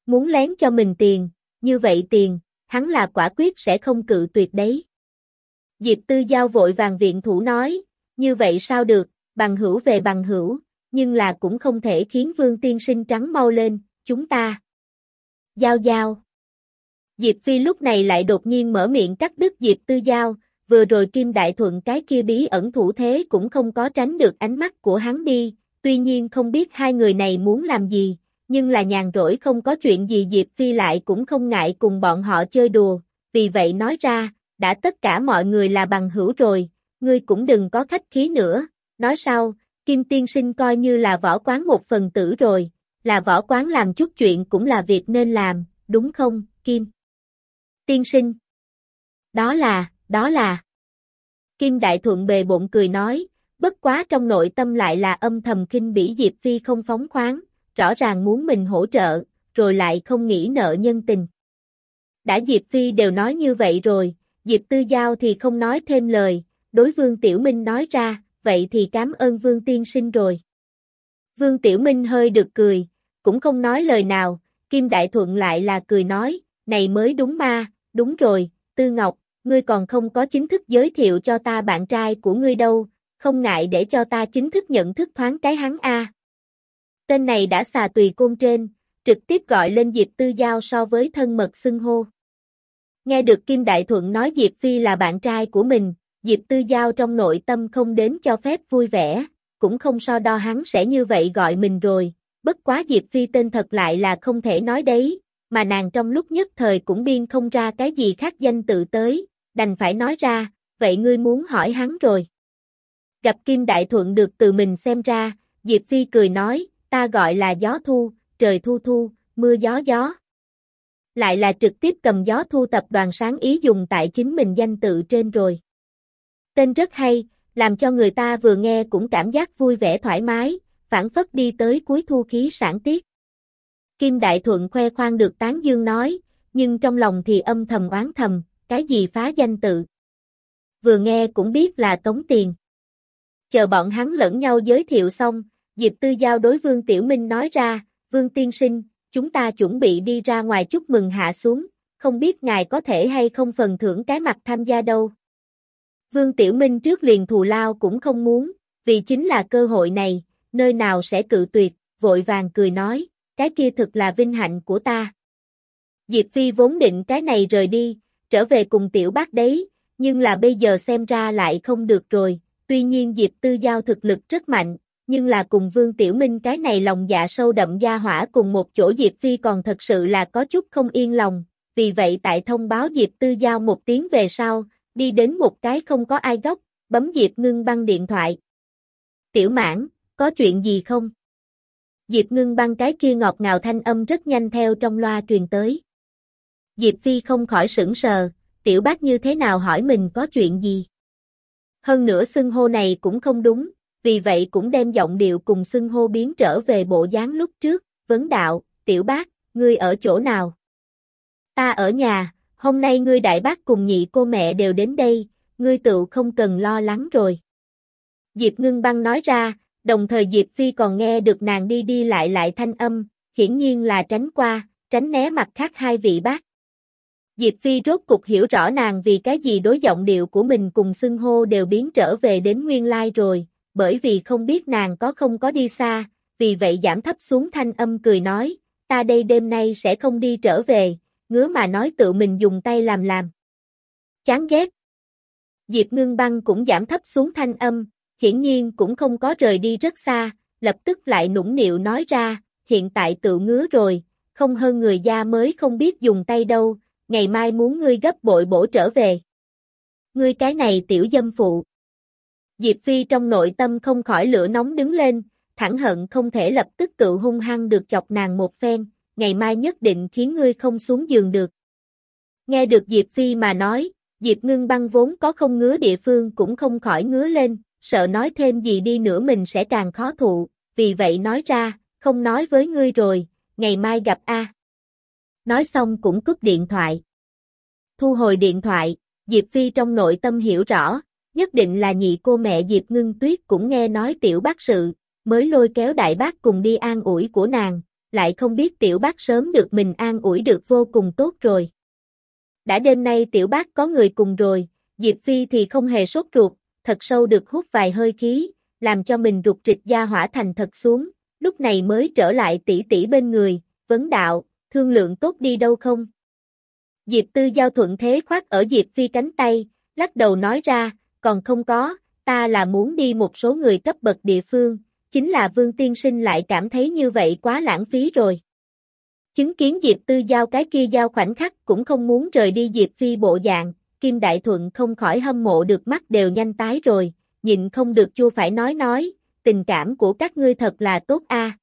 muốn lén cho mình tiền, như vậy tiền, hắn là quả quyết sẽ không cự tuyệt đấy. Diệp Tư Giao vội vàng viện thủ nói, như vậy sao được, bằng hữu về bằng hữu, nhưng là cũng không thể khiến Vương Tiên Sinh trắng mau lên, chúng ta. Giao giao. Diệp Phi lúc này lại đột nhiên mở miệng cắt đứt Diệp Tư Giao, vừa rồi Kim Đại Thuận cái kia bí ẩn thủ thế cũng không có tránh được ánh mắt của hắn đi, tuy nhiên không biết hai người này muốn làm gì, nhưng là nhàn rỗi không có chuyện gì Diệp Phi lại cũng không ngại cùng bọn họ chơi đùa, vì vậy nói ra, đã tất cả mọi người là bằng hữu rồi, ngươi cũng đừng có khách khí nữa, nói sau, Kim Tiên Sinh coi như là võ quán một phần tử rồi, là võ quán làm chút chuyện cũng là việc nên làm, đúng không, Kim? Tiên Sinh Đó là, đó là. Kim Đại Thuận bề bộn cười nói, bất quá trong nội tâm lại là âm thầm kinh bỉ Diệp Phi không phóng khoáng, rõ ràng muốn mình hỗ trợ, rồi lại không nghĩ nợ nhân tình. Đã Diệp Phi đều nói như vậy rồi, Diệp Tư Giao thì không nói thêm lời, đối Vương Tiểu Minh nói ra, vậy thì cảm ơn Vương Tiên Sinh rồi. Vương Tiểu Minh hơi được cười, cũng không nói lời nào, Kim Đại Thuận lại là cười nói, này mới đúng ma, đúng rồi, Tư Ngọc, ngươi còn không có chính thức giới thiệu cho ta bạn trai của ngươi đâu, không ngại để cho ta chính thức nhận thức thoáng cái hắn A. Tên này đã xà tùy côn trên, trực tiếp gọi lên Diệp Tư Giao so với thân mật xưng hô. Nghe được Kim Đại Thuận nói Diệp Phi là bạn trai của mình, Diệp Tư Giao trong nội tâm không đến cho phép vui vẻ, cũng không so đo hắn sẽ như vậy gọi mình rồi, bất quá Diệp Phi tên thật lại là không thể nói đấy, mà nàng trong lúc nhất thời cũng biên không ra cái gì khác danh tự tới, đành phải nói ra, vậy ngươi muốn hỏi hắn rồi. Gặp Kim Đại Thuận được từ mình xem ra, Diệp Phi cười nói, ta gọi là gió thu, trời thu thu, mưa gió gió. Lại là trực tiếp cầm gió thu tập đoàn sáng ý dùng tại chính mình danh tự trên rồi. Tên rất hay, làm cho người ta vừa nghe cũng cảm giác vui vẻ thoải mái, phản phất đi tới cuối thu khí sản tiết. Kim Đại Thuận khoe khoang được tán dương nói, nhưng trong lòng thì âm thầm oán thầm, cái gì phá danh tự. Vừa nghe cũng biết là tống tiền. Chờ bọn hắn lẫn nhau giới thiệu xong, Diệp Tư Giao đối Vương Tiểu Minh nói ra, Vương Tiên Sinh, chúng ta chuẩn bị đi ra ngoài chúc mừng hạ xuống, không biết ngài có thể hay không phần thưởng cái mặt tham gia đâu. Vương Tiểu Minh trước liền thù lao cũng không muốn, vì chính là cơ hội này, nơi nào sẽ cự tuyệt, vội vàng cười nói, cái kia thực là vinh hạnh của ta. Diệp Phi vốn định cái này rời đi, trở về cùng tiểu bác đấy, nhưng là bây giờ xem ra lại không được rồi, tuy nhiên Diệp Tư Giao thực lực rất mạnh, nhưng là cùng Vương Tiểu Minh cái này lòng dạ sâu đậm gia hỏa cùng một chỗ Diệp Phi còn thật sự là có chút không yên lòng, vì vậy tại thông báo Diệp Tư Giao một tiếng về sau, đi đến một cái không có ai góc, bấm Diệp ngưng băng điện thoại. Tiểu mãn, có chuyện gì không? Diệp ngưng băng cái kia ngọt ngào thanh âm rất nhanh theo trong loa truyền tới. Diệp Phi không khỏi sững sờ, tiểu bác như thế nào hỏi mình có chuyện gì? Hơn nữa xưng hô này cũng không đúng, vì vậy cũng đem giọng điệu cùng xưng hô biến trở về bộ dáng lúc trước, vấn đạo, tiểu bác, ngươi ở chỗ nào? Ta ở nhà, hôm nay ngươi đại bác cùng nhị cô mẹ đều đến đây, ngươi tự không cần lo lắng rồi. Diệp ngưng băng nói ra, đồng thời Diệp Phi còn nghe được nàng đi đi lại lại thanh âm, hiển nhiên là tránh qua, tránh né mặt khác hai vị bác. Diệp Phi rốt cục hiểu rõ nàng vì cái gì đối giọng điệu của mình cùng xưng hô đều biến trở về đến nguyên lai rồi, bởi vì không biết nàng có không có đi xa, vì vậy giảm thấp xuống thanh âm cười nói, ta đây đêm nay sẽ không đi trở về, ngứa mà nói tự mình dùng tay làm làm. Chán ghét. Diệp ngưng băng cũng giảm thấp xuống thanh âm, hiển nhiên cũng không có rời đi rất xa, lập tức lại nũng nịu nói ra, hiện tại tự ngứa rồi, không hơn người da mới không biết dùng tay đâu, ngày mai muốn ngươi gấp bội bổ trở về. Ngươi cái này tiểu dâm phụ. Diệp Phi trong nội tâm không khỏi lửa nóng đứng lên, thẳng hận không thể lập tức tự hung hăng được chọc nàng một phen, ngày mai nhất định khiến ngươi không xuống giường được. Nghe được Diệp Phi mà nói, Diệp ngưng băng vốn có không ngứa địa phương cũng không khỏi ngứa lên, sợ nói thêm gì đi nữa mình sẽ càng khó thụ, vì vậy nói ra, không nói với ngươi rồi, ngày mai gặp A. Nói xong cũng cúp điện thoại. Thu hồi điện thoại, Diệp Phi trong nội tâm hiểu rõ, nhất định là nhị cô mẹ Diệp Ngưng Tuyết cũng nghe nói tiểu bác sự, mới lôi kéo đại bác cùng đi an ủi của nàng, lại không biết tiểu bác sớm được mình an ủi được vô cùng tốt rồi. Đã đêm nay tiểu bác có người cùng rồi, Diệp Phi thì không hề sốt ruột, thật sâu được hút vài hơi khí, làm cho mình rụt rịch da hỏa thành thật xuống, lúc này mới trở lại tỷ tỷ bên người, vấn đạo, thương lượng tốt đi đâu không? Diệp Tư Giao thuận thế khoát ở Diệp Phi cánh tay, lắc đầu nói ra, còn không có, ta là muốn đi một số người cấp bậc địa phương, chính là Vương Tiên Sinh lại cảm thấy như vậy quá lãng phí rồi. Chứng kiến Diệp Tư Giao cái kia giao khoảnh khắc cũng không muốn rời đi Diệp Phi bộ dạng, Kim Đại Thuận không khỏi hâm mộ được mắt đều nhanh tái rồi, nhịn không được chua phải nói nói, tình cảm của các ngươi thật là tốt a.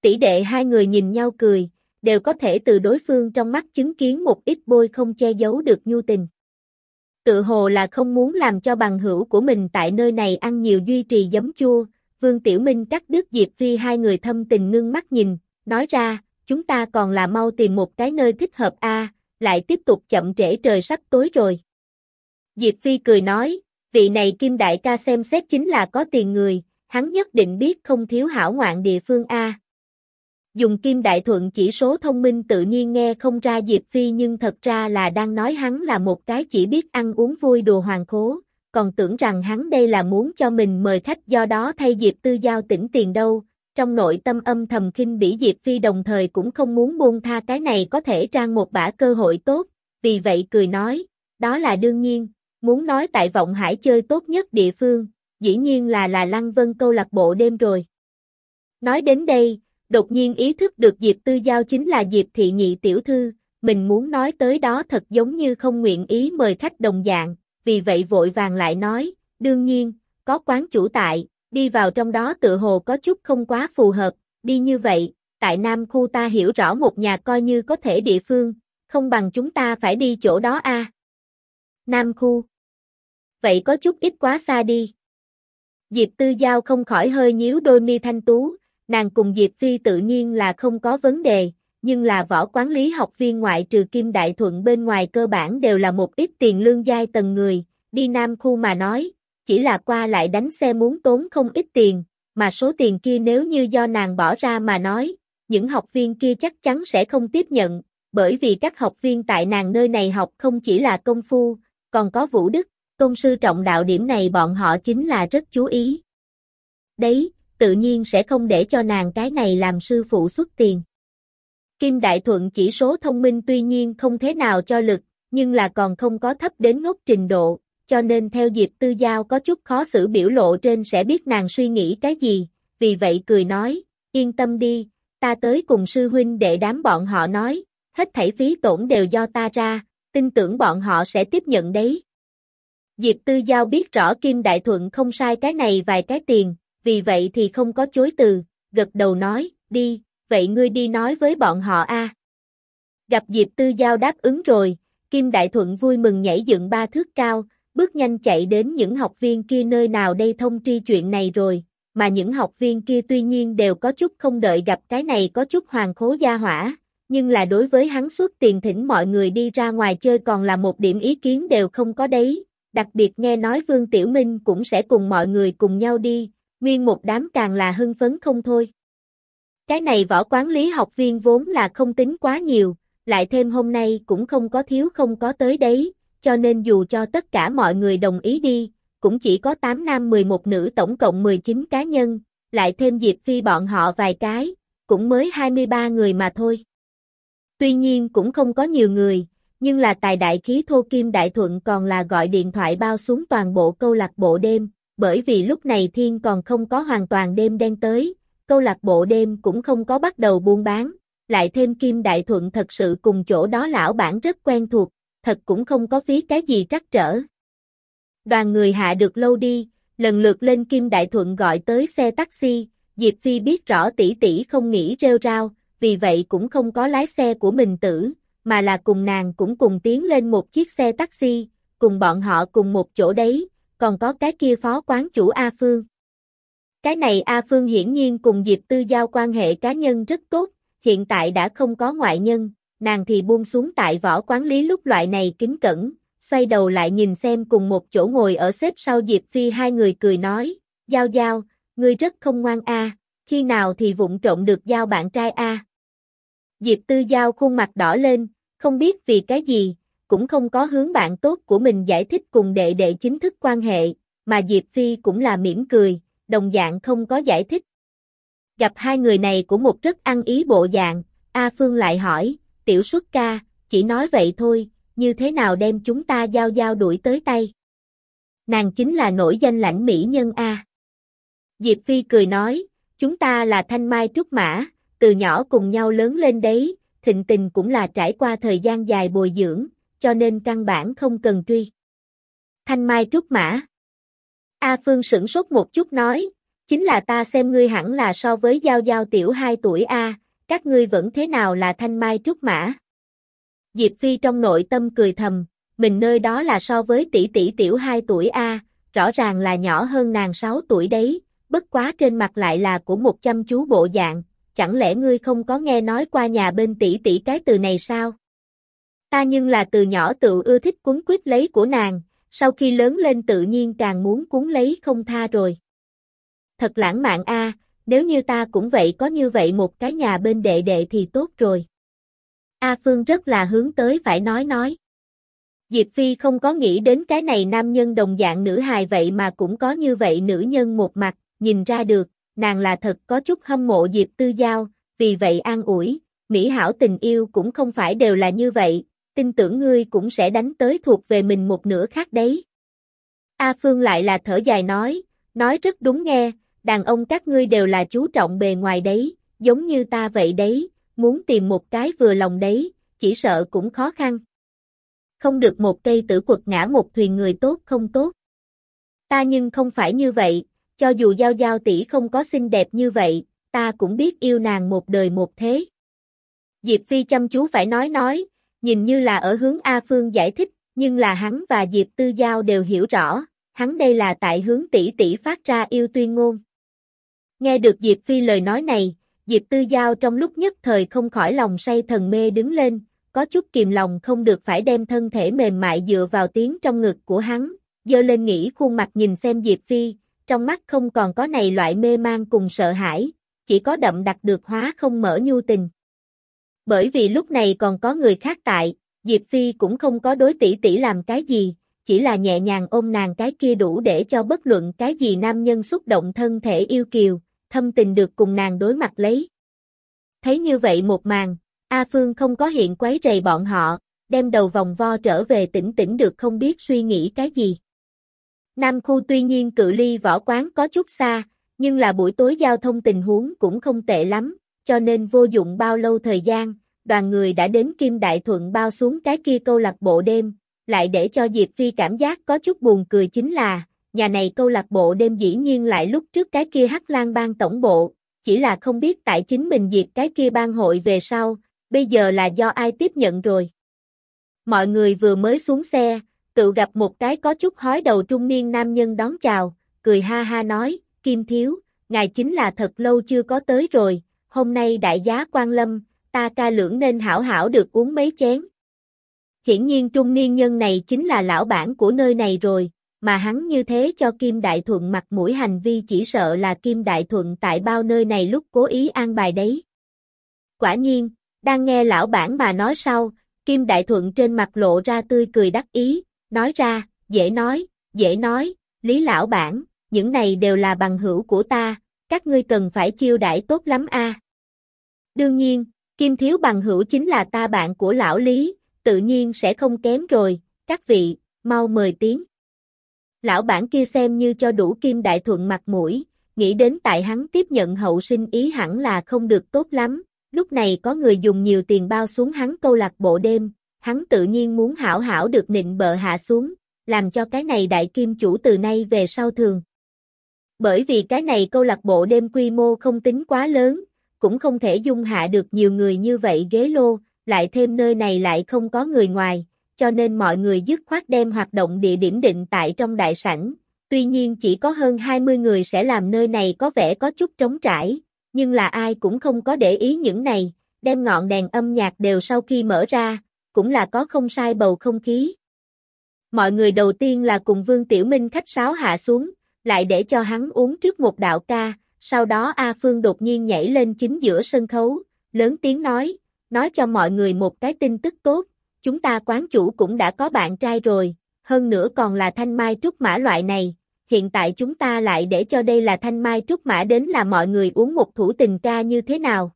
Tỷ đệ hai người nhìn nhau cười, đều có thể từ đối phương trong mắt chứng kiến một ít bôi không che giấu được nhu tình. Tự hồ là không muốn làm cho bằng hữu của mình tại nơi này ăn nhiều duy trì giấm chua, Vương Tiểu Minh cắt đứt Diệp Phi hai người thâm tình ngưng mắt nhìn, nói ra, chúng ta còn là mau tìm một cái nơi thích hợp a, lại tiếp tục chậm trễ trời sắp tối rồi. Diệp Phi cười nói, vị này Kim Đại ca xem xét chính là có tiền người, hắn nhất định biết không thiếu hảo ngoạn địa phương A. Dùng Kim Đại Thuận chỉ số thông minh tự nhiên nghe không ra Diệp Phi nhưng thật ra là đang nói hắn là một cái chỉ biết ăn uống vui đùa hoàng khố, còn tưởng rằng hắn đây là muốn cho mình mời khách do đó thay Diệp Tư Giao tỉnh tiền đâu, trong nội tâm âm thầm khinh bỉ Diệp Phi đồng thời cũng không muốn buông tha cái này có thể trang một bả cơ hội tốt, vì vậy cười nói, đó là đương nhiên, muốn nói tại vọng hải chơi tốt nhất địa phương, dĩ nhiên là là Lăng Vân câu lạc bộ đêm rồi. Nói đến đây, đột nhiên ý thức được Diệp Tư Giao chính là Diệp Thị Nhị Tiểu Thư, mình muốn nói tới đó thật giống như không nguyện ý mời khách đồng dạng, vì vậy vội vàng lại nói, đương nhiên, có quán chủ tại, đi vào trong đó tự hồ có chút không quá phù hợp, đi như vậy, tại Nam khu ta hiểu rõ một nhà coi như có thể địa phương, không bằng chúng ta phải đi chỗ đó a. Nam khu. Vậy có chút ít quá xa đi. Diệp Tư Giao không khỏi hơi nhíu đôi mi thanh tú, nàng cùng Diệp Phi tự nhiên là không có vấn đề, nhưng là võ quán lý học viên ngoại trừ Kim Đại Thuận bên ngoài cơ bản đều là một ít tiền lương giai tầng người, đi Nam khu mà nói, chỉ là qua lại đánh xe muốn tốn không ít tiền, mà số tiền kia nếu như do nàng bỏ ra mà nói, những học viên kia chắc chắn sẽ không tiếp nhận, bởi vì các học viên tại nàng nơi này học không chỉ là công phu, còn có vũ đức, công sư trọng đạo điểm này bọn họ chính là rất chú ý. Đấy, tự nhiên sẽ không để cho nàng cái này làm sư phụ xuất tiền. Kim Đại Thuận chỉ số thông minh tuy nhiên không thế nào cho lực, nhưng là còn không có thấp đến ngốc trình độ, cho nên theo Diệp Tư Giao có chút khó xử biểu lộ trên sẽ biết nàng suy nghĩ cái gì, vì vậy cười nói, yên tâm đi, ta tới cùng sư huynh để đám bọn họ nói, hết thảy phí tổn đều do ta ra, tin tưởng bọn họ sẽ tiếp nhận đấy. Diệp Tư Giao biết rõ Kim Đại Thuận không sai cái này vài cái tiền, vì vậy thì không có chối từ, gật đầu nói, đi, vậy ngươi đi nói với bọn họ a. Gặp Diệp Tư Giao đáp ứng rồi, Kim Đại Thuận vui mừng nhảy dựng ba thước cao, bước nhanh chạy đến những học viên kia nơi nào đây thông tri chuyện này rồi, mà những học viên kia tuy nhiên đều có chút không đợi gặp cái này có chút hoàng khố gia hỏa, nhưng là đối với hắn suốt tiền thỉnh mọi người đi ra ngoài chơi còn là một điểm ý kiến đều không có đấy, đặc biệt nghe nói Vương Tiểu Minh cũng sẽ cùng mọi người cùng nhau đi, nguyên một đám càng là hưng phấn không thôi. Cái này võ quán lý học viên vốn là không tính quá nhiều, lại thêm hôm nay cũng không có thiếu không có tới đấy, cho nên dù cho tất cả mọi người đồng ý đi, cũng chỉ có 8 nam 11 nữ tổng cộng 19 cá nhân, lại thêm Diệp Phi bọn họ vài cái, cũng mới 23 người mà thôi. Tuy nhiên cũng không có nhiều người, nhưng là tài đại khí thô kim đại thuận còn là gọi điện thoại bao xuống toàn bộ câu lạc bộ đêm, bởi vì lúc này thiên còn không có hoàn toàn đêm đen tới, câu lạc bộ đêm cũng không có bắt đầu buôn bán, lại thêm kim đại thuận thật sự cùng chỗ đó lão bản rất quen thuộc, thật cũng không có phí cái gì trắc trở. Đoàn người hạ được lâu đi, lần lượt lên Kim Đại Thuận gọi tới xe taxi, Diệp Phi biết rõ tỷ tỷ không nghĩ rêu rao, vì vậy cũng không có lái xe của mình tử, mà là cùng nàng cũng cùng tiến lên một chiếc xe taxi, cùng bọn họ cùng một chỗ đấy, còn có cái kia phó quán chủ A Phương. Cái này A Phương hiển nhiên cùng Diệp Tư Giao quan hệ cá nhân rất tốt, hiện tại đã không có ngoại nhân, nàng thì buông xuống tại võ quán lý lúc loại này kính cẩn, xoay đầu lại nhìn xem cùng một chỗ ngồi ở xếp sau Diệp Phi hai người cười nói, Giao Giao, ngươi rất không ngoan a, khi nào thì vụng trộm được giao bạn trai a. Diệp Tư Giao khuôn mặt đỏ lên, không biết vì cái gì, cũng không có hướng bạn tốt của mình giải thích cùng đệ đệ chính thức quan hệ, mà Diệp Phi cũng là mỉm cười, đồng dạng không có giải thích. Gặp hai người này của một rất ăn ý bộ dạng, A Phương lại hỏi, tiểu xuất ca, chỉ nói vậy thôi, như thế nào đem chúng ta giao giao đuổi tới tay. Nàng chính là nổi danh lãnh mỹ nhân A. Diệp Phi cười nói, chúng ta là thanh mai trúc mã, từ nhỏ cùng nhau lớn lên đấy, thịnh tình cũng là trải qua thời gian dài bồi dưỡng, cho nên căn bản không cần truy. Thanh mai trúc mã. A Phương sửng sốt một chút nói, chính là ta xem ngươi hẳn là so với giao giao tiểu 2 tuổi A, các ngươi vẫn thế nào là thanh mai trúc mã. Diệp Phi trong nội tâm cười thầm, mình nơi đó là so với tỷ tỷ tiểu 2 tuổi A, rõ ràng là nhỏ hơn nàng 6 tuổi đấy, bất quá trên mặt lại là của một chăm chú bộ dạng, chẳng lẽ ngươi không có nghe nói qua nhà bên tỷ tỷ cái từ này sao? Ta nhưng là từ nhỏ tự ưa thích cuốn quyết lấy của nàng, sau khi lớn lên tự nhiên càng muốn cuốn lấy không tha rồi. Thật lãng mạn a, nếu như ta cũng vậy có như vậy một cái nhà bên đệ đệ thì tốt rồi. A Phương rất là hướng tới phải nói nói. Diệp Phi không có nghĩ đến cái này nam nhân đồng dạng nữ hài vậy mà cũng có như vậy nữ nhân một mặt, nhìn ra được, nàng là thật có chút hâm mộ Diệp Tư Giao, vì vậy an ủi, Mỹ hảo tình yêu cũng không phải đều là như vậy, tin tưởng ngươi cũng sẽ đánh tới thuộc về mình một nửa khác đấy. A Phương lại là thở dài nói, Nói rất đúng nghe, đàn ông các ngươi đều là chú trọng bề ngoài đấy, giống như ta vậy đấy, muốn tìm một cái vừa lòng đấy, chỉ sợ cũng khó khăn. Không được một cây tử quật ngã một thuyền người tốt không tốt. Ta nhưng không phải như vậy, cho dù giao giao tỷ không có xinh đẹp như vậy, ta cũng biết yêu nàng một đời một thế. Diệp Phi chăm chú phải nói nói, nhìn như là ở hướng A Phương giải thích, nhưng là hắn và Diệp Tư Giao đều hiểu rõ, hắn đây là tại hướng tỷ tỷ phát ra yêu tuyên ngôn. Nghe được Diệp Phi lời nói này, Diệp Tư Giao trong lúc nhất thời không khỏi lòng say thần mê đứng lên, có chút kìm lòng không được phải đem thân thể mềm mại dựa vào tiếng trong ngực của hắn, dơ lên nghĩ khuôn mặt nhìn xem Diệp Phi, trong mắt không còn có này loại mê mang cùng sợ hãi, chỉ có đậm đặc được hóa không mở nhu tình. Bởi vì lúc này còn có người khác tại, Diệp Phi cũng không có đối tỷ tỷ làm cái gì, chỉ là nhẹ nhàng ôm nàng cái kia đủ để cho bất luận cái gì nam nhân xúc động thân thể yêu kiều, thâm tình được cùng nàng đối mặt lấy. Thấy như vậy một màn, A Phương không có hiện quấy rầy bọn họ, đem đầu vòng vo trở về tỉnh tỉnh được không biết suy nghĩ cái gì. Nam khu tuy nhiên cự ly võ quán có chút xa, nhưng là buổi tối giao thông tình huống cũng không tệ lắm, cho nên vô dụng bao lâu thời gian, đoàn người đã đến Kim Đại Thuận bao xuống cái kia câu lạc bộ đêm, lại để cho Diệp Phi cảm giác có chút buồn cười chính là, nhà này câu lạc bộ đêm dĩ nhiên lại lúc trước cái kia Hắc Lan bang tổng bộ, chỉ là không biết tại chính mình diệt cái kia bang hội về sau, bây giờ là do ai tiếp nhận rồi. Mọi người vừa mới xuống xe, tự gặp một cái có chút hói đầu trung niên nam nhân đón chào, cười ha ha nói, Kim Thiếu, ngài chính là thật lâu chưa có tới rồi, hôm nay đại giá quan lâm, ta ca lưỡng nên hảo hảo được uống mấy chén. Hiển nhiên trung niên nhân này chính là lão bản của nơi này rồi, mà hắn như thế cho Kim Đại Thuận mặt mũi hành vi chỉ sợ là Kim Đại Thuận tại bao nơi này lúc cố ý an bài đấy. Quả nhiên, đang nghe lão bản mà nói sau, Kim Đại Thuận trên mặt lộ ra tươi cười đắc ý, nói ra, dễ nói, dễ nói, Lý lão bản, những này đều là bằng hữu của ta, các ngươi cần phải chiêu đãi tốt lắm a. Đương nhiên, Kim Thiếu bằng hữu chính là ta bạn của lão Lý, tự nhiên sẽ không kém rồi, các vị, mau mời tiếng. Lão bản kia xem như cho đủ Kim Đại Thuận mặt mũi, nghĩ đến tại hắn tiếp nhận hậu sinh ý hẳn là không được tốt lắm, lúc này có người dùng nhiều tiền bao xuống hắn câu lạc bộ đêm, hắn tự nhiên muốn hảo hảo được nịnh bợ hạ xuống, làm cho cái này đại kim chủ từ nay về sau thường. Bởi vì cái này câu lạc bộ đêm quy mô không tính quá lớn, cũng không thể dung hạ được nhiều người như vậy ghế lô, lại thêm nơi này lại không có người ngoài, cho nên mọi người dứt khoát đem hoạt động địa điểm định tại trong đại sảnh. Tuy nhiên chỉ có hơn 20 người sẽ làm nơi này có vẻ có chút trống trải, nhưng là ai cũng không có để ý những này, đem ngọn đèn âm nhạc đều sau khi mở ra, cũng là có không sai bầu không khí. Mọi người đầu tiên là cùng Vương Tiểu Minh khách sáo hạ xuống, lại để cho hắn uống trước một đạo ca, sau đó A Phương đột nhiên nhảy lên chính giữa sân khấu, lớn tiếng nói, nói cho mọi người một cái tin tức tốt, chúng ta quán chủ cũng đã có bạn trai rồi, hơn nữa còn là thanh mai trúc mã loại này, hiện tại chúng ta lại để cho đây là thanh mai trúc mã đến là mọi người uống một thủ tình ca như thế nào.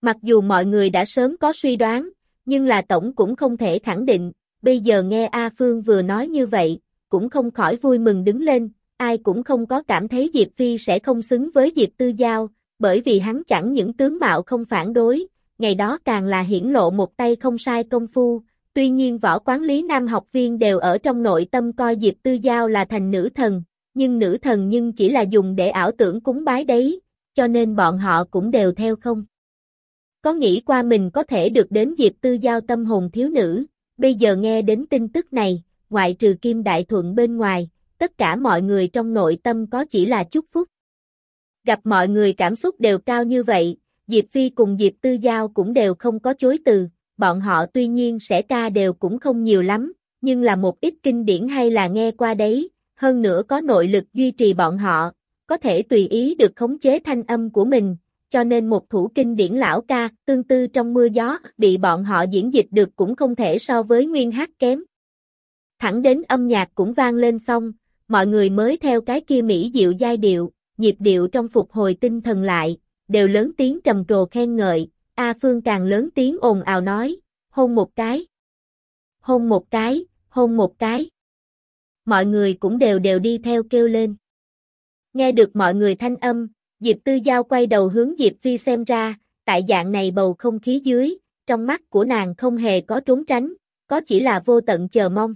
Mặc dù mọi người đã sớm có suy đoán, nhưng là tổng cũng không thể khẳng định, bây giờ nghe A Phương vừa nói như vậy, cũng không khỏi vui mừng đứng lên, ai cũng không có cảm thấy Diệp Phi sẽ không xứng với Diệp Tư Giao, bởi vì hắn chẳng những tướng mạo không phản đối, ngày đó càng là hiển lộ một tay không sai công phu, tuy nhiên võ quán lý nam học viên đều ở trong nội tâm coi Diệp Tư Giao là thành nữ thần, nhưng nữ thần nhưng chỉ là dùng để ảo tưởng cúng bái đấy, cho nên bọn họ cũng đều theo không. Có nghĩ qua mình có thể được đến Diệp Tư Giao tâm hồn thiếu nữ, bây giờ nghe đến tin tức này, ngoại trừ Kim Đại Thuận bên ngoài, tất cả mọi người trong nội tâm có chỉ là chúc phúc. Gặp mọi người cảm xúc đều cao như vậy, Diệp Phi cùng Diệp Tư Giao cũng đều không có chối từ, bọn họ tuy nhiên sẽ ca đều cũng không nhiều lắm, nhưng là một ít kinh điển hay là nghe qua đấy, hơn nữa có nội lực duy trì bọn họ, có thể tùy ý được khống chế thanh âm của mình, cho nên một thủ kinh điển lão ca, tương tư trong mưa gió, bị bọn họ diễn dịch được cũng không thể so với nguyên hát kém. Thẳng đến âm nhạc cũng vang lên xong, mọi người mới theo cái kia mỹ diệu giai điệu, nhịp điệu trong phục hồi tinh thần lại, đều lớn tiếng trầm trồ khen ngợi, A Phương càng lớn tiếng ồn ào nói, hôn một cái, hôn một cái, hôn một cái. Mọi người cũng đều đều đi theo kêu lên. Nghe được mọi người thanh âm, Diệp Tư Giao quay đầu hướng Diệp Phi xem ra, tại dạng này bầu không khí dưới, trong mắt của nàng không hề có trốn tránh, có chỉ là vô tận chờ mong.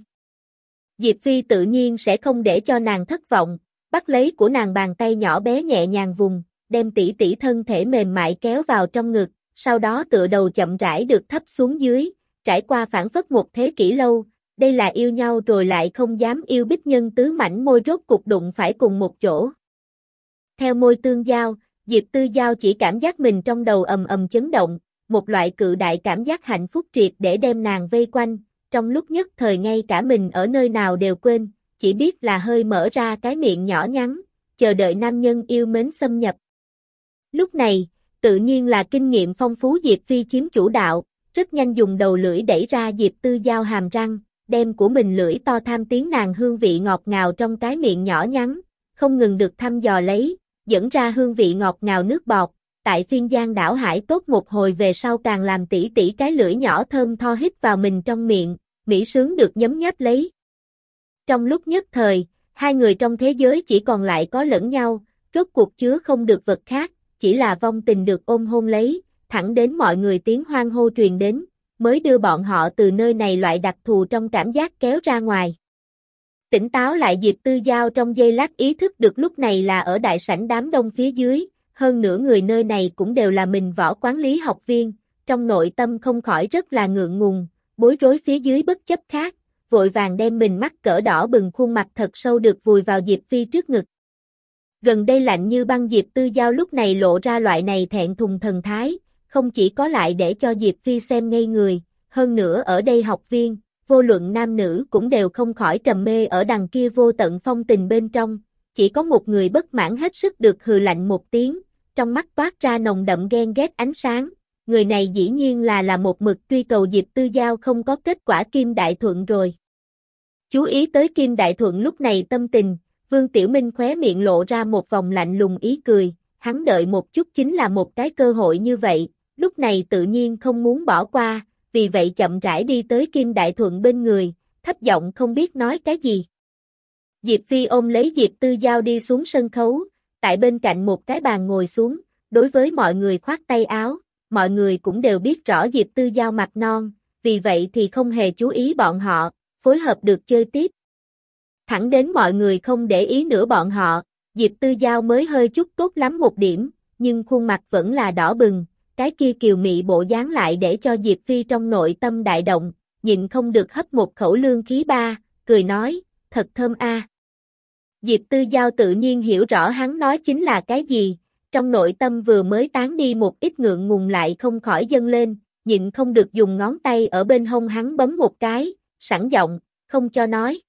Diệp Phi tự nhiên sẽ không để cho nàng thất vọng, bắt lấy của nàng bàn tay nhỏ bé nhẹ nhàng vùng, đem tỷ tỷ thân thể mềm mại kéo vào trong ngực, sau đó tựa đầu chậm rãi được thấp xuống dưới, trải qua phản phất một thế kỷ lâu, đây là yêu nhau rồi lại không dám yêu bích nhân tứ mảnh môi rốt cục đụng phải cùng một chỗ. Theo môi tương giao, Diệp Tư Giao chỉ cảm giác mình trong đầu ầm ầm chấn động, một loại cự đại cảm giác hạnh phúc triệt để đem nàng vây quanh, trong lúc nhất thời ngay cả mình ở nơi nào đều quên, chỉ biết là hơi mở ra cái miệng nhỏ nhắn, chờ đợi nam nhân yêu mến xâm nhập. Lúc này, tự nhiên là kinh nghiệm phong phú Diệp Phi chiếm chủ đạo, rất nhanh dùng đầu lưỡi đẩy ra Diệp Tư Giao hàm răng, đem của mình lưỡi to tham tiếng nàng hương vị ngọt ngào trong cái miệng nhỏ nhắn, không ngừng được thăm dò lấy, dẫn ra hương vị ngọt ngào nước bọt, tại phiên giang đảo hải tốt một hồi về sau càng làm tỉ tỉ cái lưỡi nhỏ thơm tho hít vào mình trong miệng, mỹ sướng được nhấm nháp lấy. Trong lúc nhất thời, hai người trong thế giới chỉ còn lại có lẫn nhau, rốt cuộc chứa không được vật khác, chỉ là vong tình được ôm hôn lấy, thẳng đến mọi người tiếng hoang hô truyền đến, mới đưa bọn họ từ nơi này loại đặc thù trong cảm giác kéo ra ngoài. Tỉnh táo lại Diệp Tư Giao trong giây lát ý thức được lúc này là ở đại sảnh đám đông phía dưới, hơn nửa người nơi này cũng đều là mình võ quán lý học viên, trong nội tâm không khỏi rất là ngượng ngùng, bối rối phía dưới bất chấp khác, vội vàng đem mình mắt cỡ đỏ bừng khuôn mặt thật sâu được vùi vào Diệp Phi trước ngực. Gần đây lạnh như băng Diệp Tư Giao lúc này lộ ra loại này thẹn thùng thần thái, không chỉ có lại để cho Diệp Phi xem ngây người, hơn nữa ở đây học viên, vô luận nam nữ cũng đều không khỏi trầm mê ở đằng kia vô tận phong tình bên trong, chỉ có một người bất mãn hết sức được hừ lạnh một tiếng, trong mắt toát ra nồng đậm ghen ghét ánh sáng, người này dĩ nhiên là là một mực truy cầu Diệp Tư Giao không có kết quả Kim Đại Thuận rồi. Chú ý tới Kim Đại Thuận lúc này tâm tình, Vương Tiểu Minh khóe miệng lộ ra một vòng lạnh lùng ý cười, hắn đợi một chút chính là một cái cơ hội như vậy, lúc này tự nhiên không muốn bỏ qua, vì vậy chậm rãi đi tới Kim Đại Thuận bên người, thấp giọng không biết nói cái gì. Diệp Phi ôm lấy Diệp Tư Giao đi xuống sân khấu, tại bên cạnh một cái bàn ngồi xuống, đối với mọi người khoát tay áo, mọi người cũng đều biết rõ Diệp Tư Giao mặt non, vì vậy thì không hề chú ý bọn họ, phối hợp được chơi tiếp. Thẳng đến mọi người không để ý nữa bọn họ, Diệp Tư Giao mới hơi chút tốt lắm một điểm, nhưng khuôn mặt vẫn là đỏ bừng, cái kia kiều mị bộ dáng lại để cho Diệp Phi trong nội tâm đại động, nhịn không được hấp một khẩu lương khí ba, cười nói, thật thơm a. Diệp Tư Giao tự nhiên hiểu rõ hắn nói chính là cái gì, trong nội tâm vừa mới tán đi một ít ngượng ngùng lại không khỏi dâng lên, nhịn không được dùng ngón tay ở bên hông hắn bấm một cái, sẵn giọng, không cho nói.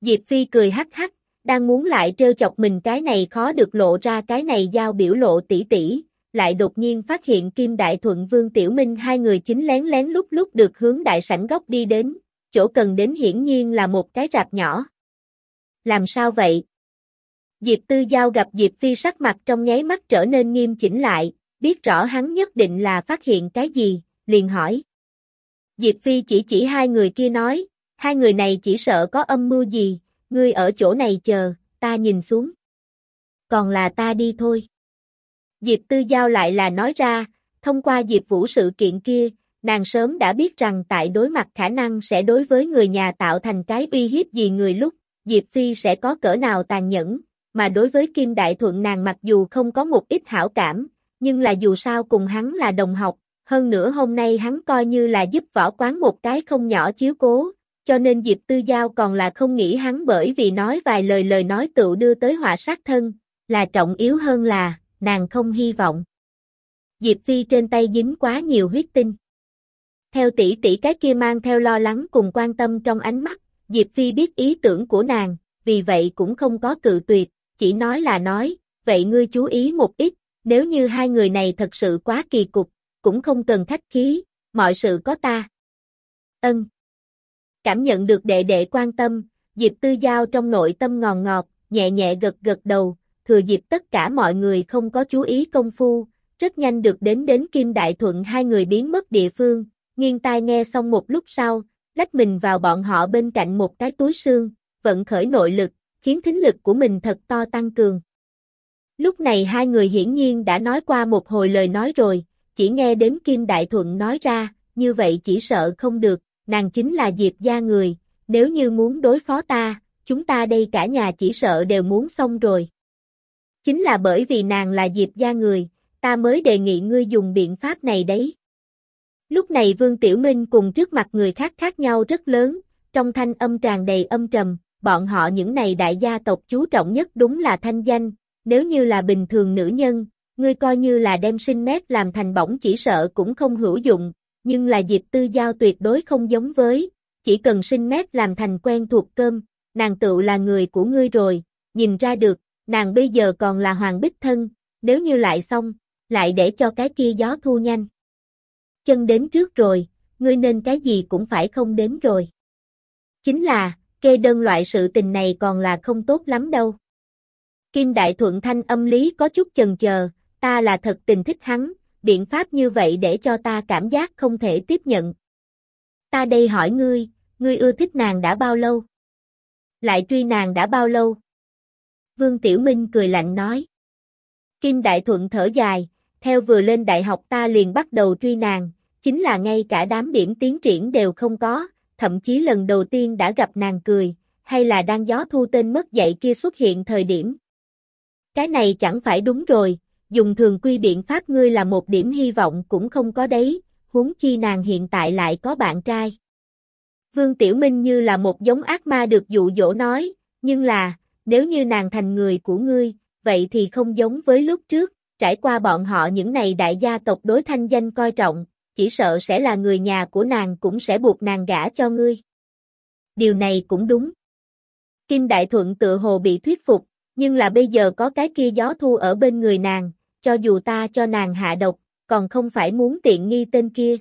Diệp Phi cười hắc hắc, đang muốn lại trêu chọc mình cái này khó được lộ ra cái này giao biểu lộ tỷ tỷ, lại đột nhiên phát hiện Kim Đại Thuận Vương Tiểu Minh hai người chính lén lén lúc lúc được hướng đại sảnh góc đi đến, chỗ cần đến hiển nhiên là một cái rạp nhỏ. Làm sao vậy? Diệp Tư Giao gặp Diệp Phi sắc mặt trong nháy mắt trở nên nghiêm chỉnh lại, biết rõ hắn nhất định là phát hiện cái gì, liền hỏi. Diệp Phi chỉ chỉ hai người kia nói, hai người này chỉ sợ có âm mưu gì, ngươi ở chỗ này chờ, ta nhìn xuống. Còn là ta đi thôi. Diệp Tư Giao lại là nói ra, thông qua Diệp Vũ sự kiện kia, nàng sớm đã biết rằng tại đối mặt khả năng sẽ đối với người nhà tạo thành cái uy hiếp gì người lúc, Diệp Phi sẽ có cỡ nào tàn nhẫn, mà đối với Kim Đại Thuận nàng mặc dù không có một ít hảo cảm, nhưng là dù sao cùng hắn là đồng học, hơn nữa hôm nay hắn coi như là giúp võ quán một cái không nhỏ chiếu cố, cho nên Diệp Tư Giao còn là không nghĩ hắn bởi vì nói vài lời lời nói tự đưa tới họa sát thân, là trọng yếu hơn là, nàng không hy vọng. Diệp Phi trên tay dính quá nhiều huyết tinh. Theo tỷ tỷ cái kia mang theo lo lắng cùng quan tâm trong ánh mắt, Diệp Phi biết ý tưởng của nàng, vì vậy cũng không có cự tuyệt, chỉ nói là nói, vậy ngươi chú ý một ít, nếu như hai người này thật sự quá kỳ cục, cũng không cần khách khí, mọi sự có ta. Ân. Cảm nhận được đệ đệ quan tâm, Diệp Tư Giao trong nội tâm ngòn ngọt, nhẹ nhẹ gật gật đầu, thừa dịp tất cả mọi người không có chú ý công phu, rất nhanh được đến đến Kim Đại Thuận hai người biến mất địa phương, nghiêng tai nghe xong một lúc sau, lách mình vào bọn họ bên cạnh một cái túi xương, vận khởi nội lực, khiến thính lực của mình thật to tăng cường. Lúc này hai người hiển nhiên đã nói qua một hồi lời nói rồi, chỉ nghe đến Kim Đại Thuận nói ra, như vậy chỉ sợ không được, nàng chính là Diệp gia người, nếu như muốn đối phó ta, chúng ta đây cả nhà chỉ sợ đều muốn xong rồi. Chính là bởi vì nàng là Diệp gia người, ta mới đề nghị ngươi dùng biện pháp này đấy. Lúc này Vương Tiểu Minh cùng trước mặt người khác khác nhau rất lớn, trong thanh âm tràn đầy âm trầm, bọn họ những này đại gia tộc chú trọng nhất đúng là thanh danh, nếu như là bình thường nữ nhân, ngươi coi như là đem sinh mét làm thành bổng chỉ sợ cũng không hữu dụng, nhưng là Diệp Tư Giao tuyệt đối không giống với, chỉ cần sinh mét làm thành quen thuộc cơm, nàng tựu là người của ngươi rồi, nhìn ra được, nàng bây giờ còn là hoàng bích thân, nếu như lại xong, lại để cho cái kia gió thu nhanh. Chân đến trước rồi, ngươi nên cái gì cũng phải không đến rồi. Chính là, kê đơn loại sự tình này còn là không tốt lắm đâu. Kim Đại Thuận thanh âm lý có chút chần chờ, ta là thật tình thích hắn, biện pháp như vậy để cho ta cảm giác không thể tiếp nhận. Ta đây hỏi ngươi, ngươi ưa thích nàng đã bao lâu? Lại truy nàng đã bao lâu? Vương Tiểu Minh cười lạnh nói. Kim Đại Thuận thở dài, theo vừa lên đại học ta liền bắt đầu truy nàng, chính là ngay cả đám điểm tiến triển đều không có, thậm chí lần đầu tiên đã gặp nàng cười, hay là đang gió thu tên mất dạy kia xuất hiện thời điểm. Cái này chẳng phải đúng rồi, dùng thường quy biện pháp ngươi là một điểm hy vọng cũng không có đấy, huống chi nàng hiện tại lại có bạn trai. Vương Tiểu Minh như là một giống ác ma được dụ dỗ nói, nhưng là, nếu như nàng thành người của ngươi, vậy thì không giống với lúc trước, trải qua bọn họ những này đại gia tộc đối thanh danh coi trọng, chỉ sợ sẽ là người nhà của nàng cũng sẽ buộc nàng gả cho ngươi. Điều này cũng đúng. Kim Đại Thuận tự hồ bị thuyết phục, nhưng là bây giờ có cái kia gió thu ở bên người nàng, cho dù ta cho nàng hạ độc, còn không phải muốn tiện nghi tên kia.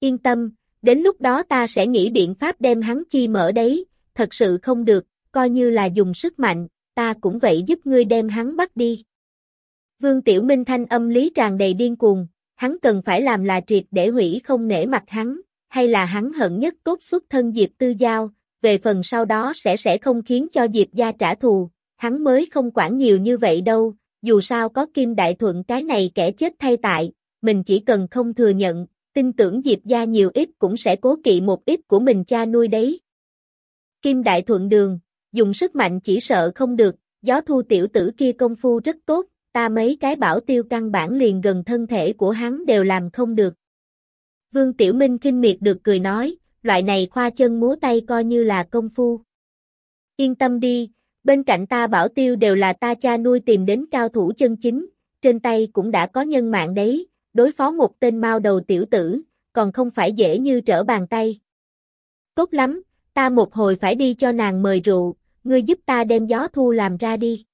Yên tâm, đến lúc đó ta sẽ nghĩ biện pháp đem hắn chi mở đấy, thật sự không được, coi như là dùng sức mạnh, ta cũng vậy giúp ngươi đem hắn bắt đi. Vương Tiểu Minh thanh âm lý tràn đầy điên cuồng, hắn cần phải làm là triệt để hủy không nể mặt hắn, hay là hắn hận nhất cốt xuất thân Diệp Tư Giao, về phần sau đó sẽ sẽ không khiến cho Diệp gia trả thù, hắn mới không quản nhiều như vậy đâu, dù sao có Kim Đại Thuận cái này kẻ chết thay tại, mình chỉ cần không thừa nhận, tin tưởng Diệp gia nhiều ít cũng sẽ cố kỵ một ít của mình cha nuôi đấy. Kim Đại Thuận đường, dùng sức mạnh chỉ sợ không được, gió thu tiểu tử kia công phu rất tốt, ta mấy cái bảo tiêu căn bản liền gần thân thể của hắn đều làm không được. Vương Tiểu Minh kinh miệt được cười nói, loại này khoa chân múa tay coi như là công phu. Yên tâm đi, bên cạnh ta bảo tiêu đều là ta cha nuôi tìm đến cao thủ chân chính, trên tay cũng đã có nhân mạng đấy, đối phó một tên mao đầu tiểu tử, còn không phải dễ như trở bàn tay. Tốt lắm, ta một hồi phải đi cho nàng mời rượu, ngươi giúp ta đem gió thu làm ra đi.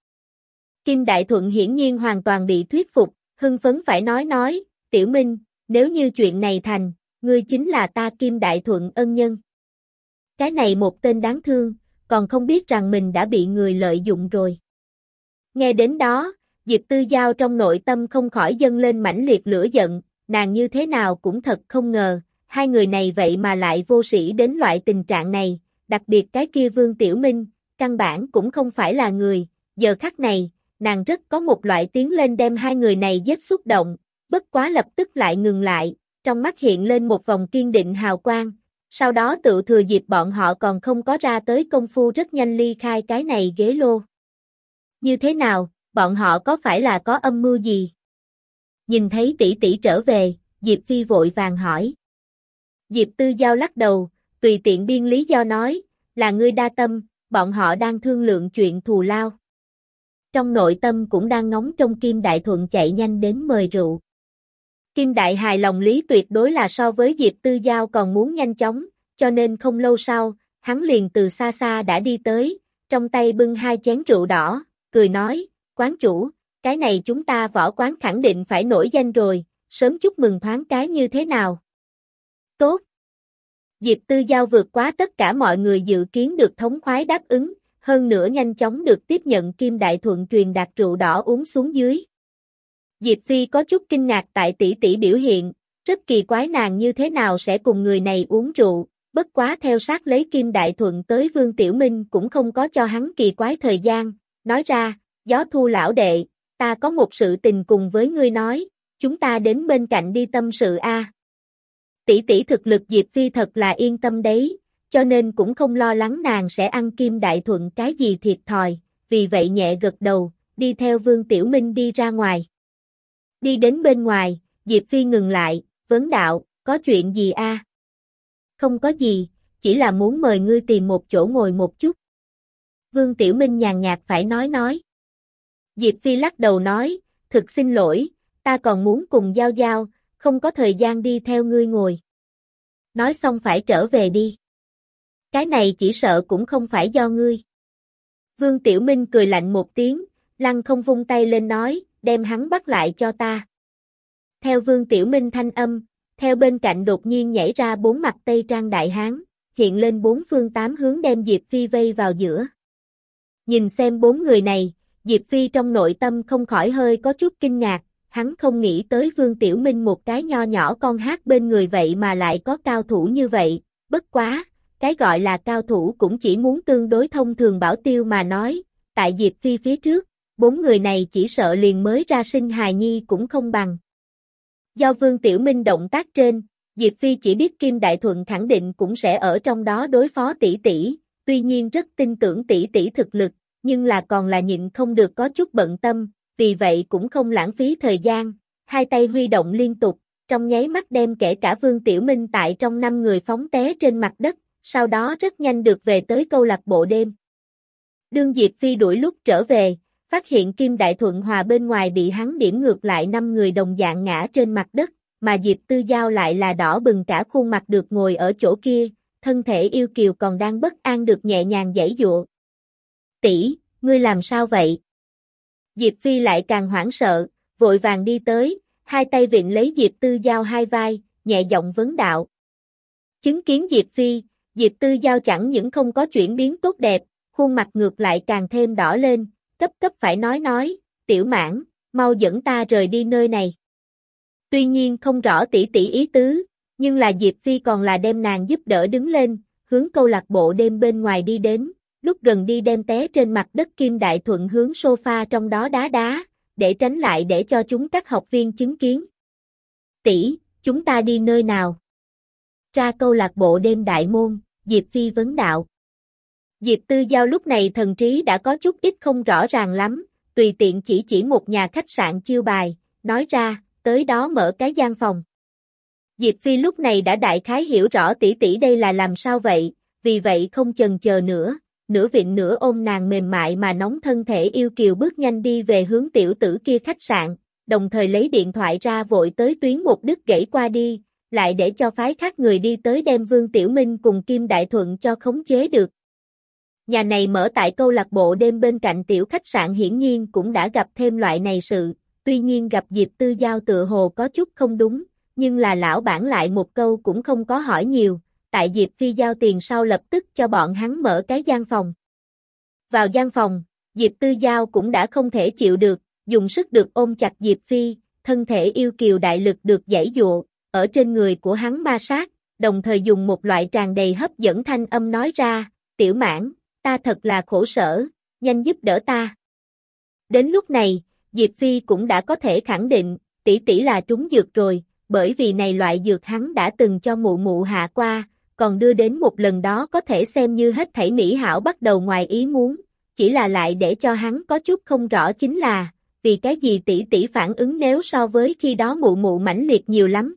Kim Đại Thuận hiển nhiên hoàn toàn bị thuyết phục, hưng phấn phải nói nói, Tiểu Minh, nếu như chuyện này thành, ngươi chính là ta Kim Đại Thuận ân nhân. Cái này một tên đáng thương, còn không biết rằng mình đã bị người lợi dụng rồi. Nghe đến đó, Diệp Tư Giao trong nội tâm không khỏi dâng lên mãnh liệt lửa giận, nàng như thế nào cũng thật không ngờ, hai người này vậy mà lại vô sĩ đến loại tình trạng này, đặc biệt cái kia Vương Tiểu Minh, căn bản cũng không phải là người, giờ khắc này, nàng rất có một loại tiếng lên đem hai người này giết xúc động, bất quá lập tức lại ngừng lại, trong mắt hiện lên một vòng kiên định hào quang, sau đó tự thừa dịp bọn họ còn không có ra tới công phu rất nhanh ly khai cái này ghế lô. Như thế nào, bọn họ có phải là có âm mưu gì? Nhìn thấy tỷ tỷ trở về, Diệp Phi vội vàng hỏi. Diệp Tư Giao lắc đầu, tùy tiện biên lý do nói, là ngươi đa tâm, bọn họ đang thương lượng chuyện thù lao. Trong nội tâm cũng đang ngóng trong Kim Đại Thuận chạy nhanh đến mời rượu. Kim Đại hài lòng lý tuyệt đối là so với Diệp Tư Giao còn muốn nhanh chóng, cho nên không lâu sau, hắn liền từ xa xa đã đi tới, trong tay bưng hai chén rượu đỏ, cười nói, quán chủ, cái này chúng ta võ quán khẳng định phải nổi danh rồi, sớm chúc mừng thoáng cái như thế nào. Tốt. Diệp Tư Giao vượt quá tất cả mọi người dự kiến được thống khoái đáp ứng, hơn nữa nhanh chóng được tiếp nhận Kim Đại Thuận truyền đạt rượu đỏ uống xuống dưới. Diệp Phi có chút kinh ngạc tại tỷ tỷ biểu hiện, rất kỳ quái nàng như thế nào sẽ cùng người này uống rượu, bất quá theo sát lấy Kim Đại Thuận tới Vương Tiểu Minh cũng không có cho hắn kỳ quái thời gian, nói ra, gió thu lão đệ, ta có một sự tình cùng với ngươi nói, chúng ta đến bên cạnh đi tâm sự a. Tỷ tỷ thực lực Diệp Phi thật là yên tâm đấy, cho nên cũng không lo lắng nàng sẽ ăn kim đại thuận cái gì thiệt thòi, vì vậy nhẹ gật đầu, đi theo Vương Tiểu Minh đi ra ngoài. Đi đến bên ngoài, Diệp Phi ngừng lại, vấn đạo, có chuyện gì a? Không có gì, chỉ là muốn mời ngươi tìm một chỗ ngồi một chút. Vương Tiểu Minh nhàn nhạt phải nói nói. Diệp Phi lắc đầu nói, thực xin lỗi, ta còn muốn cùng giao giao, không có thời gian đi theo ngươi ngồi. Nói xong phải trở về đi. Cái này chỉ sợ cũng không phải do ngươi. Vương Tiểu Minh cười lạnh một tiếng, lăng không vung tay lên nói, đem hắn bắt lại cho ta. Theo Vương Tiểu Minh thanh âm, theo bên cạnh đột nhiên nhảy ra bốn mặt Tây Trang Đại Hán, hiện lên bốn phương tám hướng đem Diệp Phi vây vào giữa. Nhìn xem bốn người này, Diệp Phi trong nội tâm không khỏi hơi có chút kinh ngạc, hắn không nghĩ tới Vương Tiểu Minh một cái nho nhỏ con hát bên người vậy mà lại có cao thủ như vậy, bất quá, cái gọi là cao thủ cũng chỉ muốn tương đối thông thường bảo tiêu mà nói, tại Diệp Phi phía trước, bốn người này chỉ sợ liền mới ra sinh hài nhi cũng không bằng. Do Vương Tiểu Minh động tác trên, Diệp Phi chỉ biết Kim Đại Thuận khẳng định cũng sẽ ở trong đó đối phó tỷ tỷ, tuy nhiên rất tin tưởng tỷ tỷ thực lực, nhưng là còn là nhịn không được có chút bận tâm, vì vậy cũng không lãng phí thời gian, hai tay huy động liên tục, trong nháy mắt đem kể cả Vương Tiểu Minh tại trong năm người phóng té trên mặt đất, sau đó rất nhanh được về tới câu lạc bộ đêm. Đương Diệp Phi đuổi lúc trở về, phát hiện Kim Đại Thuận Hòa bên ngoài bị hắn điểm ngược lại năm người đồng dạng ngã trên mặt đất, mà Diệp Tư Giao lại là đỏ bừng cả khuôn mặt được ngồi ở chỗ kia, thân thể yêu kiều còn đang bất an được nhẹ nhàng giải dụa. Tỷ, ngươi làm sao vậy? Diệp Phi lại càng hoảng sợ, vội vàng đi tới, hai tay viện lấy Diệp Tư Giao hai vai, nhẹ giọng vấn đạo. Chứng kiến Diệp Phi, Diệp Tư Giao chẳng những không có chuyển biến tốt đẹp, khuôn mặt ngược lại càng thêm đỏ lên, cấp cấp phải nói nói, tiểu mãn, mau dẫn ta rời đi nơi này. Tuy nhiên không rõ tỷ tỷ ý tứ, nhưng là Diệp Phi còn là đem nàng giúp đỡ đứng lên, hướng câu lạc bộ đêm bên ngoài đi đến, lúc gần đi đem té trên mặt đất Kim Đại Thuận hướng sofa trong đó đá đá, để tránh lại để cho chúng các học viên chứng kiến. Tỷ, chúng ta đi nơi nào? Ra câu lạc bộ đêm đại môn, Diệp Phi vấn đạo. Diệp Tư Giao lúc này thần trí đã có chút ít không rõ ràng lắm, tùy tiện chỉ chỉ một nhà khách sạn chiêu bài, nói ra, tới đó mở cái gian phòng. Diệp Phi lúc này đã đại khái hiểu rõ tỷ tỷ đây là làm sao vậy, vì vậy không chần chờ nữa, nửa viện nửa ôm nàng mềm mại mà nóng thân thể yêu kiều bước nhanh đi về hướng tiểu tử kia khách sạn, đồng thời lấy điện thoại ra vội tới tuyến một đứt gãy qua đi, lại để cho phái khác người đi tới đem Vương Tiểu Minh cùng Kim Đại Thuận cho khống chế được. Nhà này mở tại câu lạc bộ đêm bên cạnh tiểu khách sạn hiển nhiên cũng đã gặp thêm loại này sự, tuy nhiên gặp Diệp Tư Giao tựa hồ có chút không đúng, nhưng là lão bản lại một câu cũng không có hỏi nhiều, tại Diệp Phi giao tiền sau lập tức cho bọn hắn mở cái gian phòng. Vào gian phòng, Diệp Tư Giao cũng đã không thể chịu được, dùng sức được ôm chặt Diệp Phi, thân thể yêu kiều đại lực được giải dụa, ở trên người của hắn ma sát, đồng thời dùng một loại tràn đầy hấp dẫn thanh âm nói ra, tiểu mãn, ta thật là khổ sở, nhanh giúp đỡ ta. Đến lúc này, Diệp Phi cũng đã có thể khẳng định, tỷ tỷ là trúng dược rồi, bởi vì này loại dược hắn đã từng cho mụ mụ hạ qua, còn đưa đến một lần đó có thể xem như hết thảy mỹ hảo bắt đầu ngoài ý muốn, chỉ là lại để cho hắn có chút không rõ chính là, vì cái gì tỷ tỷ phản ứng nếu so với khi đó mụ mụ mãnh liệt nhiều lắm.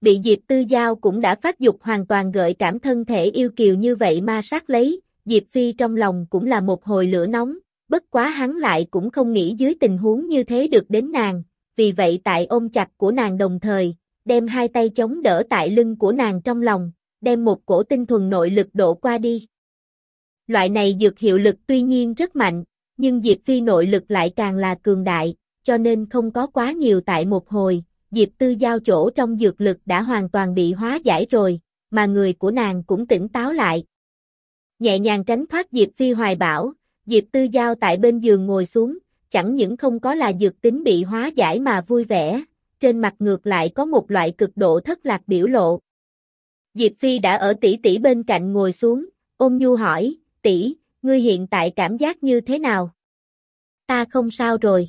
Bị Diệp Tư Giao cũng đã phát dục hoàn toàn gợi cảm thân thể yêu kiều như vậy ma sát lấy, Diệp Phi trong lòng cũng là một hồi lửa nóng, bất quá hắn lại cũng không nghĩ dưới tình huống như thế được đến nàng, vì vậy tại ôm chặt của nàng đồng thời, đem hai tay chống đỡ tại lưng của nàng trong lòng, đem một cổ tinh thuần nội lực độ qua đi. Loại này dược hiệu lực tuy nhiên rất mạnh, nhưng Diệp Phi nội lực lại càng là cường đại, cho nên không có quá nhiều tại một hồi, Diệp Tư giao chỗ trong dược lực đã hoàn toàn bị hóa giải rồi, mà người của nàng cũng tỉnh táo lại. Nhẹ nhàng tránh thoát Diệp Phi hoài bảo, Diệp Tư giao tại bên giường ngồi xuống, chẳng những không có là dược tính bị hóa giải mà vui vẻ, trên mặt ngược lại có một loại cực độ thất lạc biểu lộ. Diệp Phi đã ở tỷ tỷ bên cạnh ngồi xuống, ôm nhu hỏi, tỷ, ngươi hiện tại cảm giác như thế nào? Ta không sao rồi.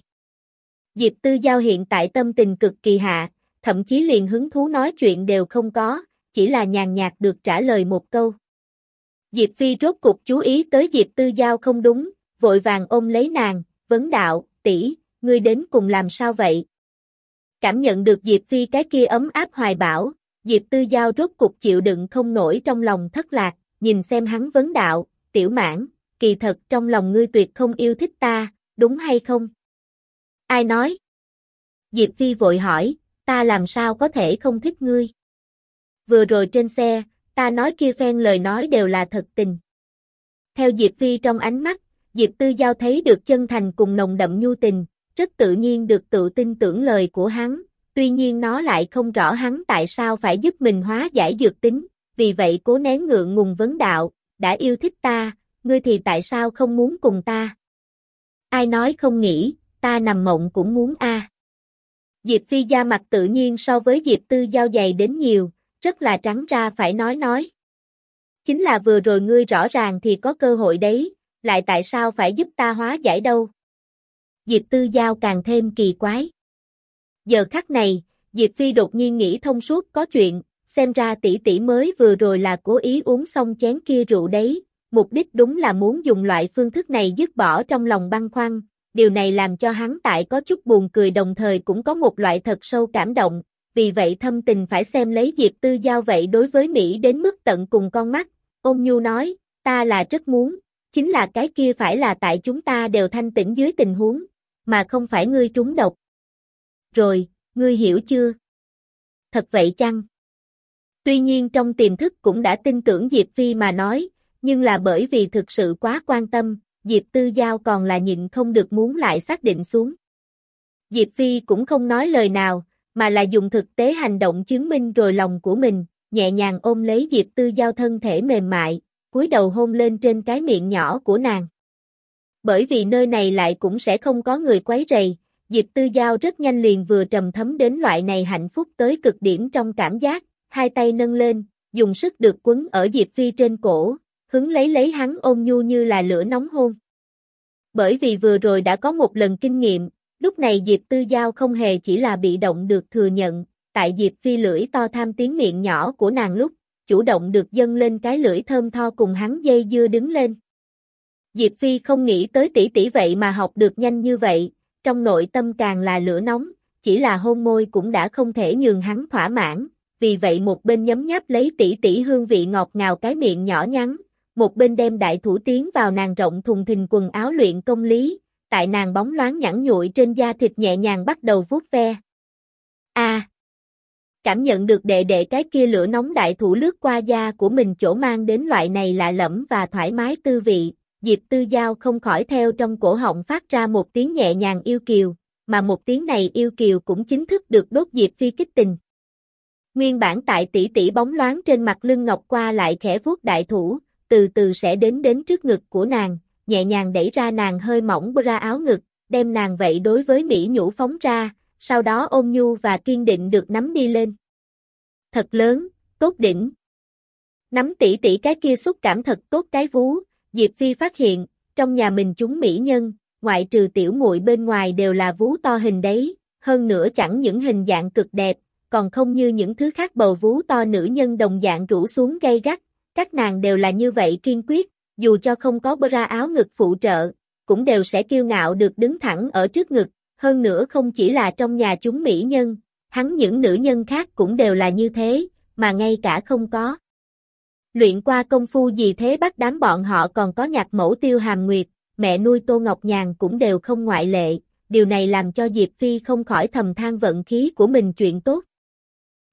Diệp Tư Giao hiện tại tâm tình cực kỳ hạ, thậm chí liền hứng thú nói chuyện đều không có, chỉ là nhàn nhạt được trả lời một câu. Diệp Phi rốt cục chú ý tới Diệp Tư Giao không đúng, vội vàng ôm lấy nàng, vấn đạo, tỷ, ngươi đến cùng làm sao vậy? Cảm nhận được Diệp Phi cái kia ấm áp hoài bảo, Diệp Tư Giao rốt cục chịu đựng không nổi trong lòng thất lạc, nhìn xem hắn vấn đạo, tiểu mãn, kỳ thật trong lòng ngươi tuyệt không yêu thích ta, đúng hay không? Ai nói? Diệp Phi vội hỏi, ta làm sao có thể không thích ngươi? Vừa rồi trên xe, ta nói kia phen lời nói đều là thật tình. Theo Diệp Phi trong ánh mắt, Diệp Tư Giao thấy được chân thành cùng nồng đậm nhu tình, rất tự nhiên được tự tin tưởng lời của hắn, tuy nhiên nó lại không rõ hắn tại sao phải giúp mình hóa giải dược tính, vì vậy cố nén ngượng ngùng vấn đạo, đã yêu thích ta, ngươi thì tại sao không muốn cùng ta? Ai nói không nghĩ, ta nằm mộng cũng muốn a. Diệp Phi da mặt tự nhiên so với Diệp Tư giao dày đến nhiều, rất là trắng ra phải nói nói. Chính là vừa rồi ngươi rõ ràng thì có cơ hội đấy, lại tại sao phải giúp ta hóa giải đâu? Diệp Tư Giao càng thêm kỳ quái. Giờ khắc này, Diệp Phi đột nhiên nghĩ thông suốt có chuyện, xem ra tỷ tỷ mới vừa rồi là cố ý uống xong chén kia rượu đấy, mục đích đúng là muốn dùng loại phương thức này dứt bỏ trong lòng băng khoăn, điều này làm cho hắn tại có chút buồn cười đồng thời cũng có một loại thật sâu cảm động, vì vậy thâm tình phải xem lấy Diệp Tư Giao vậy đối với Mỹ đến mức tận cùng con mắt, ông nhu nói, ta là rất muốn, chính là cái kia phải là tại chúng ta đều thanh tĩnh dưới tình huống, mà không phải ngươi trúng độc. Rồi, ngươi hiểu chưa? Thật vậy chăng? Tuy nhiên trong tiềm thức cũng đã tin tưởng Diệp Phi mà nói, nhưng là bởi vì thực sự quá quan tâm, Diệp Tư Giao còn là nhịn không được muốn lại xác định xuống. Diệp Phi cũng không nói lời nào, mà là dùng thực tế hành động chứng minh rồi lòng của mình, nhẹ nhàng ôm lấy Diệp Tư Giao thân thể mềm mại, cúi đầu hôn lên trên cái miệng nhỏ của nàng. Bởi vì nơi này lại cũng sẽ không có người quấy rầy, Diệp Tư Giao rất nhanh liền vừa trầm thấm đến loại này hạnh phúc tới cực điểm trong cảm giác, hai tay nâng lên, dùng sức được quấn ở Diệp Phi trên cổ, hứng lấy lấy hắn ôm nhu như là lửa nóng hôn. Bởi vì vừa rồi đã có một lần kinh nghiệm, lúc này Diệp Tư Giao không hề chỉ là bị động được thừa nhận, tại Diệp Phi lưỡi to tham tiếng miệng nhỏ của nàng lúc, chủ động được dâng lên cái lưỡi thơm tho cùng hắn dây dưa đứng lên. Diệp Phi không nghĩ tới tỷ tỷ vậy mà học được nhanh như vậy, trong nội tâm càng là lửa nóng, chỉ là hôn môi cũng đã không thể nhường hắn thỏa mãn, vì vậy một bên nhấm nháp lấy tỷ tỷ hương vị ngọt ngào cái miệng nhỏ nhắn, một bên đem đại thủ tiến vào nàng rộng thùng thình quần áo luyện công lý, tại nàng bóng loáng nhẵn nhụi trên da thịt nhẹ nhàng bắt đầu vuốt ve. A. cảm nhận được đệ đệ cái kia lửa nóng đại thủ lướt qua da của mình chỗ mang đến loại này lạ lẫm và thoải mái tư vị, Diệp Tư Giao không khỏi theo trong cổ họng phát ra một tiếng nhẹ nhàng yêu kiều, mà một tiếng này yêu kiều cũng chính thức được đốt Diệp Phi kích tình. Nguyên bản tại tỷ tỷ bóng loáng trên mặt lưng ngọc qua lại khẽ vuốt đại thủ, từ từ sẽ đến đến trước ngực của nàng, nhẹ nhàng đẩy ra nàng hơi mỏng bra áo ngực, đem nàng vậy đối với Mỹ nhũ phóng ra, sau đó ôm nhu và kiên định được nắm đi lên. Thật lớn, tốt đỉnh. Nắm tỷ tỷ cái kia xúc cảm thật tốt cái vú, Diệp Phi phát hiện, trong nhà mình chúng mỹ nhân, ngoại trừ tiểu muội bên ngoài đều là vú to hình đấy, hơn nữa chẳng những hình dạng cực đẹp, còn không như những thứ khác bầu vú to nữ nhân đồng dạng rủ xuống gây gắt, các nàng đều là như vậy kiên quyết, dù cho không có bra áo ngực phụ trợ, cũng đều sẽ kiêu ngạo được đứng thẳng ở trước ngực, hơn nữa không chỉ là trong nhà chúng mỹ nhân, hắn những nữ nhân khác cũng đều là như thế, mà ngay cả không có. Luyện qua công phu gì thế bắt đám bọn họ còn có nhạc mẫu tiêu hàm nguyệt, mẹ nuôi Tô Ngọc Nhàn cũng đều không ngoại lệ, điều này làm cho Diệp Phi không khỏi thầm than vận khí của mình chuyện tốt.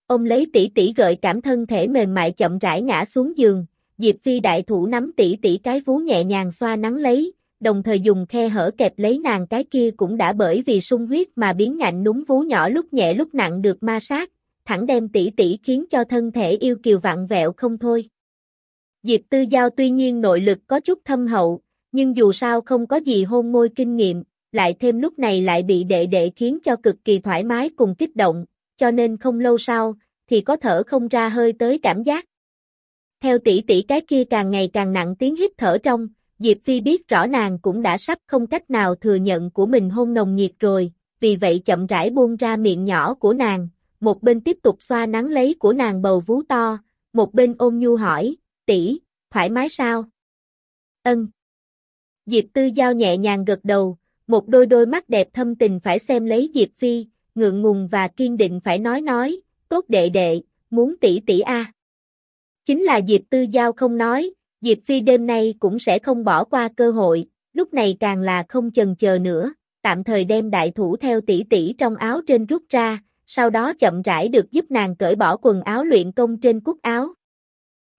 Ông lấy tỷ tỷ gợi cảm thân thể mềm mại chậm rãi ngã xuống giường, Diệp Phi đại thủ nắm tỷ tỷ cái vú nhẹ nhàng xoa nắng lấy, đồng thời dùng khe hở kẹp lấy nàng cái kia cũng đã bởi vì sung huyết mà biến ngạnh núm vú nhỏ lúc nhẹ lúc nặng được ma sát, thẳng đem tỷ tỷ khiến cho thân thể yêu kiều vặn vẹo không thôi. Diệp Tư Giao tuy nhiên nội lực có chút thâm hậu, nhưng dù sao không có gì hôn môi kinh nghiệm, lại thêm lúc này lại bị đệ đệ khiến cho cực kỳ thoải mái cùng kích động, cho nên không lâu sau, thì có thở không ra hơi tới cảm giác. Theo tỷ tỷ cái kia càng ngày càng nặng tiếng hít thở trong, Diệp Phi biết rõ nàng cũng đã sắp không cách nào thừa nhận của mình hôn nồng nhiệt rồi, vì vậy chậm rãi buông ra miệng nhỏ của nàng, một bên tiếp tục xoa nắng lấy của nàng bầu vú to, một bên ôm nhu hỏi, tỷ, thoải mái sao? Ân. Diệp Tư Giao nhẹ nhàng gật đầu, một đôi đôi mắt đẹp thâm tình phải xem lấy Diệp Phi, ngượng ngùng và kiên định phải nói nói, tốt đệ đệ, muốn tỷ tỷ a. Chính là Diệp Tư Giao không nói, Diệp Phi đêm nay cũng sẽ không bỏ qua cơ hội, lúc này càng là không chần chờ nữa, tạm thời đem đại thủ theo tỷ tỷ trong áo trên rút ra, sau đó chậm rãi được giúp nàng cởi bỏ quần áo luyện công trên cúc áo.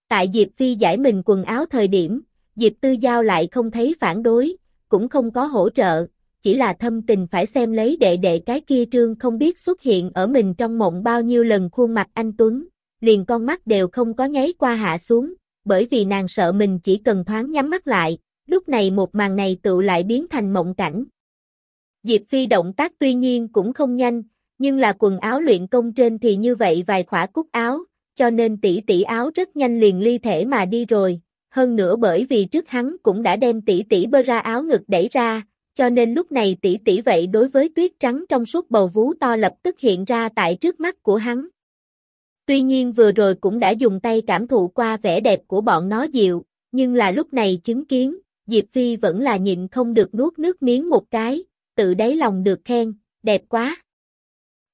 Tại Diệp Phi giải mình quần áo thời điểm, Diệp Tư Giao lại không thấy phản đối, cũng không có hỗ trợ, chỉ là thâm tình phải xem lấy đệ đệ cái kia trương không biết xuất hiện ở mình trong mộng bao nhiêu lần khuôn mặt anh Tuấn, liền con mắt đều không có nháy qua hạ xuống, bởi vì nàng sợ mình chỉ cần thoáng nhắm mắt lại, lúc này một màn này tự lại biến thành mộng cảnh. Diệp Phi động tác tuy nhiên cũng không nhanh, nhưng là quần áo luyện công trên thì như vậy vài khỏa cúc áo, cho nên tỷ tỷ áo rất nhanh liền ly thể mà đi rồi, hơn nữa bởi vì trước hắn cũng đã đem tỷ tỷ bơ ra áo ngực đẩy ra, cho nên lúc này tỷ tỷ vậy đối với tuyết trắng trong suốt bầu vú to lập tức hiện ra tại trước mắt của hắn. Tuy nhiên vừa rồi cũng đã dùng tay cảm thụ qua vẻ đẹp của bọn nó dịu, nhưng là lúc này chứng kiến, Diệp Phi vẫn là nhịn không được nuốt nước miếng một cái, tự đáy lòng được khen, đẹp quá.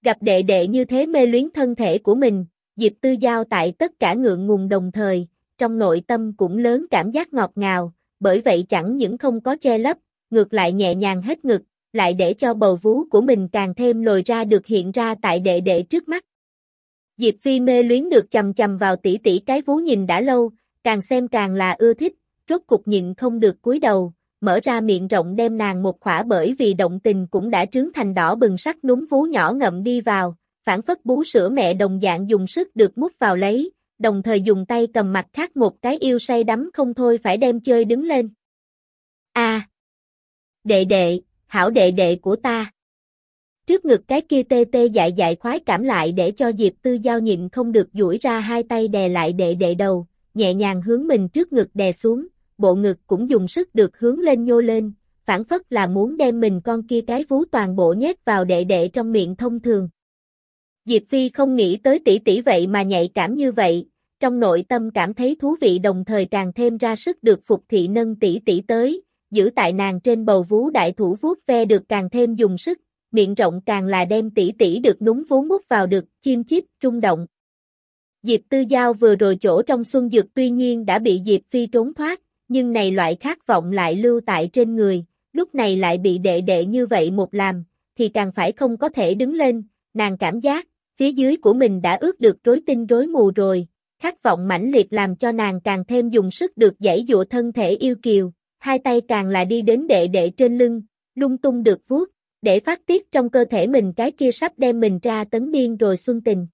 Gặp đệ đệ như thế mê luyến thân thể của mình, Diệp Tư Giao tại tất cả ngượng ngùng đồng thời, trong nội tâm cũng lớn cảm giác ngọt ngào, bởi vậy chẳng những không có che lấp, ngược lại nhẹ nhàng hết ngực, lại để cho bầu vú của mình càng thêm lồi ra được hiện ra tại đệ đệ trước mắt. Diệp Phi mê luyến được chầm chầm vào tỷ tỷ cái vú nhìn đã lâu, càng xem càng là ưa thích, rốt cục nhịn không được cúi đầu, mở ra miệng rộng đem nàng một khỏa bởi vì động tình cũng đã trướng thành đỏ bừng sắc núm vú nhỏ ngậm đi vào, phản phất bú sữa mẹ đồng dạng dùng sức được mút vào lấy, đồng thời dùng tay cầm mặt khác một cái yêu say đắm không thôi phải đem chơi đứng lên. A, Đệ đệ, hảo đệ đệ của ta. Trước ngực cái kia tê tê dại dại khoái cảm lại để cho Diệp Tư Giao nhịn không được duỗi ra hai tay đè lại đệ đệ đầu, nhẹ nhàng hướng mình trước ngực đè xuống, bộ ngực cũng dùng sức được hướng lên nhô lên, phản phất là muốn đem mình con kia cái vú toàn bộ nhét vào đệ đệ trong miệng thông thường. Diệp Phi không nghĩ tới tỷ tỷ vậy mà nhạy cảm như vậy, trong nội tâm cảm thấy thú vị đồng thời càng thêm ra sức được phục thị nâng tỷ tỷ tới, giữ tại nàng trên bầu vú đại thủ vuốt ve được càng thêm dùng sức, miệng rộng càng là đem tỷ tỷ được núng vú mút vào được, chim chiếp trung động. Diệp Tư Giao vừa rồi chỗ trong xuân dược tuy nhiên đã bị Diệp Phi trốn thoát, nhưng này loại khát vọng lại lưu tại trên người, lúc này lại bị đệ đệ như vậy một làm, thì càng phải không có thể đứng lên, nàng cảm giác, phía dưới của mình đã ướt được rối tinh rối mù rồi, khát vọng mãnh liệt làm cho nàng càng thêm dùng sức được dãy dụa thân thể yêu kiều, hai tay càng là đi đến đệ đệ trên lưng, lung tung được vuốt, để phát tiết trong cơ thể mình cái kia sắp đem mình ra tấn điên rồi xuân tình.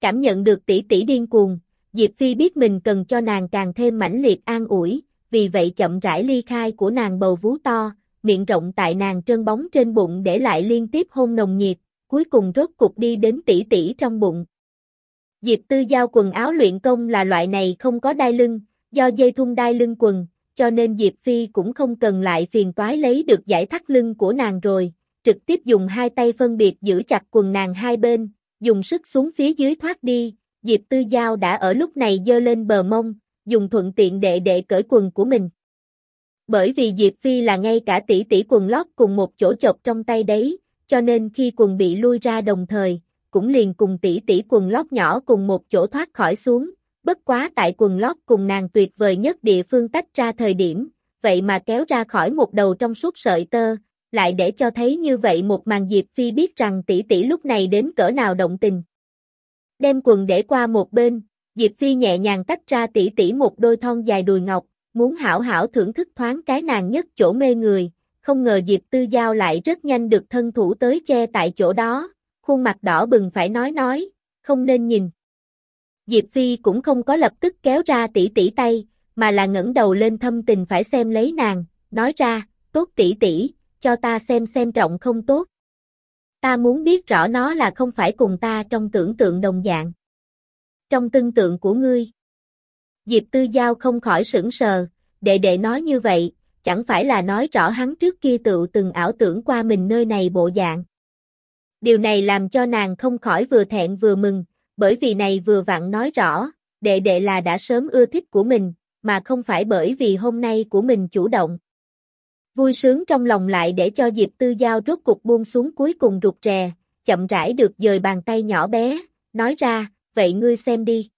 Cảm nhận được tỷ tỷ điên cuồng, Diệp Phi biết mình cần cho nàng càng thêm mãnh liệt an ủi, vì vậy chậm rãi ly khai của nàng bầu vú to, miệng rộng tại nàng trơn bóng trên bụng để lại liên tiếp hôn nồng nhiệt, cuối cùng rốt cục đi đến tỷ tỷ trong bụng. Diệp Tư giao quần áo luyện công là loại này không có đai lưng, do dây thun đai lưng quần, cho nên Diệp Phi cũng không cần lại phiền toái lấy được giải thắt lưng của nàng rồi, trực tiếp dùng hai tay phân biệt giữ chặt quần nàng hai bên, dùng sức xuống phía dưới thoát đi, Diệp Tư Giao đã ở lúc này dơ lên bờ mông, dùng thuận tiện đệ đệ cởi quần của mình. Bởi vì Diệp Phi là ngay cả tỷ tỷ quần lót cùng một chỗ chọc trong tay đấy, cho nên khi quần bị lui ra đồng thời, cũng liền cùng tỷ tỷ quần lót nhỏ cùng một chỗ thoát khỏi xuống, bất quá tại quần lót cùng nàng tuyệt vời nhất địa phương tách ra thời điểm, vậy mà kéo ra khỏi một đầu trong suốt sợi tơ, lại để cho thấy như vậy một màn Diệp Phi biết rằng tỷ tỷ lúc này đến cỡ nào động tình. Đem quần để qua một bên, Diệp Phi nhẹ nhàng tách ra tỷ tỷ một đôi thon dài đùi ngọc, muốn hảo hảo thưởng thức thoáng cái nàng nhất chỗ mê người, không ngờ Diệp Tư Giao lại rất nhanh được thân thủ tới che tại chỗ đó, khuôn mặt đỏ bừng phải nói nói, không nên nhìn. Diệp Phi cũng không có lập tức kéo ra tỷ tỷ tay, mà là ngẩng đầu lên thâm tình phải xem lấy nàng, nói ra, tốt tỷ tỷ, cho ta xem xem trọng không tốt. Ta muốn biết rõ nó là không phải cùng ta trong tưởng tượng đồng dạng. Trong tương tượng của ngươi. Diệp Tư Giao không khỏi sững sờ, đệ đệ nói như vậy, chẳng phải là nói rõ hắn trước kia tự từng ảo tưởng qua mình nơi này bộ dạng, Điều này làm cho nàng không khỏi vừa thẹn vừa mừng, bởi vì này vừa vặn nói rõ, đệ đệ là đã sớm ưa thích của mình, mà không phải bởi vì hôm nay của mình chủ động. Vui sướng trong lòng lại để cho Diệp Tư Giao rốt cục buông xuống cuối cùng rụt rè, chậm rãi được dời bàn tay nhỏ bé, nói ra, vậy ngươi xem đi.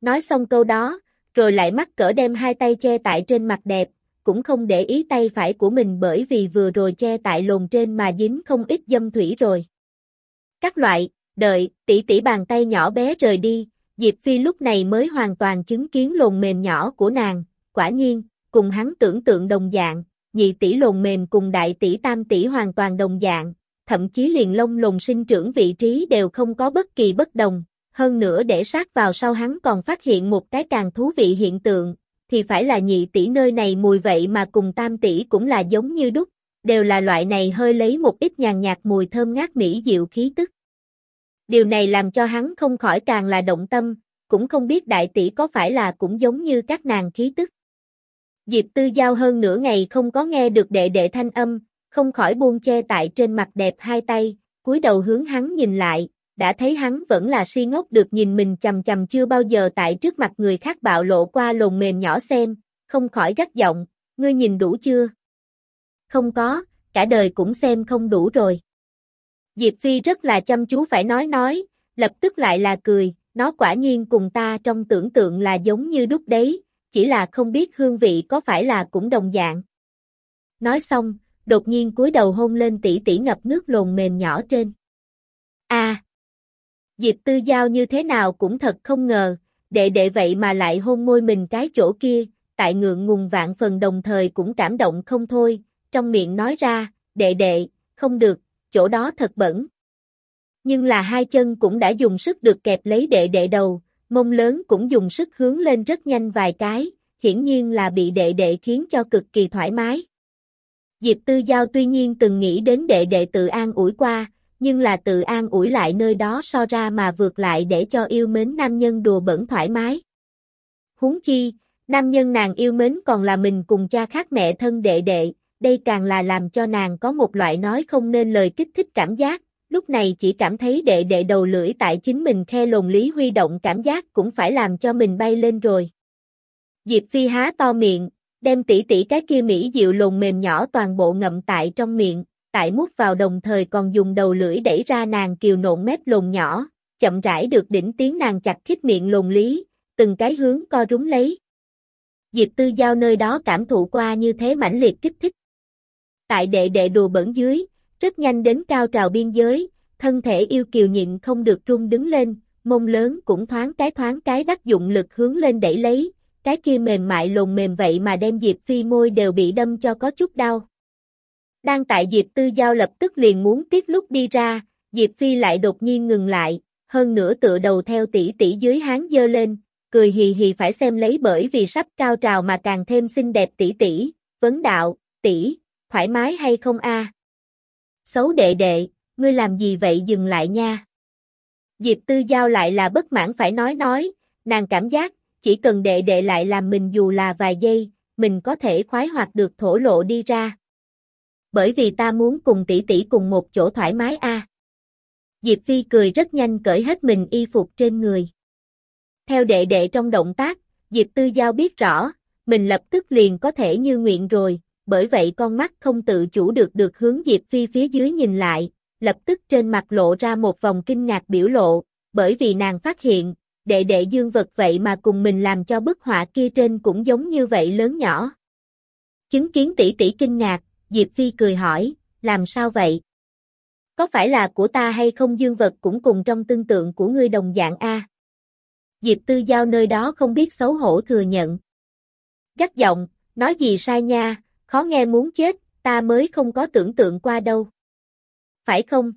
Nói xong câu đó, rồi lại mắc cỡ đem hai tay che tại trên mặt đẹp, cũng không để ý tay phải của mình bởi vì vừa rồi che tại lồn trên mà dính không ít dâm thủy rồi. Các loại, đợi, tỷ tỷ bàn tay nhỏ bé rời đi, Diệp Phi lúc này mới hoàn toàn chứng kiến lồn mềm nhỏ của nàng, quả nhiên, cùng hắn tưởng tượng đồng dạng, nhị tỷ lồn mềm cùng đại tỷ tam tỷ hoàn toàn đồng dạng, thậm chí liền lông lồn sinh trưởng vị trí đều không có bất kỳ bất đồng, hơn nữa để sát vào sau hắn còn phát hiện một cái càng thú vị hiện tượng, thì phải là nhị tỷ nơi này mùi vậy mà cùng tam tỷ cũng là giống như đúc, đều là loại này hơi lấy một ít nhàn nhạt mùi thơm ngát mỹ dịu khí tức. Điều này làm cho hắn không khỏi càng là động tâm, cũng không biết đại tỷ có phải là cũng giống như các nàng khí tức. Diệp Tư Giao hơn nửa ngày không có nghe được đệ đệ thanh âm, không khỏi buông che tại trên mặt đẹp hai tay, cúi đầu hướng hắn nhìn lại, đã thấy hắn vẫn là si ngốc được nhìn mình chầm chầm chưa bao giờ tại trước mặt người khác bạo lộ qua lồn mềm nhỏ xem, không khỏi gắt giọng, ngươi nhìn đủ chưa? Không có, cả đời cũng xem không đủ rồi. Diệp Phi rất là chăm chú phải nói nói, lập tức lại là cười, nó quả nhiên cùng ta trong tưởng tượng là giống như đúc đấy, chỉ là không biết hương vị có phải là cũng đồng dạng. Nói xong, đột nhiên cúi đầu hôn lên tỷ tỷ ngập nước lồn mềm nhỏ trên. A. Diệp Tư Giao như thế nào cũng thật không ngờ, đệ đệ vậy mà lại hôn môi mình cái chỗ kia, tại ngượng ngùng vạn phần đồng thời cũng cảm động không thôi, trong miệng nói ra, đệ đệ, không được, chỗ đó thật bẩn. Nhưng là hai chân cũng đã dùng sức được kẹp lấy đệ đệ đầu, mông lớn cũng dùng sức hướng lên rất nhanh vài cái, hiển nhiên là bị đệ đệ khiến cho cực kỳ thoải mái. Diệp Tư Giao tuy nhiên từng nghĩ đến đệ đệ tự an ủi qua, nhưng là tự an ủi lại nơi đó so ra mà vượt lại để cho yêu mến nam nhân đùa bẩn thoải mái. Huống chi, nam nhân nàng yêu mến còn là mình cùng cha khác mẹ thân đệ đệ, đây càng là làm cho nàng có một loại nói không nên lời kích thích cảm giác, lúc này chỉ cảm thấy đệ đệ đầu lưỡi tại chính mình khe lồn lý huy động cảm giác cũng phải làm cho mình bay lên rồi. Diệp Phi há to miệng, đem tỉ tỉ cái kia mỹ dịu lồn mềm nhỏ toàn bộ ngậm tại trong miệng, tại mút vào đồng thời còn dùng đầu lưỡi đẩy ra nàng kiều nộn mép lồn nhỏ, chậm rãi được đỉnh tiếng nàng chặt khít miệng lồn lý, từng cái hướng co rúng lấy. Diệp Tư Giao nơi đó cảm thụ qua như thế mãnh liệt kích thích. Tại đệ đệ đùa bẩn dưới, rất nhanh đến cao trào biên giới, thân thể yêu kiều nhịn không được rung đứng lên, mông lớn cũng thoáng cái thoáng cái đắc dụng lực hướng lên đẩy lấy, cái kia mềm mại lồn mềm vậy mà đem Diệp Phi môi đều bị đâm cho có chút đau. Đang tại Diệp Tư Giao lập tức liền muốn tiết lúc đi ra, Diệp Phi lại đột nhiên ngừng lại, hơn nữa tựa đầu theo tỷ tỷ dưới háng dơ lên, cười hì hì phải xem lấy bởi vì sắp cao trào mà càng thêm xinh đẹp tỷ tỷ, vấn đạo, tỷ, thoải mái hay không a? Xấu đệ đệ, ngươi làm gì vậy dừng lại nha. Diệp Tư Giao lại là bất mãn phải nói nói, nàng cảm giác, chỉ cần đệ đệ lại làm mình dù là vài giây, mình có thể khoái hoạt được thổ lộ đi ra. Bởi vì ta muốn cùng tỷ tỷ cùng một chỗ thoải mái a. Diệp Phi cười rất nhanh cởi hết mình y phục trên người. Theo đệ đệ trong động tác, Diệp Tư Giao biết rõ, mình lập tức liền có thể như nguyện rồi, bởi vậy con mắt không tự chủ được được hướng Diệp Phi phía dưới nhìn lại, lập tức trên mặt lộ ra một vòng kinh ngạc biểu lộ, bởi vì nàng phát hiện, đệ đệ dương vật vậy mà cùng mình làm cho bức họa kia trên cũng giống như vậy lớn nhỏ. Chứng kiến tỷ tỷ kinh ngạc, Diệp Phi cười hỏi, làm sao vậy? Có phải là của ta hay không dương vật cũng cùng trong tương tượng của ngươi đồng dạng A? Diệp Tư Giao nơi đó không biết xấu hổ thừa nhận. Gắt giọng, nói gì sai nha, khó nghe muốn chết, ta mới không có tưởng tượng qua đâu. Phải không?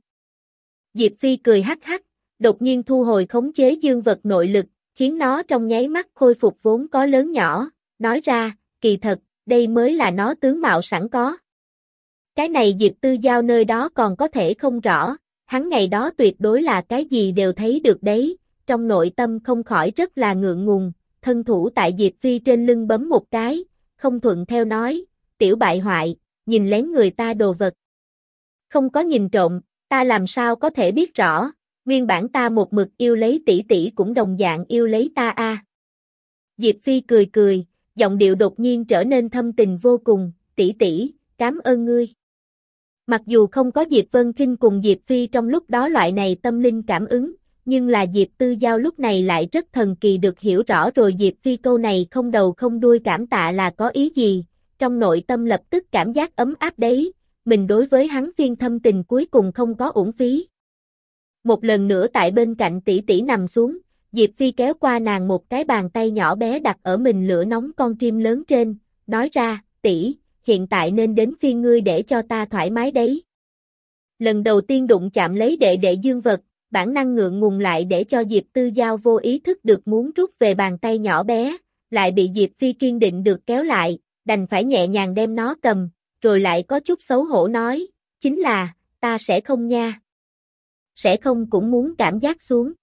Diệp Phi cười hắc hắc, đột nhiên thu hồi khống chế dương vật nội lực, khiến nó trong nháy mắt khôi phục vốn có lớn nhỏ, nói ra, kỳ thật, đây mới là nó tướng mạo sẵn có. Cái này Diệp Tư Giao nơi đó còn có thể không rõ, hắn ngày đó tuyệt đối là cái gì đều thấy được đấy, trong nội tâm không khỏi rất là ngượng ngùng, thân thủ tại Diệp Phi trên lưng bấm một cái, không thuận theo nói, tiểu bại hoại, nhìn lén người ta đồ vật. Không có nhìn trộm, ta làm sao có thể biết rõ, nguyên bản ta một mực yêu lấy tỷ tỷ cũng đồng dạng yêu lấy ta a. Diệp Phi cười cười, giọng điệu đột nhiên trở nên thâm tình vô cùng, tỷ tỷ, cảm ơn ngươi. Mặc dù không có Diệp Vân Kinh cùng Diệp Phi trong lúc đó loại này tâm linh cảm ứng, nhưng là Diệp Tư Giao lúc này lại rất thần kỳ được hiểu rõ rồi Diệp Phi câu này không đầu không đuôi cảm tạ là có ý gì, trong nội tâm lập tức cảm giác ấm áp đấy, mình đối với hắn phiên thâm tình cuối cùng không có uổng phí. Một lần nữa tại bên cạnh tỷ tỷ nằm xuống, Diệp Phi kéo qua nàng một cái bàn tay nhỏ bé đặt ở mình lửa nóng con chim lớn trên, nói ra, tỷ, hiện tại nên đến phiên ngươi để cho ta thoải mái đấy. Lần đầu tiên đụng chạm lấy đệ đệ dương vật, bản năng ngượng ngùng lại để cho Diệp Tư Giao vô ý thức được muốn rút về bàn tay nhỏ bé, lại bị Diệp Phi kiên định được kéo lại, đành phải nhẹ nhàng đem nó cầm, rồi lại có chút xấu hổ nói, chính là, ta sẽ không nha. Sẽ không cũng muốn cảm giác xuống.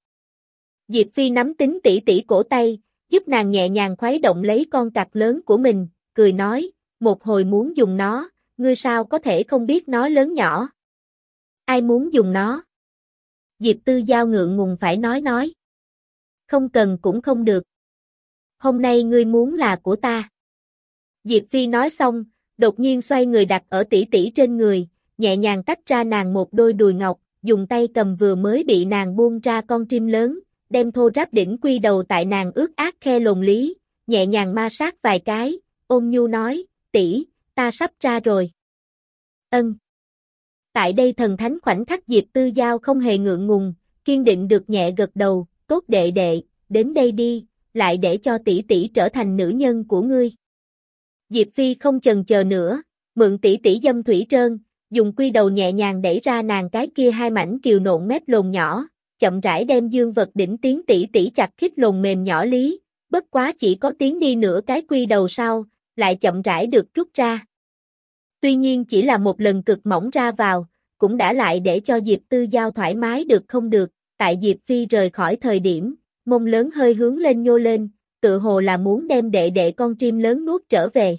Diệp Phi nắm tính tỷ tỷ cổ tay, giúp nàng nhẹ nhàng khuấy động lấy con cặp lớn của mình, cười nói, một hồi muốn dùng nó, ngươi sao có thể không biết nó lớn nhỏ. Ai muốn dùng nó? Diệp Tư Giao ngượng ngùng phải nói nói. Không cần cũng không được. Hôm nay ngươi muốn là của ta. Diệp Phi nói xong, đột nhiên xoay người đặt ở tỷ tỷ trên người, nhẹ nhàng tách ra nàng một đôi đùi ngọc, dùng tay cầm vừa mới bị nàng buông ra con chim lớn, đem thô ráp đỉnh quy đầu tại nàng ướt át khe lồn lý, nhẹ nhàng ma sát vài cái, ôm nhu nói, tỷ, ta sắp ra rồi. Ân. Tại đây thần thánh khoảnh khắc Diệp Tư Giao không hề ngượng ngùng, kiên định được nhẹ gật đầu, tốt đệ đệ, đến đây đi, lại để cho tỷ tỷ trở thành nữ nhân của ngươi. Diệp Phi không chần chờ nữa, mượn tỷ tỷ dâm thủy trơn, dùng quy đầu nhẹ nhàng đẩy ra nàng cái kia hai mảnh kiều nộn mép lồn nhỏ, chậm rãi đem dương vật đỉnh tiếng tỷ tỷ chặt khít lồn mềm nhỏ lý, bất quá chỉ có tiếng đi nửa cái quy đầu sau, lại chậm rãi được rút ra. Tuy nhiên chỉ là một lần cực mỏng ra vào, cũng đã lại để cho Diệp Tư Giao thoải mái được không được, tại Diệp Phi rời khỏi thời điểm, mông lớn hơi hướng lên nhô lên, tự hồ là muốn đem đệ đệ con chim lớn nuốt trở về.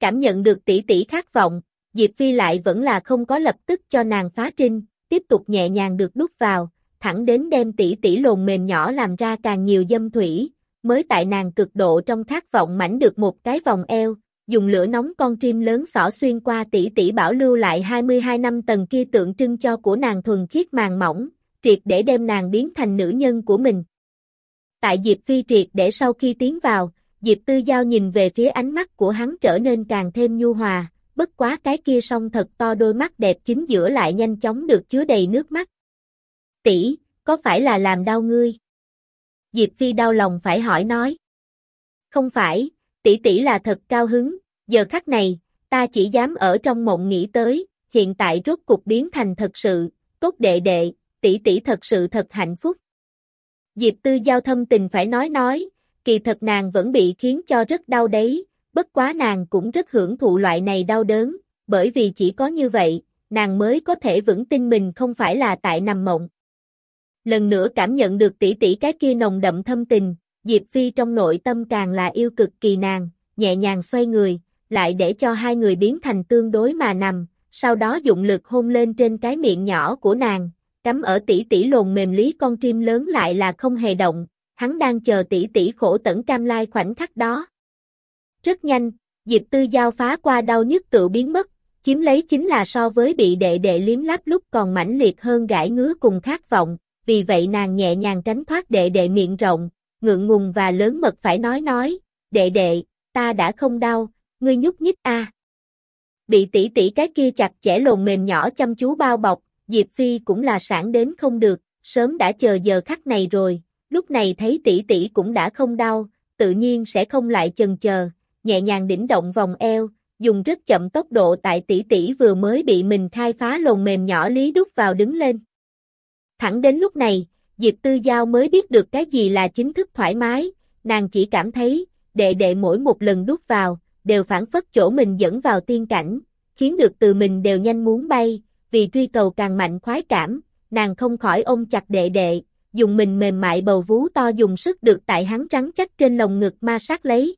Cảm nhận được tỷ tỷ khát vọng, Diệp Phi lại vẫn là không có lập tức cho nàng phá trinh, tiếp tục nhẹ nhàng được đút vào, thẳng đến đem tỷ tỷ lồn mềm nhỏ làm ra càng nhiều dâm thủy, mới tại nàng cực độ trong khát vọng mảnh được một cái vòng eo, dùng lửa nóng con chim lớn xỏ xuyên qua tỷ tỷ bảo lưu lại 22 năm tầng kia tượng trưng cho của nàng thuần khiết màng mỏng, triệt để đem nàng biến thành nữ nhân của mình. Tại Diệp Phi triệt để sau khi tiến vào, Diệp Tư Giao nhìn về phía ánh mắt của hắn trở nên càng thêm nhu hòa, bất quá cái kia song thật to đôi mắt đẹp chính giữa lại nhanh chóng được chứa đầy nước mắt. Tỷ, có phải là làm đau ngươi? Diệp Phi đau lòng phải hỏi nói. Không phải, tỷ tỷ là thật cao hứng, giờ khắc này, ta chỉ dám ở trong mộng nghĩ tới, hiện tại rốt cục biến thành thật sự, tốt đệ đệ, tỷ tỷ thật sự thật hạnh phúc. Diệp Tư Giao thâm tình phải nói nói, kỳ thật nàng vẫn bị khiến cho rất đau đấy, bất quá nàng cũng rất hưởng thụ loại này đau đớn, bởi vì chỉ có như vậy, nàng mới có thể vững tin mình không phải là tại nằm mộng. Lần nữa cảm nhận được tỷ tỷ cái kia nồng đậm thâm tình, Diệp Phi trong nội tâm càng là yêu cực kỳ nàng, nhẹ nhàng xoay người, lại để cho hai người biến thành tương đối mà nằm, sau đó dụng lực hôn lên trên cái miệng nhỏ của nàng, cắm ở tỷ tỷ lồn mềm lý con chim lớn lại là không hề động, hắn đang chờ tỷ tỷ khổ tẩn cam lai khoảnh khắc đó. Rất nhanh, Diệp Tư giao phá qua đau nhức tự biến mất, chiếm lấy chính là so với bị đệ đệ liếm láp lúc còn mãnh liệt hơn gãi ngứa cùng khát vọng, vì vậy nàng nhẹ nhàng tránh thoát đệ đệ miệng rộng, ngượng ngùng và lớn mật phải nói nói, đệ đệ, ta đã không đau, ngươi nhúc nhích a. Bị tỷ tỷ cái kia chặt chẽ lồn mềm nhỏ chăm chú bao bọc, Diệp Phi cũng là sản đến không được, sớm đã chờ giờ khắc này rồi, lúc này thấy tỷ tỷ cũng đã không đau, tự nhiên sẽ không lại chần chờ, nhẹ nhàng đỉnh động vòng eo, dùng rất chậm tốc độ tại tỷ tỷ vừa mới bị mình khai phá lồng mềm nhỏ lý đút vào đứng lên. Thẳng đến lúc này, Diệp Tư Giao mới biết được cái gì là chính thức thoải mái, nàng chỉ cảm thấy, đệ đệ mỗi một lần đút vào, đều phản phất chỗ mình dẫn vào tiên cảnh, khiến được từ mình đều nhanh muốn bay, vì truy cầu càng mạnh khoái cảm, nàng không khỏi ôm chặt đệ đệ, dùng mình mềm mại bầu vú to dùng sức được tại hắn trắng chắc trên lồng ngực ma sát lấy.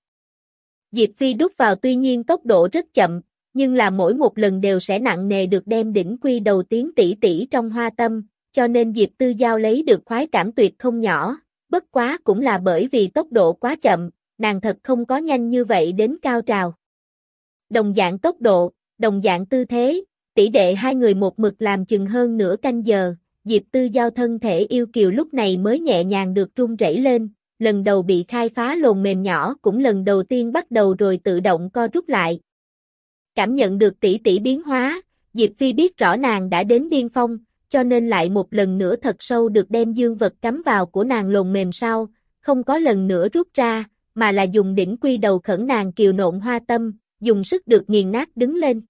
Diệp Phi đút vào tuy nhiên tốc độ rất chậm, nhưng là mỗi một lần đều sẽ nặng nề được đem đỉnh quy đầu tiến tỷ tỷ trong hoa tâm, cho nên Diệp Tư Giao lấy được khoái cảm tuyệt không nhỏ, bất quá cũng là bởi vì tốc độ quá chậm, nàng thật không có nhanh như vậy đến cao trào. Đồng dạng tốc độ, đồng dạng tư thế, tỷ đệ hai người một mực làm chừng hơn nửa canh giờ, Diệp Tư Giao thân thể yêu kiều lúc này mới nhẹ nhàng được rung rẩy lên, lần đầu bị khai phá lồn mềm nhỏ cũng lần đầu tiên bắt đầu rồi tự động co rút lại. Cảm nhận được tỷ tỷ biến hóa, Diệp Phi biết rõ nàng đã đến điên phong, cho nên lại một lần nữa thật sâu được đem dương vật cắm vào của nàng lồn mềm sau, không có lần nữa rút ra, mà là dùng đỉnh quy đầu khẩn nàng kiều nộn hoa tâm, dùng sức được nghiền nát đứng lên.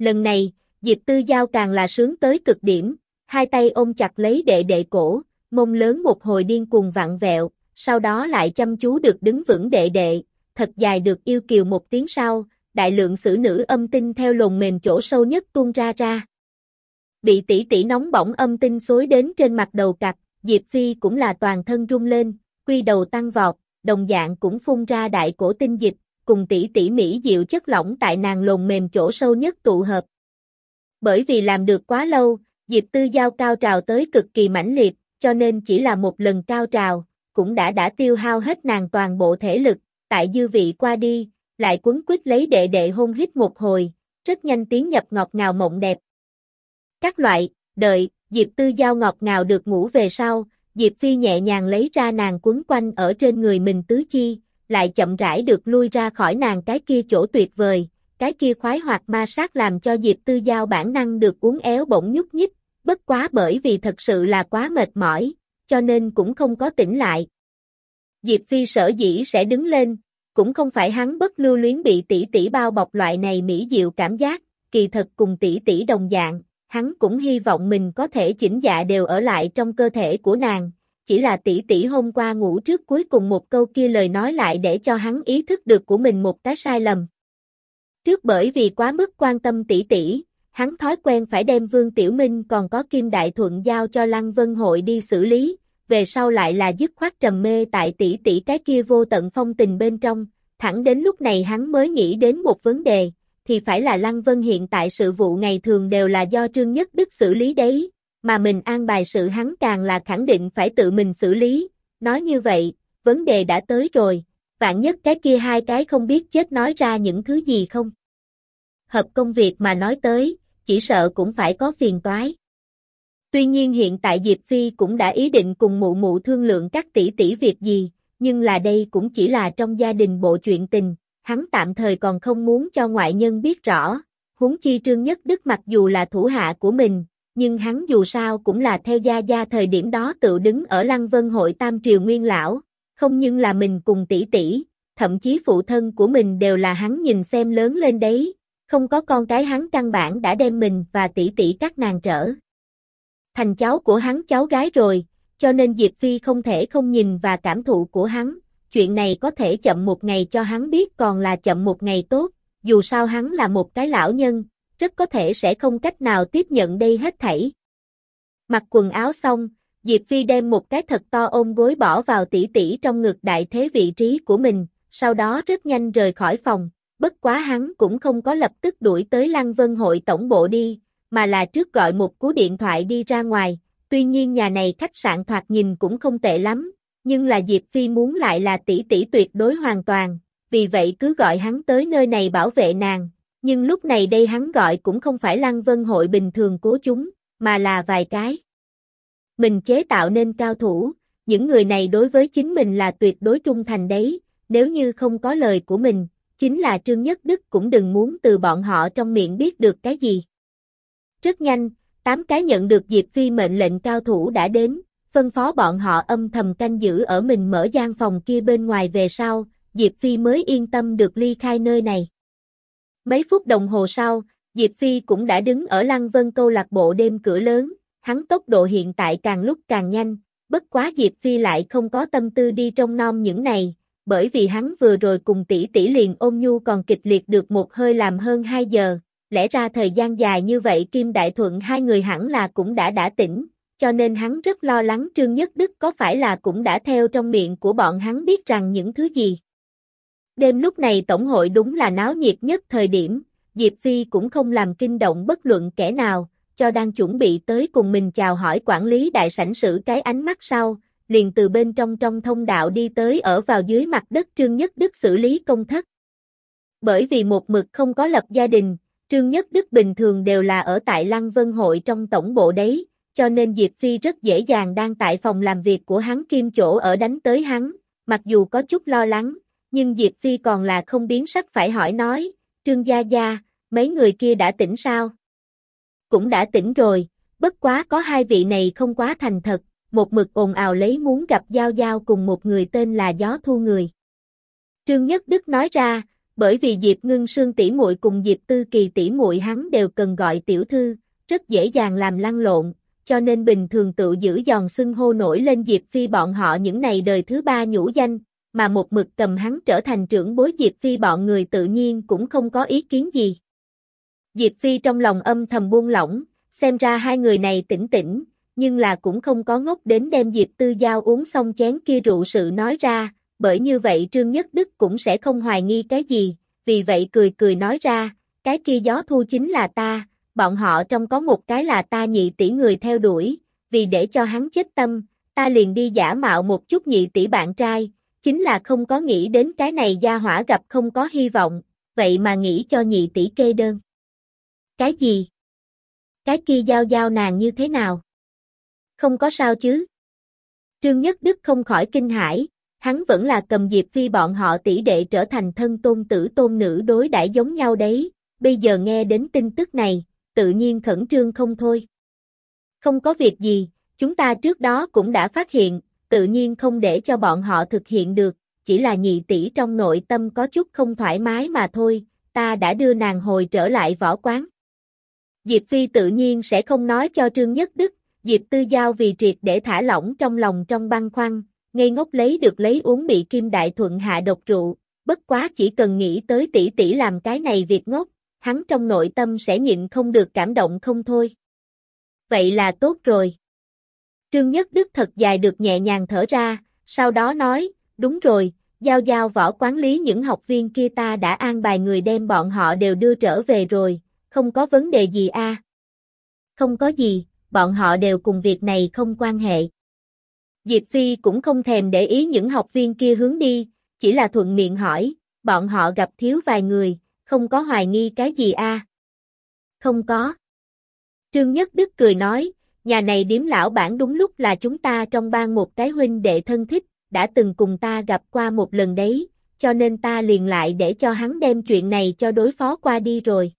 Lần này, Diệp Tư Giao càng là sướng tới cực điểm, hai tay ôm chặt lấy đệ đệ cổ, mông lớn một hồi điên cuồng vặn vẹo, sau đó lại chăm chú được đứng vững đệ đệ, thật dài được yêu kiều một tiếng sau, đại lượng sử nữ âm tinh theo lồng mềm chỗ sâu nhất tuôn ra ra. Bị tỷ tỷ nóng bỏng âm tinh xối đến trên mặt đầu cặp, Diệp Phi cũng là toàn thân rung lên, quy đầu tăng vọt, đồng dạng cũng phun ra đại cổ tinh dịch, cùng tỷ tỷ mỹ diệu chất lỏng tại nàng lồn mềm chỗ sâu nhất tụ hợp. Bởi vì làm được quá lâu, Diệp Tư Giao cao trào tới cực kỳ mãnh liệt, cho nên chỉ là một lần cao trào, cũng đã đã tiêu hao hết nàng toàn bộ thể lực, tại dư vị qua đi, lại quấn quýt lấy đệ đệ hôn hít một hồi, rất nhanh tiến nhập ngọt ngào mộng đẹp. Các loại, đợi, Diệp Tư Giao ngọt ngào được ngủ về sau, Diệp Phi nhẹ nhàng lấy ra nàng quấn quanh ở trên người mình tứ chi, lại chậm rãi được lui ra khỏi nàng cái kia chỗ tuyệt vời, cái kia khoái hoạt ma sát làm cho Diệp Tư Giao bản năng được uốn éo bỗng nhúc nhích, bất quá bởi vì thật sự là quá mệt mỏi, cho nên cũng không có tỉnh lại. Diệp Phi sở dĩ sẽ đứng lên, cũng không phải hắn bất lưu luyến bị tỷ tỷ bao bọc loại này mỹ diệu cảm giác, kỳ thật cùng tỷ tỷ đồng dạng, hắn cũng hy vọng mình có thể chỉnh dạ đều ở lại trong cơ thể của nàng, chỉ là tỷ tỷ hôm qua ngủ trước cuối cùng một câu kia lời nói lại để cho hắn ý thức được của mình một cái sai lầm. Trước bởi vì quá mức quan tâm tỷ tỷ, hắn thói quen phải đem Vương Tiểu Minh còn có Kim Đại Thuận giao cho Lăng Vân Hội đi xử lý, về sau lại là dứt khoát trầm mê tại tỷ tỷ cái kia vô tận phong tình bên trong, thẳng đến lúc này hắn mới nghĩ đến một vấn đề, thì phải là Lăng Vân hiện tại sự vụ ngày thường đều là do Trương Nhất Đức xử lý đấy, mà mình an bài sự hắn càng là khẳng định phải tự mình xử lý, nói như vậy, vấn đề đã tới rồi, vạn nhất cái kia hai cái không biết chết nói ra những thứ gì không. Hợp công việc mà nói tới, chỉ sợ cũng phải có phiền toái. Tuy nhiên hiện tại Diệp Phi cũng đã ý định cùng mụ mụ thương lượng các tỷ tỷ việc gì, nhưng là đây cũng chỉ là trong gia đình bộ chuyện tình, hắn tạm thời còn không muốn cho ngoại nhân biết rõ, huống chi Trương Nhất Đức mặc dù là thủ hạ của mình, nhưng hắn dù sao cũng là theo gia gia thời điểm đó tự đứng ở Lăng Vân hội Tam Triều Nguyên Lão, không nhưng là mình cùng tỷ tỷ, thậm chí phụ thân của mình đều là hắn nhìn xem lớn lên đấy, không có con cái hắn căn bản đã đem mình và tỷ tỷ các nàng trở. Thành cháu của hắn cháu gái rồi, cho nên Diệp Phi không thể không nhìn và cảm thụ của hắn, chuyện này có thể chậm một ngày cho hắn biết còn là chậm một ngày tốt, dù sao hắn là một cái lão nhân, rất có thể sẽ không cách nào tiếp nhận đây hết thảy. Mặc quần áo xong, Diệp Phi đem một cái thật to ôm gối bỏ vào tỉ tỉ trong ngực đại thế vị trí của mình, sau đó rất nhanh rời khỏi phòng, bất quá hắn cũng không có lập tức đuổi tới Lăng Vân hội tổng bộ đi, mà là trước gọi một cú điện thoại đi ra ngoài, tuy nhiên nhà này khách sạn thoạt nhìn cũng không tệ lắm, nhưng là Diệp Phi muốn lại là tỷ tỷ tuyệt đối hoàn toàn, vì vậy cứ gọi hắn tới nơi này bảo vệ nàng, nhưng lúc này đây hắn gọi cũng không phải Lăng Vân hội bình thường cố chúng, mà là vài cái. Mình chế tạo nên cao thủ, những người này đối với chính mình là tuyệt đối trung thành đấy, nếu như không có lời của mình, chính là Trương Nhất Đức cũng đừng muốn từ bọn họ trong miệng biết được cái gì. Rất nhanh, tám cái nhận được Diệp Phi mệnh lệnh cao thủ đã đến, phân phó bọn họ âm thầm canh giữ ở mình mở gian phòng kia bên ngoài về sau, Diệp Phi mới yên tâm được ly khai nơi này. Mấy phút đồng hồ sau, Diệp Phi cũng đã đứng ở Lăng Vân câu lạc bộ đêm cửa lớn, hắn tốc độ hiện tại càng lúc càng nhanh, bất quá Diệp Phi lại không có tâm tư đi trong non những này, bởi vì hắn vừa rồi cùng tỷ tỷ liền ôm nhu còn kịch liệt được một hơi làm hơn 2 giờ, lẽ ra thời gian dài như vậy Kim Đại Thuận hai người hẳn là cũng đã đã tỉnh, cho nên hắn rất lo lắng Trương Nhất Đức có phải là cũng đã theo trong miệng của bọn hắn biết rằng những thứ gì. Đêm lúc này tổng hội đúng là náo nhiệt nhất thời điểm, Diệp Phi cũng không làm kinh động bất luận kẻ nào, cho đang chuẩn bị tới cùng mình chào hỏi quản lý đại sảnh sử cái ánh mắt sau, liền từ bên trong trong thông đạo đi tới ở vào dưới mặt đất Trương Nhất Đức xử lý công thất. Bởi vì một mực không có lập gia đình, Trương Nhất Đức bình thường đều là ở tại Lăng Vân Hội trong tổng bộ đấy, cho nên Diệp Phi rất dễ dàng đang tại phòng làm việc của hắn kim chỗ ở đánh tới hắn, mặc dù có chút lo lắng, nhưng Diệp Phi còn là không biến sắc phải hỏi nói, Trương Gia Gia, mấy người kia đã tỉnh sao? Cũng đã tỉnh rồi, bất quá có hai vị này không quá thành thật, một mực ồn ào lấy muốn gặp Giao Giao cùng một người tên là Gió Thu Người. Trương Nhất Đức nói ra, bởi vì Diệp Ngưng Sương tỷ muội cùng Diệp Tư Kỳ tỷ muội hắn đều cần gọi tiểu thư, rất dễ dàng làm lăn lộn, cho nên bình thường tự giữ giòn xưng hô nổi lên Diệp Phi bọn họ những này đời thứ ba nhũ danh, mà một mực cầm hắn trở thành trưởng bối Diệp Phi bọn người tự nhiên cũng không có ý kiến gì. Diệp Phi trong lòng âm thầm buông lỏng, xem ra hai người này tỉnh tỉnh, nhưng là cũng không có ngốc đến đem Diệp Tư Giao uống xong chén kia rượu sự nói ra, bởi như vậy Trương Nhất Đức cũng sẽ không hoài nghi cái gì, vì vậy cười cười nói ra, cái kia gió thu chính là ta, bọn họ trong có một cái là ta nhị tỷ người theo đuổi, vì để cho hắn chết tâm, ta liền đi giả mạo một chút nhị tỷ bạn trai, chính là không có nghĩ đến cái này gia hỏa gặp không có hy vọng, vậy mà nghĩ cho nhị tỷ kê đơn. Cái gì? Cái kia giao giao nàng như thế nào? Không có sao chứ? Trương Nhất Đức không khỏi kinh hãi, hắn vẫn là cầm Diệp Phi bọn họ tỷ đệ trở thành thân tôn tử tôn nữ đối đãi giống nhau đấy, bây giờ nghe đến tin tức này, tự nhiên khẩn trương không thôi. Không có việc gì, chúng ta trước đó cũng đã phát hiện, tự nhiên không để cho bọn họ thực hiện được, chỉ là nhị tỷ trong nội tâm có chút không thoải mái mà thôi, ta đã đưa nàng hồi trở lại võ quán. Diệp Phi tự nhiên sẽ không nói cho Trương Nhất Đức, Diệp Tư Giao vì triệt để thả lỏng trong lòng trong băng khoăn, ngây ngốc lấy được lấy uống bị Kim Đại Thuận hạ độc rượu, bất quá chỉ cần nghĩ tới tỷ tỷ làm cái này việc ngốc, hắn trong nội tâm sẽ nhịn không được cảm động không thôi. Vậy là tốt rồi. Trương Nhất Đức thật dài được nhẹ nhàng thở ra, sau đó nói, đúng rồi, giao giao võ quán lý những học viên kia ta đã an bài người đem bọn họ đều đưa trở về rồi, không có vấn đề gì a Không có gì, bọn họ đều cùng việc này không quan hệ. Diệp Phi cũng không thèm để ý những học viên kia hướng đi, chỉ là thuận miệng hỏi, bọn họ gặp thiếu vài người, không có hoài nghi cái gì a Không có. Trương Nhất Đức cười nói, nhà này điếm lão bản đúng lúc là chúng ta trong ban một cái huynh đệ thân thích, đã từng cùng ta gặp qua một lần đấy, cho nên ta liền lại để cho hắn đem chuyện này cho đối phó qua đi rồi.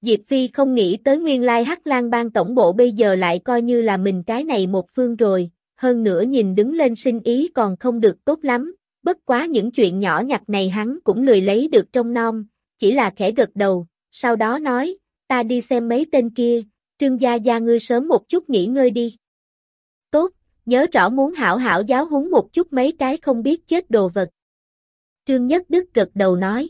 Diệp Phi không nghĩ tới nguyên lai Hắc Lan bang tổng bộ bây giờ lại coi như là mình cái này một phương rồi, hơn nữa nhìn đứng lên sinh ý còn không được tốt lắm, bất quá những chuyện nhỏ nhặt này hắn cũng lười lấy được trong non, chỉ là khẽ gật đầu, sau đó nói, ta đi xem mấy tên kia, trương gia gia ngươi sớm một chút nghỉ ngơi đi. Tốt, nhớ rõ muốn hảo hảo giáo huấn một chút mấy cái không biết chết đồ vật. Trương Nhất Đức gật đầu nói.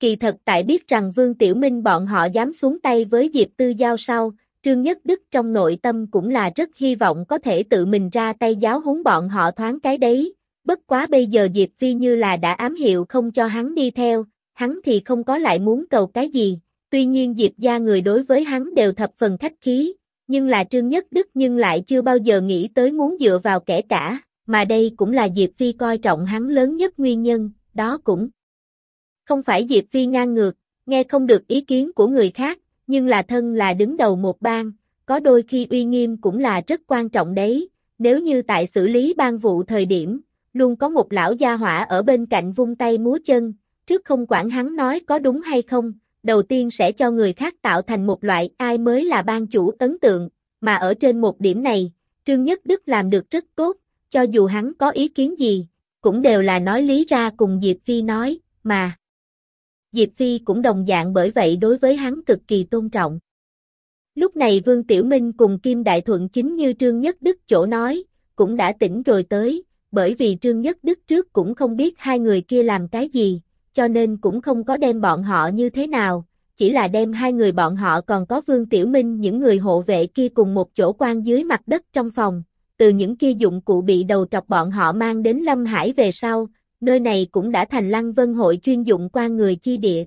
Kỳ thật tại biết rằng Vương Tiểu Minh bọn họ dám xuống tay với Diệp Tư Giao sau, Trương Nhất Đức trong nội tâm cũng là rất hy vọng có thể tự mình ra tay giáo huấn bọn họ thoáng cái đấy, bất quá bây giờ Diệp Phi như là đã ám hiệu không cho hắn đi theo, hắn thì không có lại muốn cầu cái gì, tuy nhiên Diệp gia người đối với hắn đều thập phần khách khí, nhưng là Trương Nhất Đức nhưng lại chưa bao giờ nghĩ tới muốn dựa vào kẻ cả, mà đây cũng là Diệp Phi coi trọng hắn lớn nhất nguyên nhân, đó cũng không phải Diệp Phi ngang ngược, nghe không được ý kiến của người khác, nhưng là thân là đứng đầu một bang, có đôi khi uy nghiêm cũng là rất quan trọng đấy, nếu như tại xử lý ban vụ thời điểm, luôn có một lão gia hỏa ở bên cạnh vung tay múa chân, trước không quản hắn nói có đúng hay không, đầu tiên sẽ cho người khác tạo thành một loại ai mới là ban chủ ấn tượng, mà ở trên một điểm này, Trương Nhất Đức làm được rất tốt, cho dù hắn có ý kiến gì, cũng đều là nói lý ra cùng Diệp Phi nói, mà. Diệp Phi cũng đồng dạng bởi vậy đối với hắn cực kỳ tôn trọng. Lúc này Vương Tiểu Minh cùng Kim Đại Thuận chính như Trương Nhất Đức chỗ nói, cũng đã tỉnh rồi tới, bởi vì Trương Nhất Đức trước cũng không biết hai người kia làm cái gì, cho nên cũng không có đem bọn họ như thế nào, chỉ là đem hai người bọn họ còn có Vương Tiểu Minh những người hộ vệ kia cùng một chỗ quan dưới mặt đất trong phòng, từ những kia dụng cụ bị đầu trọc bọn họ mang đến Lâm Hải về sau, nơi này cũng đã thành lăng vân hội chuyên dụng quan người chi địa.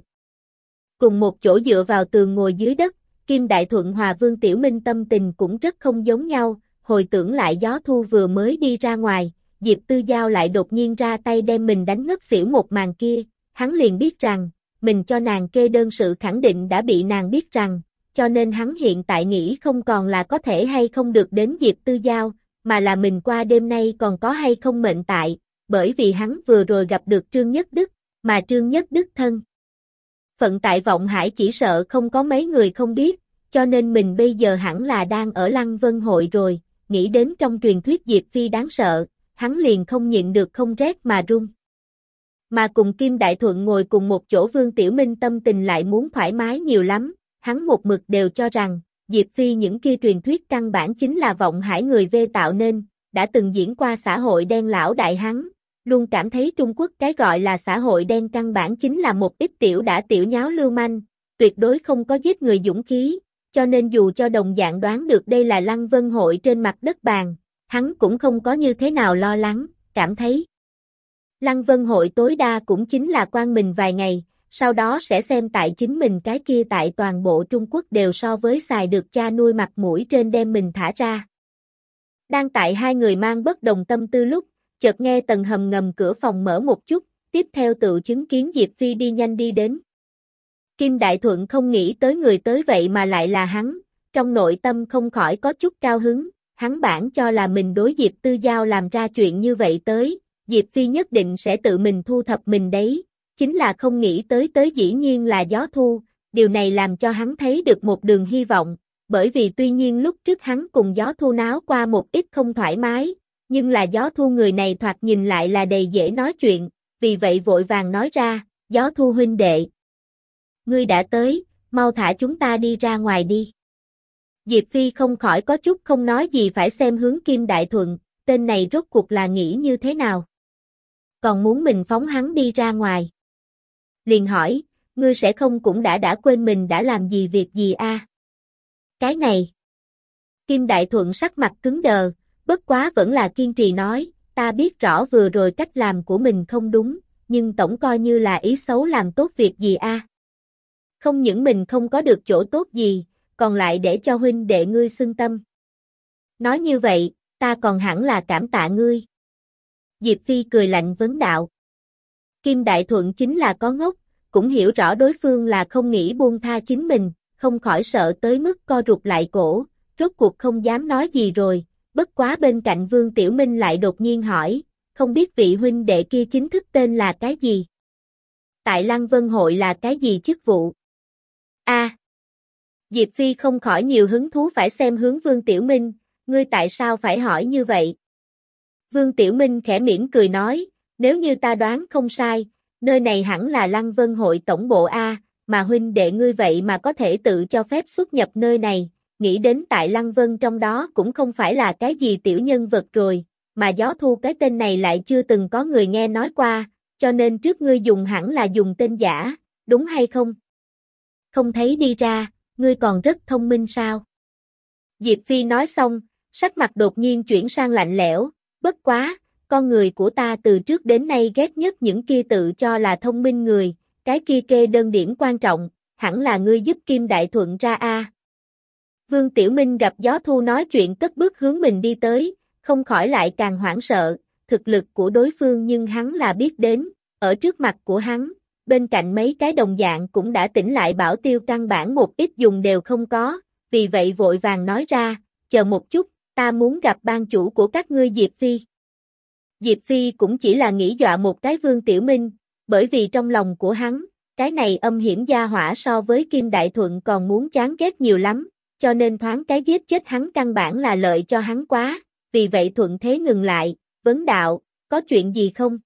Cùng một chỗ dựa vào tường ngồi dưới đất, Kim Đại Thuận Hòa Vương Tiểu Minh tâm tình cũng rất không giống nhau, hồi tưởng lại gió thu vừa mới đi ra ngoài, Diệp Tư Giao lại đột nhiên ra tay đem mình đánh ngất xỉu một màn kia, hắn liền biết rằng, mình cho nàng kê đơn sự khẳng định đã bị nàng biết rằng, cho nên hắn hiện tại nghĩ không còn là có thể hay không được đến Diệp Tư Giao, mà là mình qua đêm nay còn có hay không mệnh tại, bởi vì hắn vừa rồi gặp được Trương Nhất Đức, mà Trương Nhất Đức thân. Phận tại vọng hải chỉ sợ không có mấy người không biết, cho nên mình bây giờ hẳn là đang ở Lăng Vân Hội rồi, nghĩ đến trong truyền thuyết Diệp Phi đáng sợ, hắn liền không nhịn được không rét mà run. Mà cùng Kim Đại Thuận ngồi cùng một chỗ Vương Tiểu Minh tâm tình lại muốn thoải mái nhiều lắm, hắn một mực đều cho rằng, Diệp Phi những kia truyền thuyết căn bản chính là vọng hải người vê tạo nên, đã từng diễn qua xã hội đen lão đại hắn, luôn cảm thấy Trung Quốc cái gọi là xã hội đen căn bản chính là một ít tiểu đã tiểu nháo lưu manh, tuyệt đối không có giết người dũng khí, cho nên dù cho đồng dạng đoán được đây là Lăng Vân hội trên mặt đất bàn, hắn cũng không có như thế nào lo lắng, cảm thấy. Lăng Vân hội tối đa cũng chính là quan mình vài ngày, sau đó sẽ xem tại chính mình cái kia tại toàn bộ Trung Quốc đều so với xài được cha nuôi mặt mũi trên đem mình thả ra. Đang tại hai người mang bất đồng tâm tư lúc, chợt nghe tầng hầm ngầm cửa phòng mở một chút, tiếp theo tự chứng kiến Diệp Phi đi nhanh đi đến. Kim Đại Thuận không nghĩ tới người tới vậy mà lại là hắn, trong nội tâm không khỏi có chút cao hứng, hắn bản cho là mình đối Diệp Tư Giao làm ra chuyện như vậy tới, Diệp Phi nhất định sẽ tự mình thu thập mình đấy, chính là không nghĩ tới tới dĩ nhiên là gió thu, điều này làm cho hắn thấy được một đường hy vọng, bởi vì tuy nhiên lúc trước hắn cùng gió thu náo qua một ít không thoải mái, nhưng là gió thu người này thoạt nhìn lại là đầy dễ nói chuyện, vì vậy vội vàng nói ra, gió thu huynh đệ. Ngươi đã tới, mau thả chúng ta đi ra ngoài đi. Diệp Phi không khỏi có chút không nói gì phải xem hướng Kim Đại Thuận, tên này rốt cuộc là nghĩ như thế nào. Còn muốn mình phóng hắn đi ra ngoài. Liền hỏi, ngươi sẽ không cũng đã đã quên mình đã làm gì việc gì a? Cái này. Kim Đại Thuận sắc mặt cứng đờ, bất quá vẫn là kiên trì nói, ta biết rõ vừa rồi cách làm của mình không đúng, nhưng tổng coi như là ý xấu làm tốt việc gì a. Không những mình không có được chỗ tốt gì, còn lại để cho huynh đệ ngươi xưng tâm. Nói như vậy, ta còn hẳn là cảm tạ ngươi. Diệp Phi cười lạnh vấn đạo. Kim Đại Thuận chính là có ngốc, cũng hiểu rõ đối phương là không nghĩ buông tha chính mình, không khỏi sợ tới mức co rụt lại cổ, rốt cuộc không dám nói gì rồi, bất quá bên cạnh Vương Tiểu Minh lại đột nhiên hỏi, không biết vị huynh đệ kia chính thức tên là cái gì? Tại Lăng Vân Hội là cái gì chức vụ? A. Diệp Phi không khỏi nhiều hứng thú phải xem hướng Vương Tiểu Minh, ngươi tại sao phải hỏi như vậy? Vương Tiểu Minh khẽ mỉm cười nói, nếu như ta đoán không sai, nơi này hẳn là Lăng Vân hội tổng bộ A, mà huynh đệ ngươi vậy mà có thể tự cho phép xuất nhập nơi này, nghĩ đến tại Lăng Vân trong đó cũng không phải là cái gì tiểu nhân vật rồi, mà gió thu cái tên này lại chưa từng có người nghe nói qua, cho nên trước ngươi dùng hẳn là dùng tên giả, đúng hay không? Không thấy đi ra, ngươi còn rất thông minh sao? Diệp Phi nói xong, sắc mặt đột nhiên chuyển sang lạnh lẽo, bất quá, con người của ta từ trước đến nay ghét nhất những kia tự cho là thông minh người, cái kia kê đơn điểm quan trọng, hẳn là ngươi giúp Kim Đại Thuận ra a. Vương Tiểu Minh gặp gió thu nói chuyện cất bước hướng mình đi tới, không khỏi lại càng hoảng sợ, thực lực của đối phương nhưng hắn là biết đến, ở trước mặt của hắn, bên cạnh mấy cái đồng dạng cũng đã tỉnh lại bảo tiêu căn bản một ít dùng đều không có, vì vậy vội vàng nói ra, chờ một chút, ta muốn gặp ban chủ của các ngươi Diệp Phi. Diệp Phi cũng chỉ là nghĩ dọa một cái Vương Tiểu Minh, bởi vì trong lòng của hắn, cái này âm hiểm gia hỏa so với Kim Đại Thuận còn muốn chán ghét nhiều lắm, cho nên thoáng cái giết chết hắn căn bản là lợi cho hắn quá, vì vậy Thuận thế ngừng lại, vấn đạo, có chuyện gì không?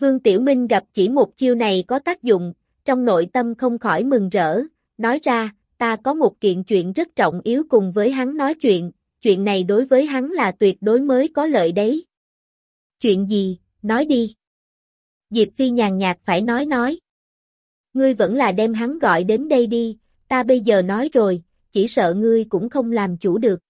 Vương Tiểu Minh gặp chỉ một chiêu này có tác dụng, trong nội tâm không khỏi mừng rỡ, nói ra, ta có một kiện chuyện rất trọng yếu cùng với hắn nói chuyện, chuyện này đối với hắn là tuyệt đối mới có lợi đấy. Chuyện gì, nói đi. Diệp Phi nhàn nhạt phải nói nói. Ngươi vẫn là đem hắn gọi đến đây đi, ta bây giờ nói rồi, chỉ sợ ngươi cũng không làm chủ được.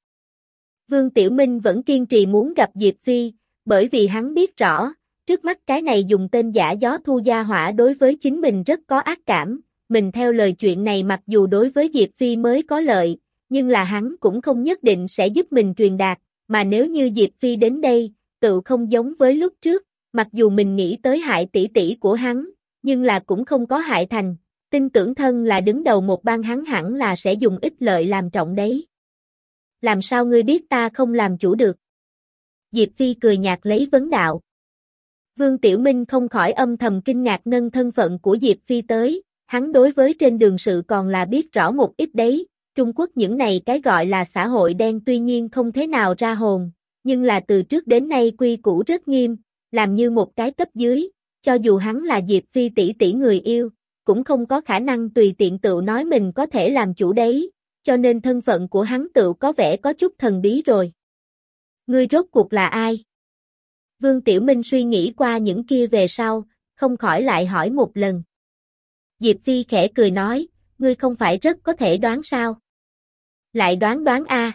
Vương Tiểu Minh vẫn kiên trì muốn gặp Diệp Phi, bởi vì hắn biết rõ, trước mắt cái này dùng tên giả gió thu gia hỏa đối với chính mình rất có ác cảm, mình theo lời chuyện này mặc dù đối với Diệp Phi mới có lợi, nhưng là hắn cũng không nhất định sẽ giúp mình truyền đạt, mà nếu như Diệp Phi đến đây, tự không giống với lúc trước, mặc dù mình nghĩ tới hại tỷ tỷ của hắn, nhưng là cũng không có hại thành, tin tưởng thân là đứng đầu một bang hắn hẳn là sẽ dùng ích lợi làm trọng đấy. Làm sao ngươi biết ta không làm chủ được? Diệp Phi cười nhạt lấy vấn đạo. Vương Tiểu Minh không khỏi âm thầm kinh ngạc nâng thân phận của Diệp Phi tới, hắn đối với trên đường sự còn là biết rõ một ít đấy, Trung Quốc những này cái gọi là xã hội đen tuy nhiên không thế nào ra hồn, nhưng là từ trước đến nay quy củ rất nghiêm, làm như một cái cấp dưới, cho dù hắn là Diệp Phi tỷ tỷ người yêu, cũng không có khả năng tùy tiện tự nói mình có thể làm chủ đấy, cho nên thân phận của hắn tự có vẻ có chút thần bí rồi. Ngươi rốt cuộc là ai? Vương Tiểu Minh suy nghĩ qua những kia về sau, không khỏi lại hỏi một lần. Diệp Phi khẽ cười nói, ngươi không phải rất có thể đoán sao? Lại đoán đoán a.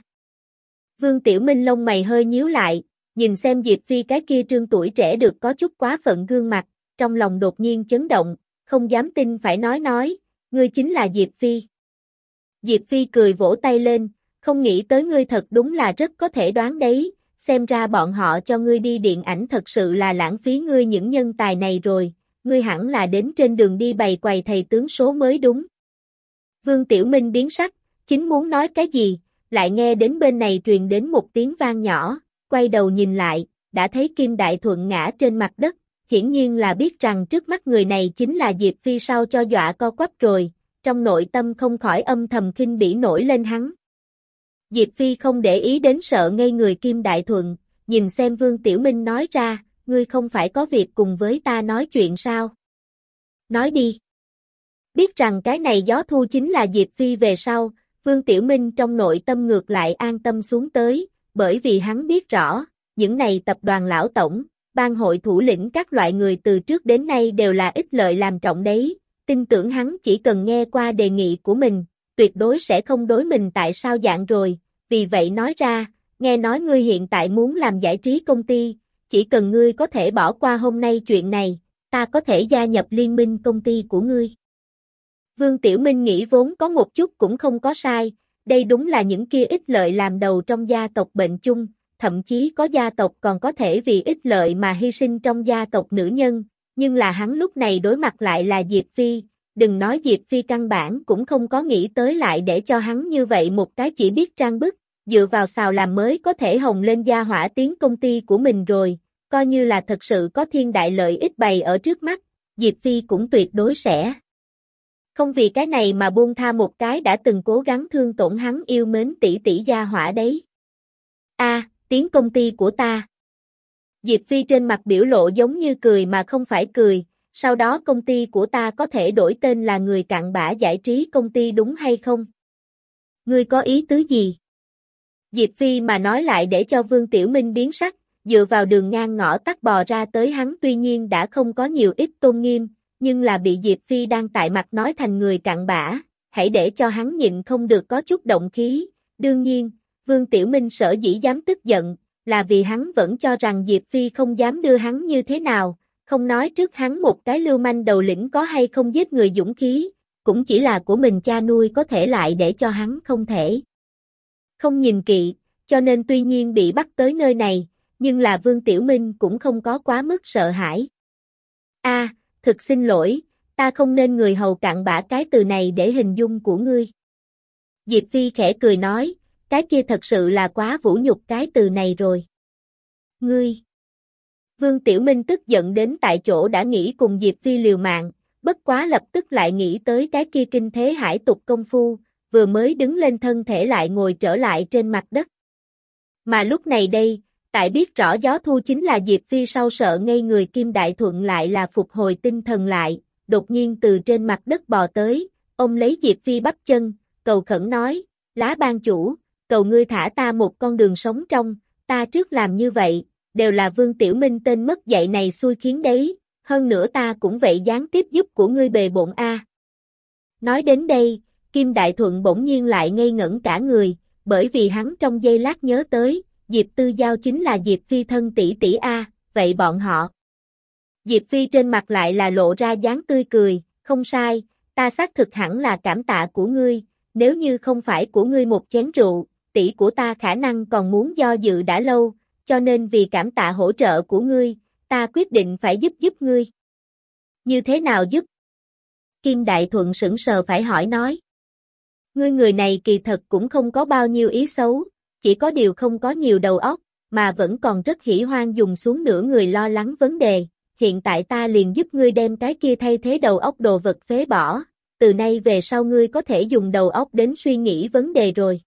Vương Tiểu Minh lông mày hơi nhíu lại, nhìn xem Diệp Phi cái kia trương tuổi trẻ được có chút quá phận gương mặt, trong lòng đột nhiên chấn động, không dám tin phải nói nói, ngươi chính là Diệp Phi. Diệp Phi cười vỗ tay lên, không nghĩ tới ngươi thật đúng là rất có thể đoán đấy, xem ra bọn họ cho ngươi đi điện ảnh thật sự là lãng phí ngươi những nhân tài này rồi, ngươi hẳn là đến trên đường đi bày quầy thầy tướng số mới đúng. Vương Tiểu Minh biến sắc, chính muốn nói cái gì, lại nghe đến bên này truyền đến một tiếng vang nhỏ, quay đầu nhìn lại, đã thấy Kim Đại Thuận ngã trên mặt đất, hiển nhiên là biết rằng trước mắt người này chính là Diệp Phi sau cho dọa co quắp rồi, trong nội tâm không khỏi âm thầm kinh bỉ nổi lên hắn. Diệp Phi không để ý đến sợ ngây người Kim Đại Thuận, nhìn xem Vương Tiểu Minh nói ra, ngươi không phải có việc cùng với ta nói chuyện sao? Nói đi. Biết rằng cái này gió thu chính là Diệp Phi về sau, Vương Tiểu Minh trong nội tâm ngược lại an tâm xuống tới, bởi vì hắn biết rõ, những này tập đoàn lão tổng, ban hội thủ lĩnh các loại người từ trước đến nay đều là ích lợi làm trọng đấy, tin tưởng hắn chỉ cần nghe qua đề nghị của mình, tuyệt đối sẽ không đối mình tại sao dạng rồi, vì vậy nói ra, nghe nói ngươi hiện tại muốn làm giải trí công ty, chỉ cần ngươi có thể bỏ qua hôm nay chuyện này, ta có thể gia nhập liên minh công ty của ngươi. Vương Tiểu Minh nghĩ vốn có một chút cũng không có sai, đây đúng là những kia ích lợi làm đầu trong gia tộc bệnh chung, thậm chí có gia tộc còn có thể vì ích lợi mà hy sinh trong gia tộc nữ nhân, nhưng là hắn lúc này đối mặt lại là Diệp Phi, đừng nói Diệp Phi căn bản cũng không có nghĩ tới lại để cho hắn như vậy một cái chỉ biết trang bức, dựa vào xào làm mới có thể hồng lên gia hỏa tiếng công ty của mình rồi, coi như là thật sự có thiên đại lợi ích bày ở trước mắt, Diệp Phi cũng tuyệt đối sẽ. Không vì cái này mà buông tha một cái đã từng cố gắng thương tổn hắn yêu mến tỷ tỷ gia hỏa đấy. A, tiếng công ty của ta. Diệp Phi trên mặt biểu lộ giống như cười mà không phải cười, sau đó công ty của ta có thể đổi tên là người cặn bã giải trí công ty đúng hay không? Ngươi có ý tứ gì? Diệp Phi mà nói lại để cho Vương Tiểu Minh biến sắc, dựa vào đường ngang ngõ tắt bò ra tới hắn tuy nhiên đã không có nhiều ít tôn nghiêm, nhưng là bị Diệp Phi đang tại mặt nói thành người cặn bã, hãy để cho hắn nhịn không được có chút động khí. Đương nhiên, Vương Tiểu Minh sở dĩ dám tức giận, là vì hắn vẫn cho rằng Diệp Phi không dám đưa hắn như thế nào, không nói trước hắn một cái lưu manh đầu lĩnh có hay không giết người dũng khí, cũng chỉ là của mình cha nuôi có thể lại để cho hắn không thể. Không nhìn kỵ, cho nên tuy nhiên bị bắt tới nơi này, nhưng là Vương Tiểu Minh cũng không có quá mức sợ hãi. A, thực xin lỗi, ta không nên người hầu cặn bã cái từ này để hình dung của ngươi. Diệp Phi khẽ cười nói, cái kia thật sự là quá vũ nhục cái từ này rồi. Ngươi! Vương Tiểu Minh tức giận đến tại chỗ đã nghĩ cùng Diệp Phi liều mạng, bất quá lập tức lại nghĩ tới cái kia kinh thế hải tục công phu, vừa mới đứng lên thân thể lại ngồi trở lại trên mặt đất. Mà lúc này đây, tại biết rõ gió thu chính là Diệp Phi sau sợ ngây người Kim Đại Thuận lại là phục hồi tinh thần lại, đột nhiên từ trên mặt đất bò tới, ông lấy Diệp Phi bắp chân, cầu khẩn nói, lá ban chủ, cầu ngươi thả ta một con đường sống trong, ta trước làm như vậy, đều là Vương Tiểu Minh tên mất dạy này xui khiến đấy, hơn nữa ta cũng vậy gián tiếp giúp của ngươi bề bộn A. Nói đến đây, Kim Đại Thuận bỗng nhiên lại ngây ngẩn cả người, bởi vì hắn trong giây lát nhớ tới, Diệp Tư Giao chính là Diệp Phi thân tỷ tỷ A, vậy bọn họ. Diệp Phi trên mặt lại là lộ ra dáng tươi cười, không sai, ta xác thực hẳn là cảm tạ của ngươi, nếu như không phải của ngươi một chén rượu, tỷ của ta khả năng còn muốn do dự đã lâu, cho nên vì cảm tạ hỗ trợ của ngươi, ta quyết định phải giúp giúp ngươi. Như thế nào giúp? Kim Đại Thuận sững sờ phải hỏi nói. Ngươi người này kỳ thật cũng không có bao nhiêu ý xấu, chỉ có điều không có nhiều đầu óc, mà vẫn còn rất hỉ hoang dùng xuống nửa người lo lắng vấn đề. Hiện tại ta liền giúp ngươi đem cái kia thay thế đầu óc đồ vật phế bỏ, từ nay về sau ngươi có thể dùng đầu óc đến suy nghĩ vấn đề rồi.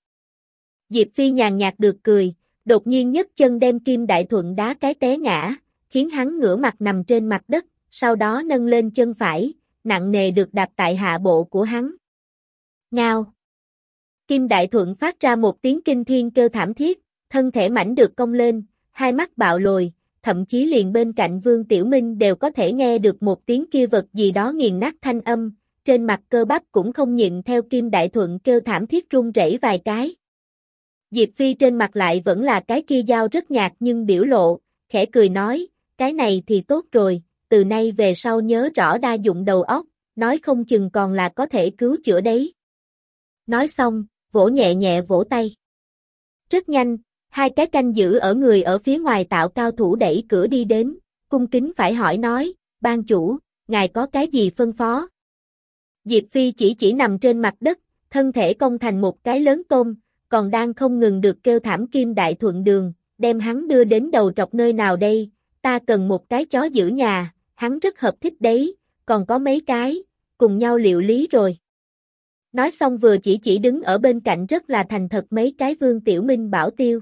Diệp Phi nhàn nhạt được cười, đột nhiên nhấc chân đem Kim Đại Thuận đá cái té ngã, khiến hắn ngửa mặt nằm trên mặt đất, sau đó nâng lên chân phải, nặng nề được đạp tại hạ bộ của hắn. Ngao. Kim Đại Thuận phát ra một tiếng kinh thiên kêu thảm thiết, thân thể mảnh được cong lên, hai mắt bạo lồi, thậm chí liền bên cạnh Vương Tiểu Minh đều có thể nghe được một tiếng kia vật gì đó nghiền nát thanh âm, trên mặt cơ bắp cũng không nhịn theo Kim Đại Thuận kêu thảm thiết run rẩy vài cái. Diệp Phi trên mặt lại vẫn là cái kia dao rất nhạt nhưng biểu lộ, khẽ cười nói, cái này thì tốt rồi, từ nay về sau nhớ rõ đa dụng đầu óc, nói không chừng còn là có thể cứu chữa đấy. Nói xong, vỗ nhẹ nhẹ vỗ tay. Rất nhanh, hai cái canh giữ ở người ở phía ngoài tạo cao thủ đẩy cửa đi đến, cung kính phải hỏi nói, ban chủ, ngài có cái gì phân phó? Diệp Phi chỉ chỉ nằm trên mặt đất, thân thể công thành một cái lớn tôm, còn đang không ngừng được kêu thảm kim đại thuận đường, đem hắn đưa đến đầu trọc nơi nào đây, ta cần một cái chó giữ nhà, hắn rất hợp thích đấy, còn có mấy cái, cùng nhau liệu lý rồi. Nói xong vừa chỉ chỉ đứng ở bên cạnh rất là thành thật mấy cái vương tiểu minh bảo tiêu.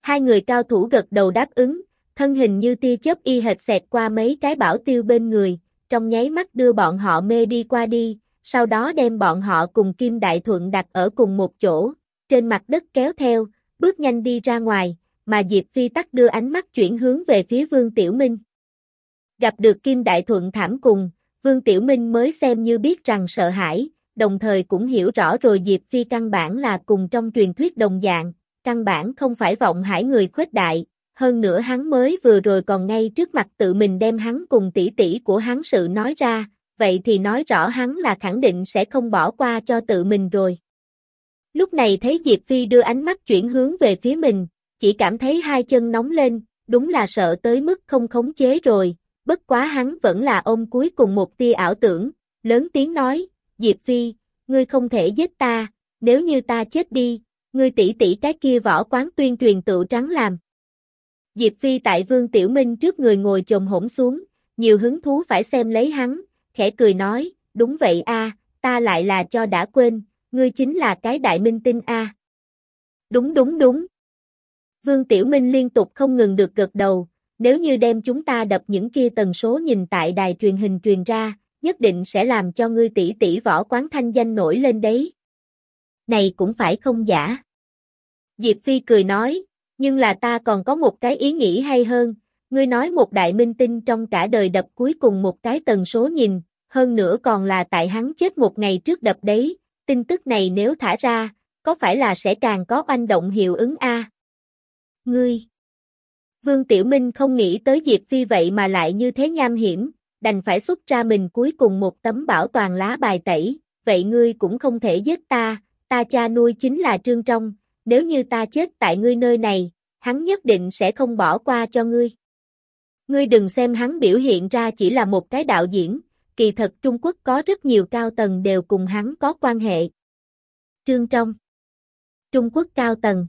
Hai người cao thủ gật đầu đáp ứng, thân hình như tia chớp y hệt xẹt qua mấy cái bảo tiêu bên người, trong nháy mắt đưa bọn họ mê đi qua đi, sau đó đem bọn họ cùng Kim Đại Thuận đặt ở cùng một chỗ, trên mặt đất kéo theo, bước nhanh đi ra ngoài, mà Diệp Phi tắc đưa ánh mắt chuyển hướng về phía Vương Tiểu Minh. Gặp được Kim Đại Thuận thảm cùng, Vương Tiểu Minh mới xem như biết rằng sợ hãi, đồng thời cũng hiểu rõ rồi Diệp Phi căn bản là cùng trong truyền thuyết đồng dạng, căn bản không phải vọng hải người khuếch đại, hơn nữa hắn mới vừa rồi còn ngay trước mặt tự mình đem hắn cùng tỷ tỷ của hắn sự nói ra, vậy thì nói rõ hắn là khẳng định sẽ không bỏ qua cho tự mình rồi. Lúc này thấy Diệp Phi đưa ánh mắt chuyển hướng về phía mình, chỉ cảm thấy hai chân nóng lên, đúng là sợ tới mức không khống chế rồi, bất quá hắn vẫn là ôm cuối cùng một tia ảo tưởng, lớn tiếng nói, Diệp Phi, ngươi không thể giết ta, nếu như ta chết đi, ngươi tỷ tỷ cái kia võ quán tuyên truyền tự trắng làm. Diệp Phi tại Vương Tiểu Minh trước người ngồi chồm hỗn xuống, nhiều hứng thú phải xem lấy hắn, khẽ cười nói, đúng vậy a, ta lại là cho đã quên, ngươi chính là cái đại minh tinh a. Đúng đúng đúng. Vương Tiểu Minh liên tục không ngừng được gật đầu, nếu như đem chúng ta đập những kia tần số nhìn tại đài truyền hình truyền ra, nhất định sẽ làm cho ngươi tỷ tỷ võ quán thanh danh nổi lên đấy. Này cũng phải không giả. Diệp Phi cười nói, nhưng là ta còn có một cái ý nghĩ hay hơn, ngươi nói một đại minh tinh trong cả đời đập cuối cùng một cái tần số nhìn, hơn nữa còn là tại hắn chết một ngày trước đập đấy, tin tức này nếu thả ra, có phải là sẽ càng có oanh động hiệu ứng A? Ngươi! Vương Tiểu Minh không nghĩ tới Diệp Phi vậy mà lại như thế nham hiểm, đành phải xuất ra mình cuối cùng một tấm bảo toàn lá bài tẩy, vậy ngươi cũng không thể giết ta, ta cha nuôi chính là Trương Trong, nếu như ta chết tại ngươi nơi này, hắn nhất định sẽ không bỏ qua cho ngươi. Ngươi đừng xem hắn biểu hiện ra chỉ là một cái đạo diễn, kỳ thật Trung Quốc có rất nhiều cao tầng đều cùng hắn có quan hệ. Trương Trong. Trung Quốc cao tầng.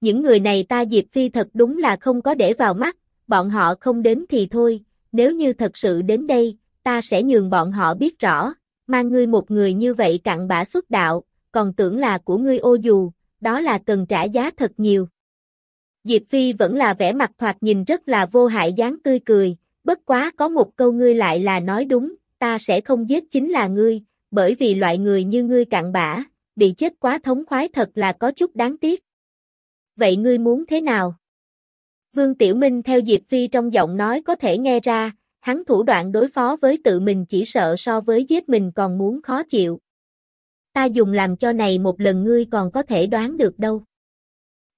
Những người này ta Diệp Phi thật đúng là không có để vào mắt, bọn họ không đến thì thôi, nếu như thật sự đến đây, ta sẽ nhường bọn họ biết rõ, mang ngươi một người như vậy cặn bã xuất đạo, còn tưởng là của ngươi ô dù, đó là cần trả giá thật nhiều. Diệp Phi vẫn là vẻ mặt thoạt nhìn rất là vô hại dáng tươi cười, bất quá có một câu ngươi lại là nói đúng, ta sẽ không giết chính là ngươi, bởi vì loại người như ngươi cặn bã, bị chết quá thống khoái thật là có chút đáng tiếc. Vậy ngươi muốn thế nào? Vương Tiểu Minh theo Diệp Phi trong giọng nói có thể nghe ra, hắn thủ đoạn đối phó với tự mình chỉ sợ so với giết mình còn muốn khó chịu. Ta dùng làm cho này một lần ngươi còn có thể đoán được đâu.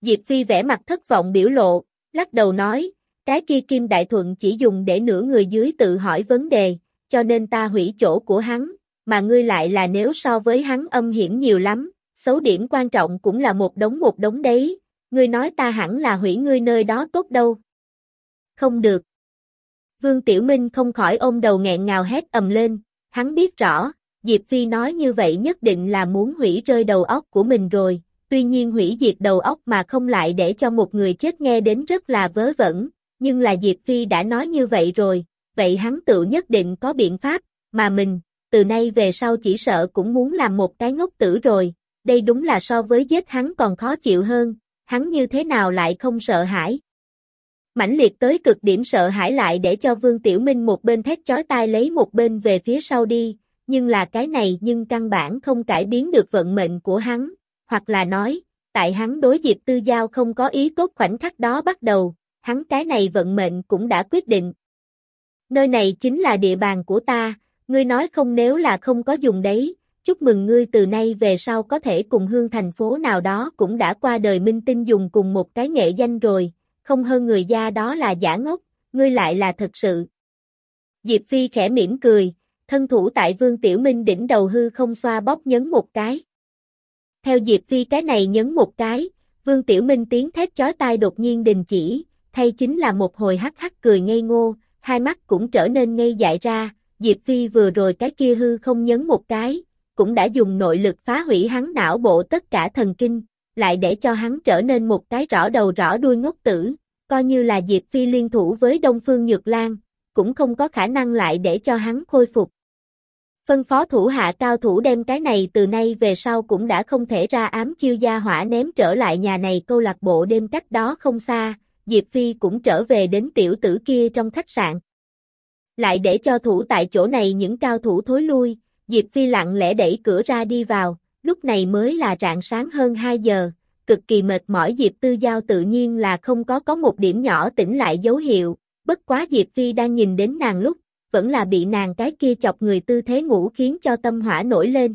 Diệp Phi vẽ mặt thất vọng biểu lộ, lắc đầu nói, cái kia Kim Đại Thuận chỉ dùng để nửa người dưới tự hỏi vấn đề, cho nên ta hủy chỗ của hắn, mà ngươi lại là nếu so với hắn âm hiểm nhiều lắm, xấu điểm quan trọng cũng là một đống một đống đấy, ngươi nói ta hẳn là hủy ngươi nơi đó tốt đâu. Không được. Vương Tiểu Minh không khỏi ôm đầu nghẹn ngào hét ầm lên, hắn biết rõ, Diệp Phi nói như vậy nhất định là muốn hủy rơi đầu óc của mình rồi, tuy nhiên hủy diệt đầu óc mà không lại để cho một người chết nghe đến rất là vớ vẩn, nhưng là Diệp Phi đã nói như vậy rồi, vậy hắn tự nhất định có biện pháp, mà mình, từ nay về sau chỉ sợ cũng muốn làm một cái ngốc tử rồi, đây đúng là so với giết hắn còn khó chịu hơn, hắn như thế nào lại không sợ hãi. Mãnh liệt tới cực điểm sợ hãi lại để cho Vương Tiểu Minh một bên thét chói tai lấy một bên về phía sau đi, nhưng là cái này nhưng căn bản không cải biến được vận mệnh của hắn, hoặc là nói, tại hắn đối Diệp Tư Giao không có ý tốt khoảnh khắc đó bắt đầu, hắn cái này vận mệnh cũng đã quyết định. Nơi này chính là địa bàn của ta, ngươi nói không nếu là không có dùng đấy, chúc mừng ngươi từ nay về sau có thể cùng hương thành phố nào đó cũng đã qua đời minh tinh dùng cùng một cái nghệ danh rồi, không hơn người gia đó là giả ngốc, ngươi lại là thật sự. Diệp Phi khẽ mỉm cười, thân thủ tại Vương Tiểu Minh đỉnh đầu hư không xoa bóp nhấn một cái. Theo Diệp Phi cái này nhấn một cái, Vương Tiểu Minh tiếng thét chói tai đột nhiên đình chỉ, thay chính là một hồi hắc hắc cười ngây ngô, hai mắt cũng trở nên ngây dại ra, Diệp Phi vừa rồi cái kia hư không nhấn một cái, cũng đã dùng nội lực phá hủy hắn não bộ tất cả thần kinh, lại để cho hắn trở nên một cái rõ đầu rõ đuôi ngốc tử, coi như là Diệp Phi liên thủ với Đông Phương Nhược Lan, cũng không có khả năng lại để cho hắn khôi phục. Phân phó thủ hạ cao thủ đem cái này từ nay về sau cũng đã không thể ra ám chiêu gia hỏa ném trở lại nhà này câu lạc bộ đêm cách đó không xa, Diệp Phi cũng trở về đến tiểu tử kia trong khách sạn. Lại để cho thủ tại chỗ này những cao thủ thối lui, Diệp Phi lặng lẽ đẩy cửa ra đi vào, lúc này mới là rạng sáng hơn 2 giờ, cực kỳ mệt mỏi Diệp Tư Giao tự nhiên là không có có một điểm nhỏ tỉnh lại dấu hiệu, bất quá Diệp Phi đang nhìn đến nàng lúc, vẫn là bị nàng cái kia chọc người tư thế ngủ khiến cho tâm hỏa nổi lên.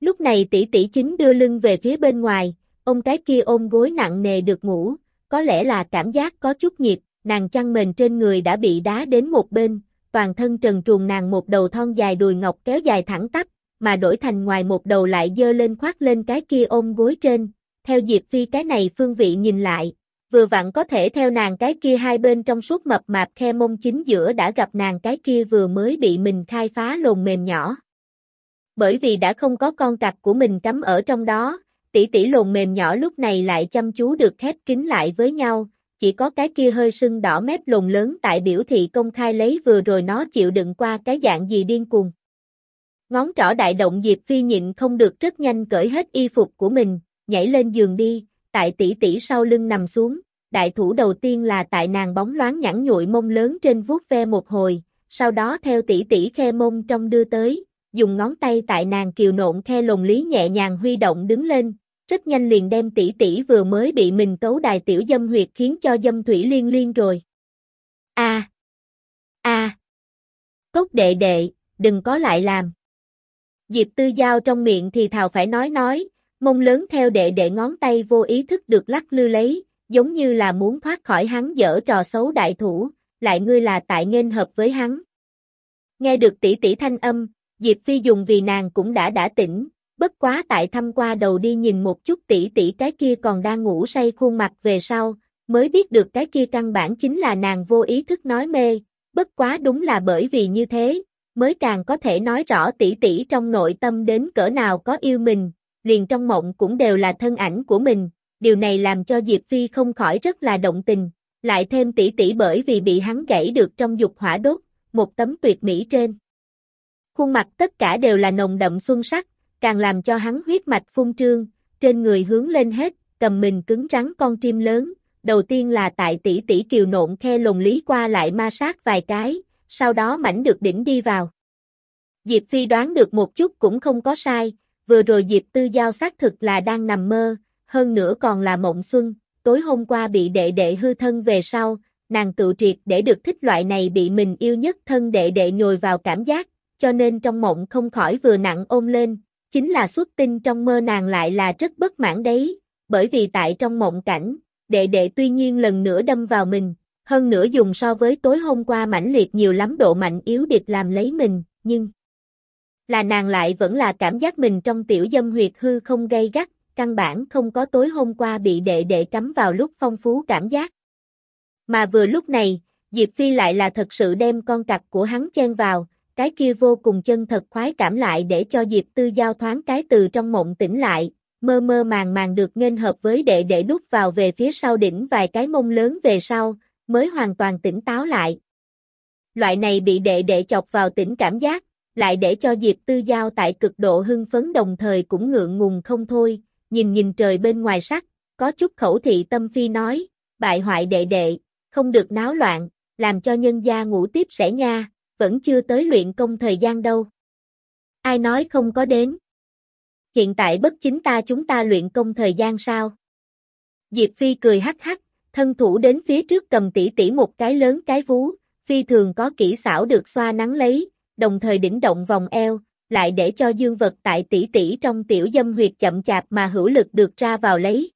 Lúc này tỷ tỷ chính đưa lưng về phía bên ngoài, ông cái kia ôm gối nặng nề được ngủ, có lẽ là cảm giác có chút nhiệt, nàng chăn mền trên người đã bị đá đến một bên, toàn thân trần truồng nàng một đầu thon dài đùi ngọc kéo dài thẳng tắp, mà đổi thành ngoài một đầu lại dơ lên khoác lên cái kia ôm gối trên, theo Diệp Phi cái này phương vị nhìn lại, vừa vặn có thể theo nàng cái kia hai bên trong suốt mập mạp khe mông chính giữa đã gặp nàng cái kia vừa mới bị mình khai phá lồn mềm nhỏ. Bởi vì đã không có con cặp của mình cắm ở trong đó, tỷ tỷ lồn mềm nhỏ lúc này lại chăm chú được khép kín lại với nhau, chỉ có cái kia hơi sưng đỏ mép lồn lớn tại biểu thị công khai lấy vừa rồi nó chịu đựng qua cái dạng gì điên cuồng. Ngón trỏ đại động Diệp Phi nhịn không được rất nhanh cởi hết y phục của mình, nhảy lên giường đi, tại tỷ tỷ sau lưng nằm xuống, đại thủ đầu tiên là tại nàng bóng loáng nhẵn nhụi mông lớn trên vuốt ve một hồi, sau đó theo tỷ tỷ khe mông trong đưa tới, dùng ngón tay tại nàng kiều nộn khe lồng lý nhẹ nhàng huy động đứng lên, rất nhanh liền đem tỷ tỷ vừa mới bị mình tấu đài tiểu dâm huyệt khiến cho dâm thủy liên liên rồi. A. A. Cốc đệ đệ, đừng có lại làm. Diệp Tư Giao trong miệng thì thào phải nói nói, mông lớn theo đệ đệ ngón tay vô ý thức được lắc lư lấy, giống như là muốn thoát khỏi hắn dở trò xấu đại thủ, lại ngươi là tại nghênh hợp với hắn. Nghe được tỷ tỷ thanh âm, Diệp Phi dùng vì nàng cũng đã đã tỉnh, bất quá tại thăm qua đầu đi nhìn một chút tỷ tỷ cái kia còn đang ngủ say khuôn mặt về sau, mới biết được cái kia căn bản chính là nàng vô ý thức nói mê, bất quá đúng là bởi vì như thế, mới càng có thể nói rõ tỷ tỷ trong nội tâm đến cỡ nào có yêu mình, liền trong mộng cũng đều là thân ảnh của mình, điều này làm cho Diệp Phi không khỏi rất là động tình, lại thêm tỷ tỷ bởi vì bị hắn gãy được trong dục hỏa đốt, một tấm tuyệt mỹ trên. Khuôn mặt tất cả đều là nồng đậm xuân sắc, càng làm cho hắn huyết mạch phun trương, trên người hướng lên hết, cầm mình cứng rắn con chim lớn, đầu tiên là tại tỷ tỷ kiều nộn khe lồng lý qua lại ma sát vài cái, sau đó mảnh được đỉnh đi vào. Diệp Phi đoán được một chút cũng không có sai, vừa rồi Diệp Tư Giao xác thực là đang nằm mơ, hơn nữa còn là mộng xuân, tối hôm qua bị đệ đệ hư thân về sau, nàng tự triệt để được thích loại này bị mình yêu nhất thân đệ đệ nhồi vào cảm giác, cho nên trong mộng không khỏi vừa nặng ôm lên, chính là xuất tinh trong mơ nàng lại là rất bất mãn đấy, bởi vì tại trong mộng cảnh, đệ đệ tuy nhiên lần nữa đâm vào mình, hơn nữa dùng so với tối hôm qua mãnh liệt nhiều lắm độ mạnh yếu địch làm lấy mình, nhưng Là nàng lại vẫn là cảm giác mình trong tiểu dâm huyệt hư không gây gắt, căn bản không có tối hôm qua bị đệ đệ cắm vào lúc phong phú cảm giác. Mà vừa lúc này, Diệp Phi lại là thật sự đem con cặc của hắn chen vào, cái kia vô cùng chân thật khoái cảm lại để cho Diệp Tư giao thoáng cái từ trong mộng tỉnh lại, mơ mơ màng màng được nghênh hợp với đệ đệ đút vào về phía sau đỉnh vài cái mông lớn về sau, mới hoàn toàn tỉnh táo lại. Loại này bị đệ đệ chọc vào tỉnh cảm giác, lại để cho Diệp Tư Giao tại cực độ hưng phấn đồng thời cũng ngượng ngùng không thôi, nhìn nhìn trời bên ngoài sắc, có chút khẩu thị tâm phi nói, bại hoại đệ đệ, không được náo loạn, làm cho nhân gia ngủ tiếp sẽ nha, vẫn chưa tới luyện công thời gian đâu. Ai nói không có đến? Hiện tại bất chính ta chúng ta luyện công thời gian sao? Diệp Phi cười hắc hắc, thân thủ đến phía trước cầm tỉ tỉ một cái lớn cái vú, Phi thường có kỹ xảo được xoa nắng lấy, đồng thời đỉnh động vòng eo, lại để cho dương vật tại tỉ tỉ trong tiểu dâm huyệt chậm chạp mà hữu lực được ra vào lấy.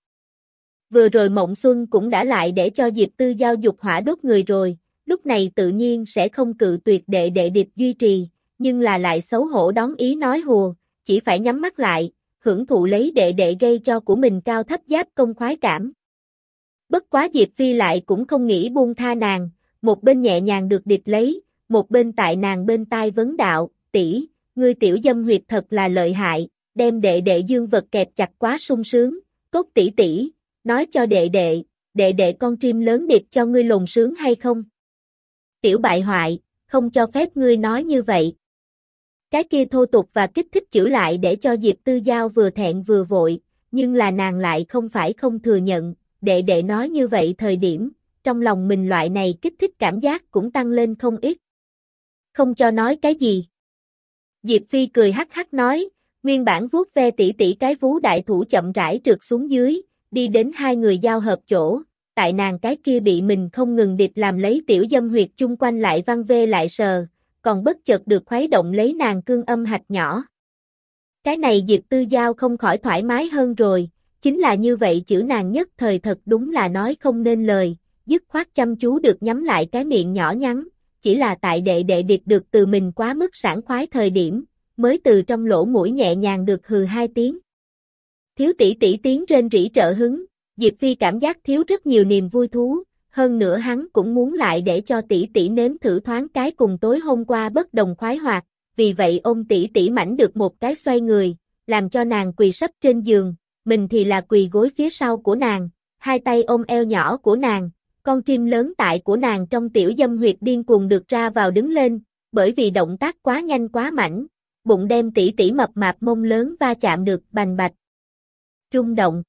Vừa rồi Mộng Xuân cũng đã lại để cho Diệp Tư giao dục hỏa đốt người rồi, lúc này tự nhiên sẽ không cự tuyệt đệ đệ điệp duy trì, nhưng là lại xấu hổ đón ý nói hùa, chỉ phải nhắm mắt lại, hưởng thụ lấy đệ đệ gây cho của mình cao thấp giáp công khoái cảm. Bất quá Diệp Phi lại cũng không nghĩ buông tha nàng, một bên nhẹ nhàng được điệp lấy, một bên tại nàng bên tai vấn đạo, tỷ, ngươi tiểu dâm huyệt thật là lợi hại, đem đệ đệ dương vật kẹp chặt quá sung sướng, cốt tỷ tỷ, nói cho đệ đệ, đệ đệ con chim lớn điệp cho ngươi lồn sướng hay không? Tiểu bại hoại, không cho phép ngươi nói như vậy. Cái kia thô tục và kích thích chữ lại để cho Diệp Tư Giao vừa thẹn vừa vội, nhưng là nàng lại không phải không thừa nhận, đệ đệ nói như vậy thời điểm, trong lòng mình loại này kích thích cảm giác cũng tăng lên không ít. Không cho nói cái gì. Diệp Phi cười hắc hắc nói, nguyên bản vuốt ve tỷ tỷ cái vú đại thủ chậm rãi trượt xuống dưới, đi đến hai người giao hợp chỗ, tại nàng cái kia bị mình không ngừng điệp làm lấy tiểu dâm huyệt chung quanh lại văn vê lại sờ, còn bất chợt được khuấy động lấy nàng cương âm hạch nhỏ. Cái này Diệp Tư Giao không khỏi thoải mái hơn rồi, chính là như vậy chữ nàng nhất thời thật đúng là nói không nên lời, dứt khoát chăm chú được nhắm lại cái miệng nhỏ nhắn, chỉ là tại đệ đệ điệp được từ mình quá mức sảng khoái thời điểm, mới từ trong lỗ mũi nhẹ nhàng được hừ hai tiếng. Thiếu tỷ tỷ tiếng trên rỉ trợ hứng, Diệp Phi cảm giác thiếu rất nhiều niềm vui thú, hơn nữa hắn cũng muốn lại để cho tỷ tỷ nếm thử thoáng cái cùng tối hôm qua bất đồng khoái hoạt, vì vậy ôm tỷ tỷ mảnh được một cái xoay người, làm cho nàng quỳ sấp trên giường, mình thì là quỳ gối phía sau của nàng, hai tay ôm eo nhỏ của nàng, con chim lớn tại của nàng trong tiểu dâm huyệt điên cuồng được ra vào đứng lên, bởi vì động tác quá nhanh quá mảnh, bụng đem tỷ tỷ mập mạp mông lớn va chạm được bành bạch. Rung động.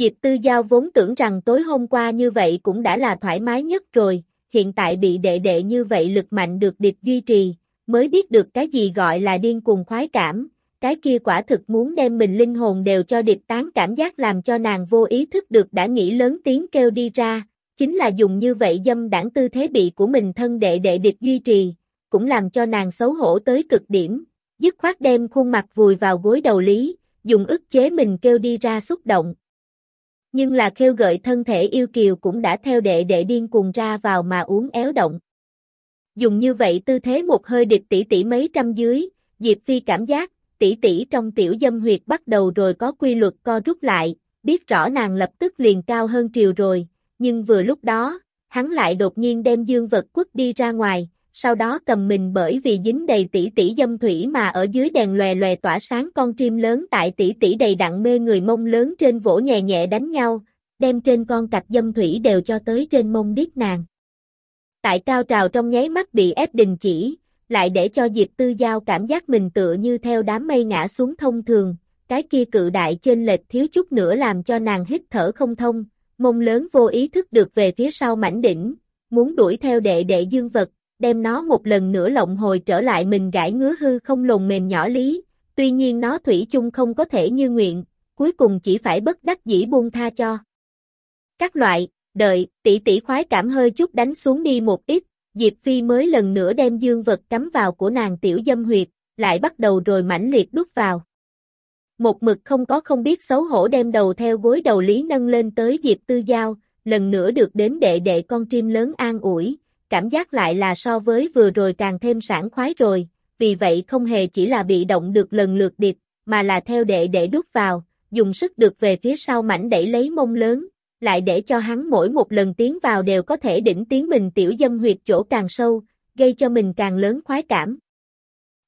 Diệp Tư Giao vốn tưởng rằng tối hôm qua như vậy cũng đã là thoải mái nhất rồi, hiện tại bị đệ đệ như vậy lực mạnh được điệp duy trì, mới biết được cái gì gọi là điên cuồng khoái cảm, cái kia quả thực muốn đem mình linh hồn đều cho điệp tán cảm giác làm cho nàng vô ý thức được đã nghĩ lớn tiếng kêu đi ra, chính là dùng như vậy dâm đảng tư thế bị của mình thân đệ đệ điệp duy trì, cũng làm cho nàng xấu hổ tới cực điểm, dứt khoát đem khuôn mặt vùi vào gối đầu lý, dùng ức chế mình kêu đi ra xúc động. Nhưng là kêu gợi thân thể yêu kiều cũng đã theo đệ đệ điên cuồng ra vào mà uống éo động. Dùng như vậy tư thế một hơi địch tỷ tỷ mấy trăm dưới, Diệp Phi cảm giác, tỷ tỷ trong tiểu dâm huyệt bắt đầu rồi có quy luật co rút lại, biết rõ nàng lập tức liền cao hơn triều rồi, nhưng vừa lúc đó, hắn lại đột nhiên đem dương vật quất đi ra ngoài, sau đó cầm mình bởi vì dính đầy tỷ tỷ dâm thủy mà ở dưới đèn lòe lòe tỏa sáng con chim lớn tại tỷ tỷ đầy đặn mê người mông lớn trên vỗ nhẹ nhẹ đánh nhau, đem trên con cạch dâm thủy đều cho tới trên mông điếc nàng. Tại cao trào trong nháy mắt bị ép đình chỉ, lại để cho Diệp Tư Giao cảm giác mình tựa như theo đám mây ngã xuống thông thường, cái kia cự đại trên lệch thiếu chút nữa làm cho nàng hít thở không thông, mông lớn vô ý thức được về phía sau mảnh đỉnh, muốn đuổi theo đệ đệ dương vật, đem nó một lần nữa lộng hồi trở lại mình gãi ngứa hư không lồng mềm nhỏ lý, tuy nhiên nó thủy chung không có thể như nguyện, cuối cùng chỉ phải bất đắc dĩ buông tha cho. Các loại, đợi, tỷ tỷ khoái cảm hơi chút đánh xuống đi một ít, Diệp Phi mới lần nữa đem dương vật cắm vào của nàng tiểu dâm huyệt, lại bắt đầu rồi mãnh liệt đút vào. Một mực không có không biết xấu hổ đem đầu theo gối đầu lý nâng lên tới Diệp Tư Giao, lần nữa được đến đệ đệ con chim lớn an ủi, cảm giác lại là so với vừa rồi càng thêm sảng khoái rồi, vì vậy không hề chỉ là bị động được lần lượt điệp, mà là theo đệ để đút vào, dùng sức được về phía sau mảnh đẩy lấy mông lớn, lại để cho hắn mỗi một lần tiến vào đều có thể đỉnh tiến mình tiểu dâm huyệt chỗ càng sâu, gây cho mình càng lớn khoái cảm.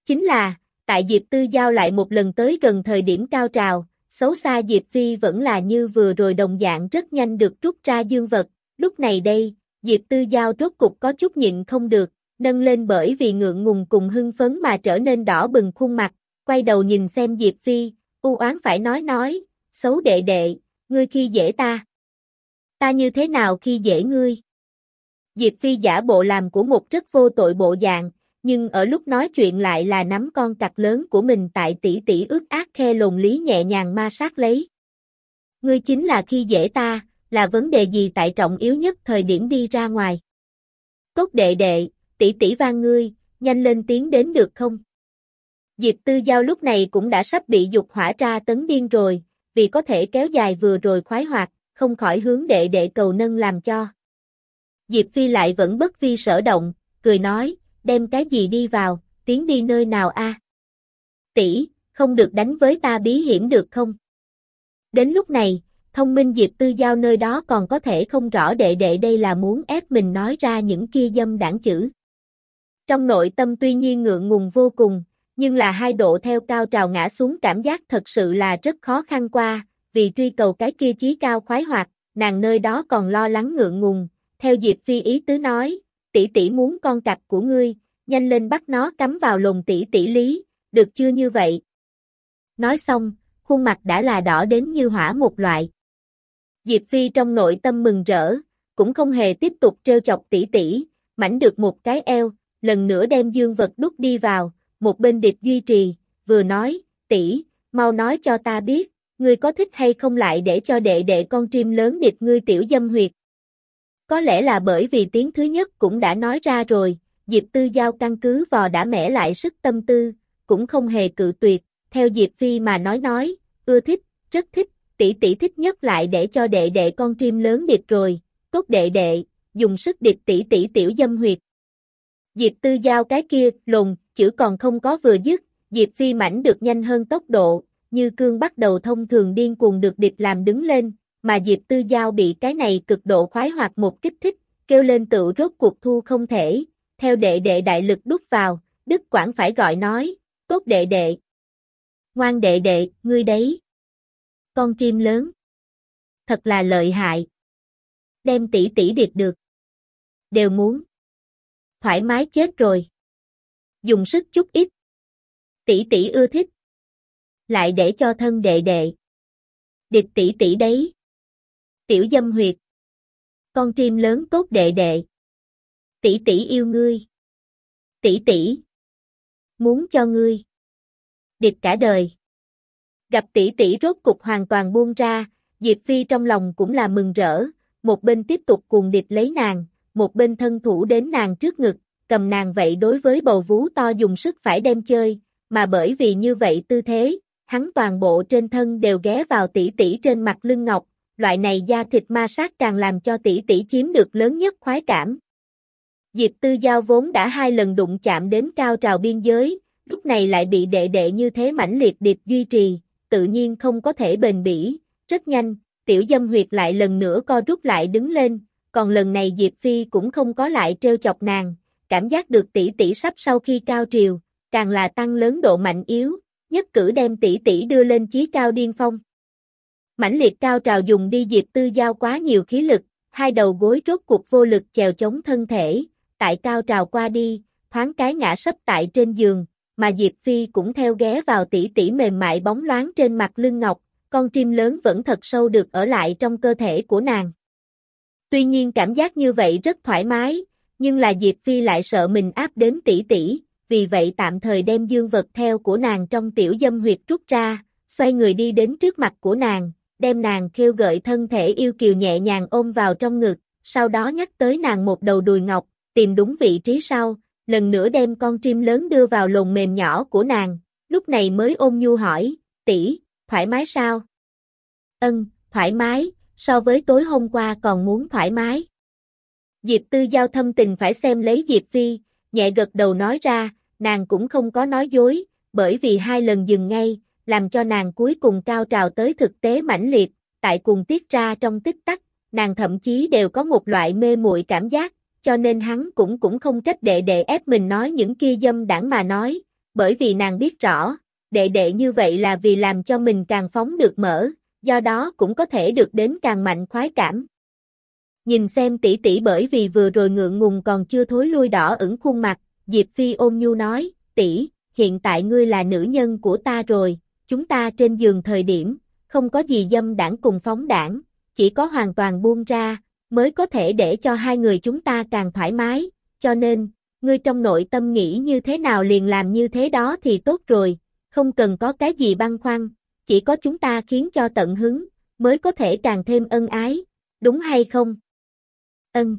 Chính là, tại Diệp Tư Giao lại một lần tới gần thời điểm cao trào, xấu xa Diệp Phi vẫn là như vừa rồi đồng dạng rất nhanh được rút ra dương vật, lúc này đây, Diệp Tư Giao rốt cục có chút nhịn không được, nâng lên bởi vì ngượng ngùng cùng hưng phấn mà trở nên đỏ bừng khuôn mặt, quay đầu nhìn xem Diệp Phi, u oán phải nói nói, xấu đệ đệ, ngươi khi dễ ta. Ta như thế nào khi dễ ngươi? Diệp Phi giả bộ làm của một rất vô tội bộ dạng, nhưng ở lúc nói chuyện lại là nắm con cặc lớn của mình tại tỷ tỷ ướt ác khe lồn lý nhẹ nhàng ma sát lấy. Ngươi chính là khi dễ ta, là vấn đề gì tại trọng yếu nhất thời điểm đi ra ngoài. Cốt đệ đệ, tỷ tỷ van ngươi, nhanh lên tiếng đến được không? Diệp Tư Giao lúc này cũng đã sắp bị dục hỏa ra tấn điên rồi, vì có thể kéo dài vừa rồi khoái hoạt, không khỏi hướng đệ đệ cầu nâng làm cho. Diệp Phi lại vẫn bất vi sở động, cười nói, đem cái gì đi vào, tiến đi nơi nào a? Tỷ, không được đánh với ta bí hiểm được không? Đến lúc này, thông minh Diệp Tư Giao nơi đó còn có thể không rõ đệ đệ đây là muốn ép mình nói ra những kia dâm đảng chữ. Trong nội tâm tuy nhiên ngượng ngùng vô cùng, nhưng là hai độ theo cao trào ngã xuống cảm giác thật sự là rất khó khăn qua, vì truy cầu cái kia chí cao khoái hoạt, nàng nơi đó còn lo lắng ngượng ngùng, theo Diệp Phi ý tứ nói, tỷ tỷ muốn con cặp của ngươi, nhanh lên bắt nó cắm vào lồng tỷ tỷ lý, được chưa như vậy? Nói xong, khuôn mặt đã là đỏ đến như hỏa một loại. Diệp Phi trong nội tâm mừng rỡ, cũng không hề tiếp tục trêu chọc tỷ tỷ, mảnh được một cái eo, lần nữa đem dương vật đút đi vào, một bên điệp duy trì, vừa nói, tỷ, mau nói cho ta biết, ngươi có thích hay không lại để cho đệ đệ con chim lớn điệp ngươi tiểu dâm huyệt. Có lẽ là bởi vì tiếng thứ nhất cũng đã nói ra rồi, Diệp Tư Giao căn cứ vò đã mẻ lại sức tâm tư, cũng không hề cự tuyệt, theo Diệp Phi mà nói nói, ưa thích, rất thích, tỷ tỷ thích nhất lại để cho đệ đệ con chim lớn điệp rồi, cốt đệ đệ, dùng sức điệp tỷ tỷ tiểu dâm huyệt. Diệp Tư Giao cái kia, lùng, chữ còn không có vừa dứt, Diệp Phi mảnh được nhanh hơn tốc độ, như cương bắt đầu thông thường điên cuồng được điệp làm đứng lên, mà Diệp Tư Giao bị cái này cực độ khoái hoạt một kích thích, kêu lên tự rốt cuộc thu không thể, theo đệ đệ đại lực đút vào, Đức Quảng phải gọi nói, tốt đệ đệ. Ngoan đệ đệ, ngươi đấy. Con chim lớn. Thật là lợi hại. Đem tỷ tỷ điệp được. Đều muốn. Thoải mái chết rồi. Dùng sức chút ít. Tỷ tỷ ưa thích. Lại để cho thân đệ đệ. điệt tỷ tỷ đấy. Tiểu dâm huyệt. Con chim lớn tốt đệ đệ. Tỷ tỷ yêu ngươi. Tỷ tỷ. Muốn cho ngươi. điệt cả đời. Gặp tỷ tỷ rốt cục hoàn toàn buông ra, Diệp Phi trong lòng cũng là mừng rỡ, một bên tiếp tục cuồng điệp lấy nàng, một bên thân thủ đến nàng trước ngực, cầm nàng vậy đối với bầu vú to dùng sức phải đem chơi, mà bởi vì như vậy tư thế, hắn toàn bộ trên thân đều ghé vào tỷ tỷ trên mặt lưng ngọc, loại này da thịt ma sát càng làm cho tỷ tỷ chiếm được lớn nhất khoái cảm. Diệp Tư Giao vốn đã hai lần đụng chạm đến cao trào biên giới, lúc này lại bị đệ đệ như thế mãnh liệt điệp duy trì, tự nhiên không có thể bền bỉ, rất nhanh, tiểu dâm huyệt lại lần nữa co rút lại đứng lên, còn lần này Diệp Phi cũng không có lại trêu chọc nàng, cảm giác được tỷ tỷ sắp sau khi cao triều, càng là tăng lớn độ mạnh yếu, nhất cử đem tỷ tỷ đưa lên chí cao điên phong. Mãnh liệt cao trào dùng đi Diệp Tư giao quá nhiều khí lực, hai đầu gối rốt cuộc vô lực chèo chống thân thể, tại cao trào qua đi, thoáng cái ngã sấp tại trên giường, mà Diệp Phi cũng theo ghé vào tỷ tỷ mềm mại bóng loáng trên mặt lưng ngọc, con chim lớn vẫn thật sâu được ở lại trong cơ thể của nàng. Tuy nhiên cảm giác như vậy rất thoải mái, nhưng là Diệp Phi lại sợ mình áp đến tỷ tỷ, vì vậy tạm thời đem dương vật theo của nàng trong tiểu dâm huyệt rút ra, xoay người đi đến trước mặt của nàng, đem nàng kêu gợi thân thể yêu kiều nhẹ nhàng ôm vào trong ngực, sau đó nhắc tới nàng một đầu đùi ngọc, tìm đúng vị trí sau, lần nữa đem con chim lớn đưa vào lồng mềm nhỏ của nàng, lúc này mới ôm nhu hỏi, tỷ, thoải mái sao? Ân, thoải mái, so với tối hôm qua còn muốn thoải mái. Diệp Tư Giao thâm tình phải xem lấy Diệp Phi, nhẹ gật đầu nói ra, nàng cũng không có nói dối, bởi vì hai lần dừng ngay, làm cho nàng cuối cùng cao trào tới thực tế mãnh liệt, tại cùng tiết ra trong tích tắc, nàng thậm chí đều có một loại mê muội cảm giác, cho nên hắn cũng cũng không trách đệ đệ ép mình nói những kia dâm đảng mà nói, bởi vì nàng biết rõ, đệ đệ như vậy là vì làm cho mình càng phóng được mở, do đó cũng có thể được đến càng mạnh khoái cảm. Nhìn xem tỷ tỷ bởi vì vừa rồi ngượng ngùng còn chưa thối lui đỏ ửng khuôn mặt, Diệp Phi ôm nhu nói, tỷ, hiện tại ngươi là nữ nhân của ta rồi, chúng ta trên giường thời điểm, không có gì dâm đảng cùng phóng đảng, chỉ có hoàn toàn buông ra, mới có thể để cho hai người chúng ta càng thoải mái, cho nên, ngươi trong nội tâm nghĩ như thế nào liền làm như thế đó thì tốt rồi, không cần có cái gì băn khoăn, chỉ có chúng ta khiến cho tận hứng, mới có thể càng thêm ân ái, đúng hay không? Ân.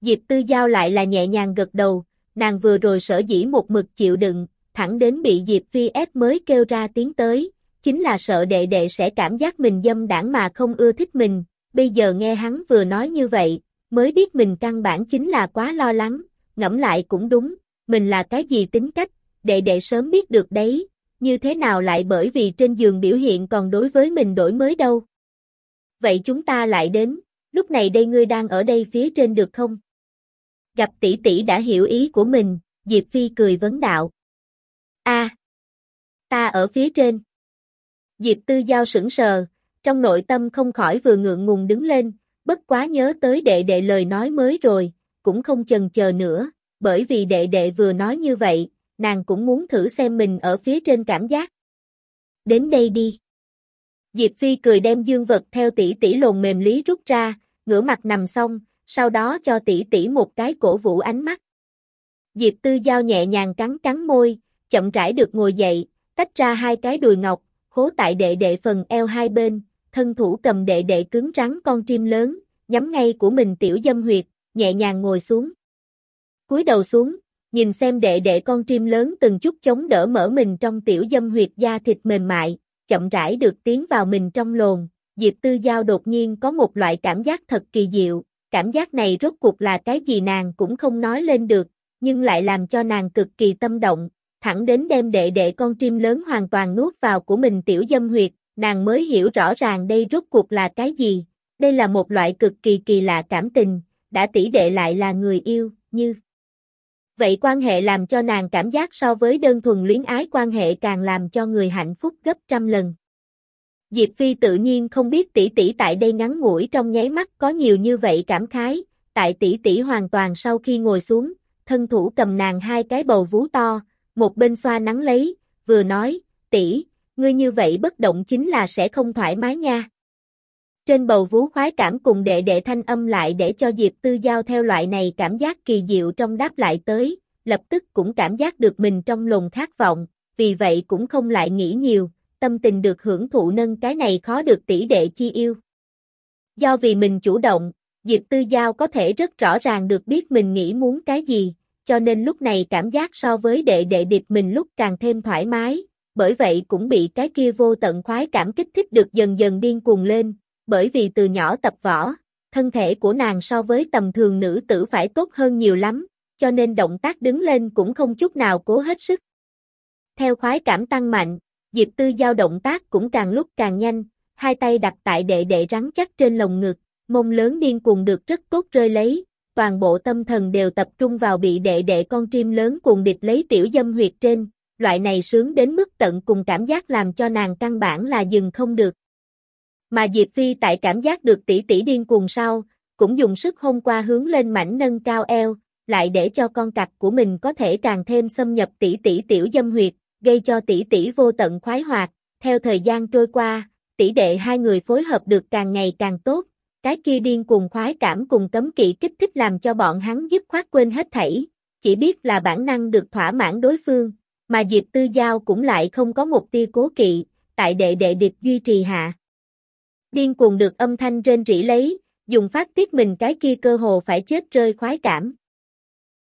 Diệp Tư Giao lại là nhẹ nhàng gật đầu, nàng vừa rồi sở dĩ một mực chịu đựng, thẳng đến bị Diệp Phi ép mới kêu ra tiếng tới, chính là sợ đệ đệ sẽ cảm giác mình dâm đảng mà không ưa thích mình, bây giờ nghe hắn vừa nói như vậy, mới biết mình căn bản chính là quá lo lắng, ngẫm lại cũng đúng, mình là cái gì tính cách, đệ đệ sớm biết được đấy, như thế nào lại bởi vì trên giường biểu hiện còn đối với mình đổi mới đâu. Vậy chúng ta lại đến, lúc này đây ngươi đang ở đây phía trên được không? Gặp tỷ tỷ đã hiểu ý của mình, Diệp Phi cười vấn đạo. A, ta ở phía trên. Diệp Tư Giao sững sờ, trong nội tâm không khỏi vừa ngượng ngùng đứng lên, bất quá nhớ tới đệ đệ lời nói mới rồi, cũng không chần chờ nữa, bởi vì đệ đệ vừa nói như vậy, nàng cũng muốn thử xem mình ở phía trên cảm giác. Đến đây đi. Diệp Phi cười đem dương vật theo tỷ tỷ lồn mềm lý rút ra, ngửa mặt nằm xong, sau đó cho tỷ tỷ một cái cổ vũ ánh mắt. Diệp Tư Giao nhẹ nhàng cắn cắn môi, chậm rãi được ngồi dậy, tách ra hai cái đùi ngọc, khố tại đệ đệ phần eo hai bên, thân thủ cầm đệ đệ cứng rắn con chim lớn, nhắm ngay của mình tiểu dâm huyệt, nhẹ nhàng ngồi xuống. cúi đầu xuống, nhìn xem đệ đệ con chim lớn từng chút chống đỡ mở mình trong tiểu dâm huyệt da thịt mềm mại, chậm rãi được tiến vào mình trong lồn, Diệp Tư Giao đột nhiên có một loại cảm giác thật kỳ diệu, cảm giác này rốt cuộc là cái gì nàng cũng không nói lên được, nhưng lại làm cho nàng cực kỳ tâm động, thẳng đến đem đệ đệ con chim lớn hoàn toàn nuốt vào của mình tiểu dâm huyệt, nàng mới hiểu rõ ràng đây rốt cuộc là cái gì. Đây là một loại cực kỳ kỳ lạ cảm tình, đã tỷ đệ lại là người yêu, như. Vậy quan hệ làm cho nàng cảm giác so với đơn thuần luyến ái quan hệ càng làm cho người hạnh phúc gấp trăm lần. Diệp Phi tự nhiên không biết tỷ tỷ tại đây ngắn ngủi trong nháy mắt có nhiều như vậy cảm khái, tại tỷ tỷ hoàn toàn sau khi ngồi xuống, thân thủ cầm nàng hai cái bầu vú to, một bên xoa nắng lấy, vừa nói, tỷ, ngươi như vậy bất động chính là sẽ không thoải mái nha. Trên bầu vú khoái cảm cùng đệ đệ thanh âm lại để cho Diệp Tư Giao theo loại này cảm giác kỳ diệu trong đáp lại tới, lập tức cũng cảm giác được mình trong lồng khát vọng, vì vậy cũng không lại nghĩ nhiều, tâm tình được hưởng thụ nâng cái này khó được tỷ đệ chi yêu. Do vì mình chủ động, Diệp Tư Giao có thể rất rõ ràng được biết mình nghĩ muốn cái gì, cho nên lúc này cảm giác so với đệ đệ địch mình lúc càng thêm thoải mái, bởi vậy cũng bị cái kia vô tận khoái cảm kích thích được dần dần điên cuồng lên, bởi vì từ nhỏ tập võ, thân thể của nàng so với tầm thường nữ tử phải tốt hơn nhiều lắm, cho nên động tác đứng lên cũng không chút nào cố hết sức. Theo khoái cảm tăng mạnh, Diệp Tư giao động tác cũng càng lúc càng nhanh, hai tay đặt tại đệ đệ rắn chắc trên lồng ngực, mông lớn điên cuồng được rất tốt rơi lấy, toàn bộ tâm thần đều tập trung vào bị đệ đệ con chim lớn cuồng địch lấy tiểu dâm huyệt trên, loại này sướng đến mức tận cùng cảm giác làm cho nàng căn bản là dừng không được. Mà Diệp Phi tại cảm giác được tỷ tỷ điên cuồng sau, cũng dùng sức hôn qua hướng lên mảnh nâng cao eo, lại để cho con cặc của mình có thể càng thêm xâm nhập tỷ tỷ tiểu dâm huyệt, gây cho tỷ tỷ vô tận khoái hoạt. Theo thời gian trôi qua, tỷ đệ hai người phối hợp được càng ngày càng tốt, cái kia điên cuồng khoái cảm cùng cấm kỵ kích thích làm cho bọn hắn dứt khoát quên hết thảy, chỉ biết là bản năng được thỏa mãn đối phương, mà Diệp Tư Giao cũng lại không có một tia cố kỵ, tại đệ đệ địch duy trì hạ. Điên cuồng được âm thanh trên rỉ lấy, dùng phát tiết mình cái kia cơ hồ phải chết rơi khoái cảm.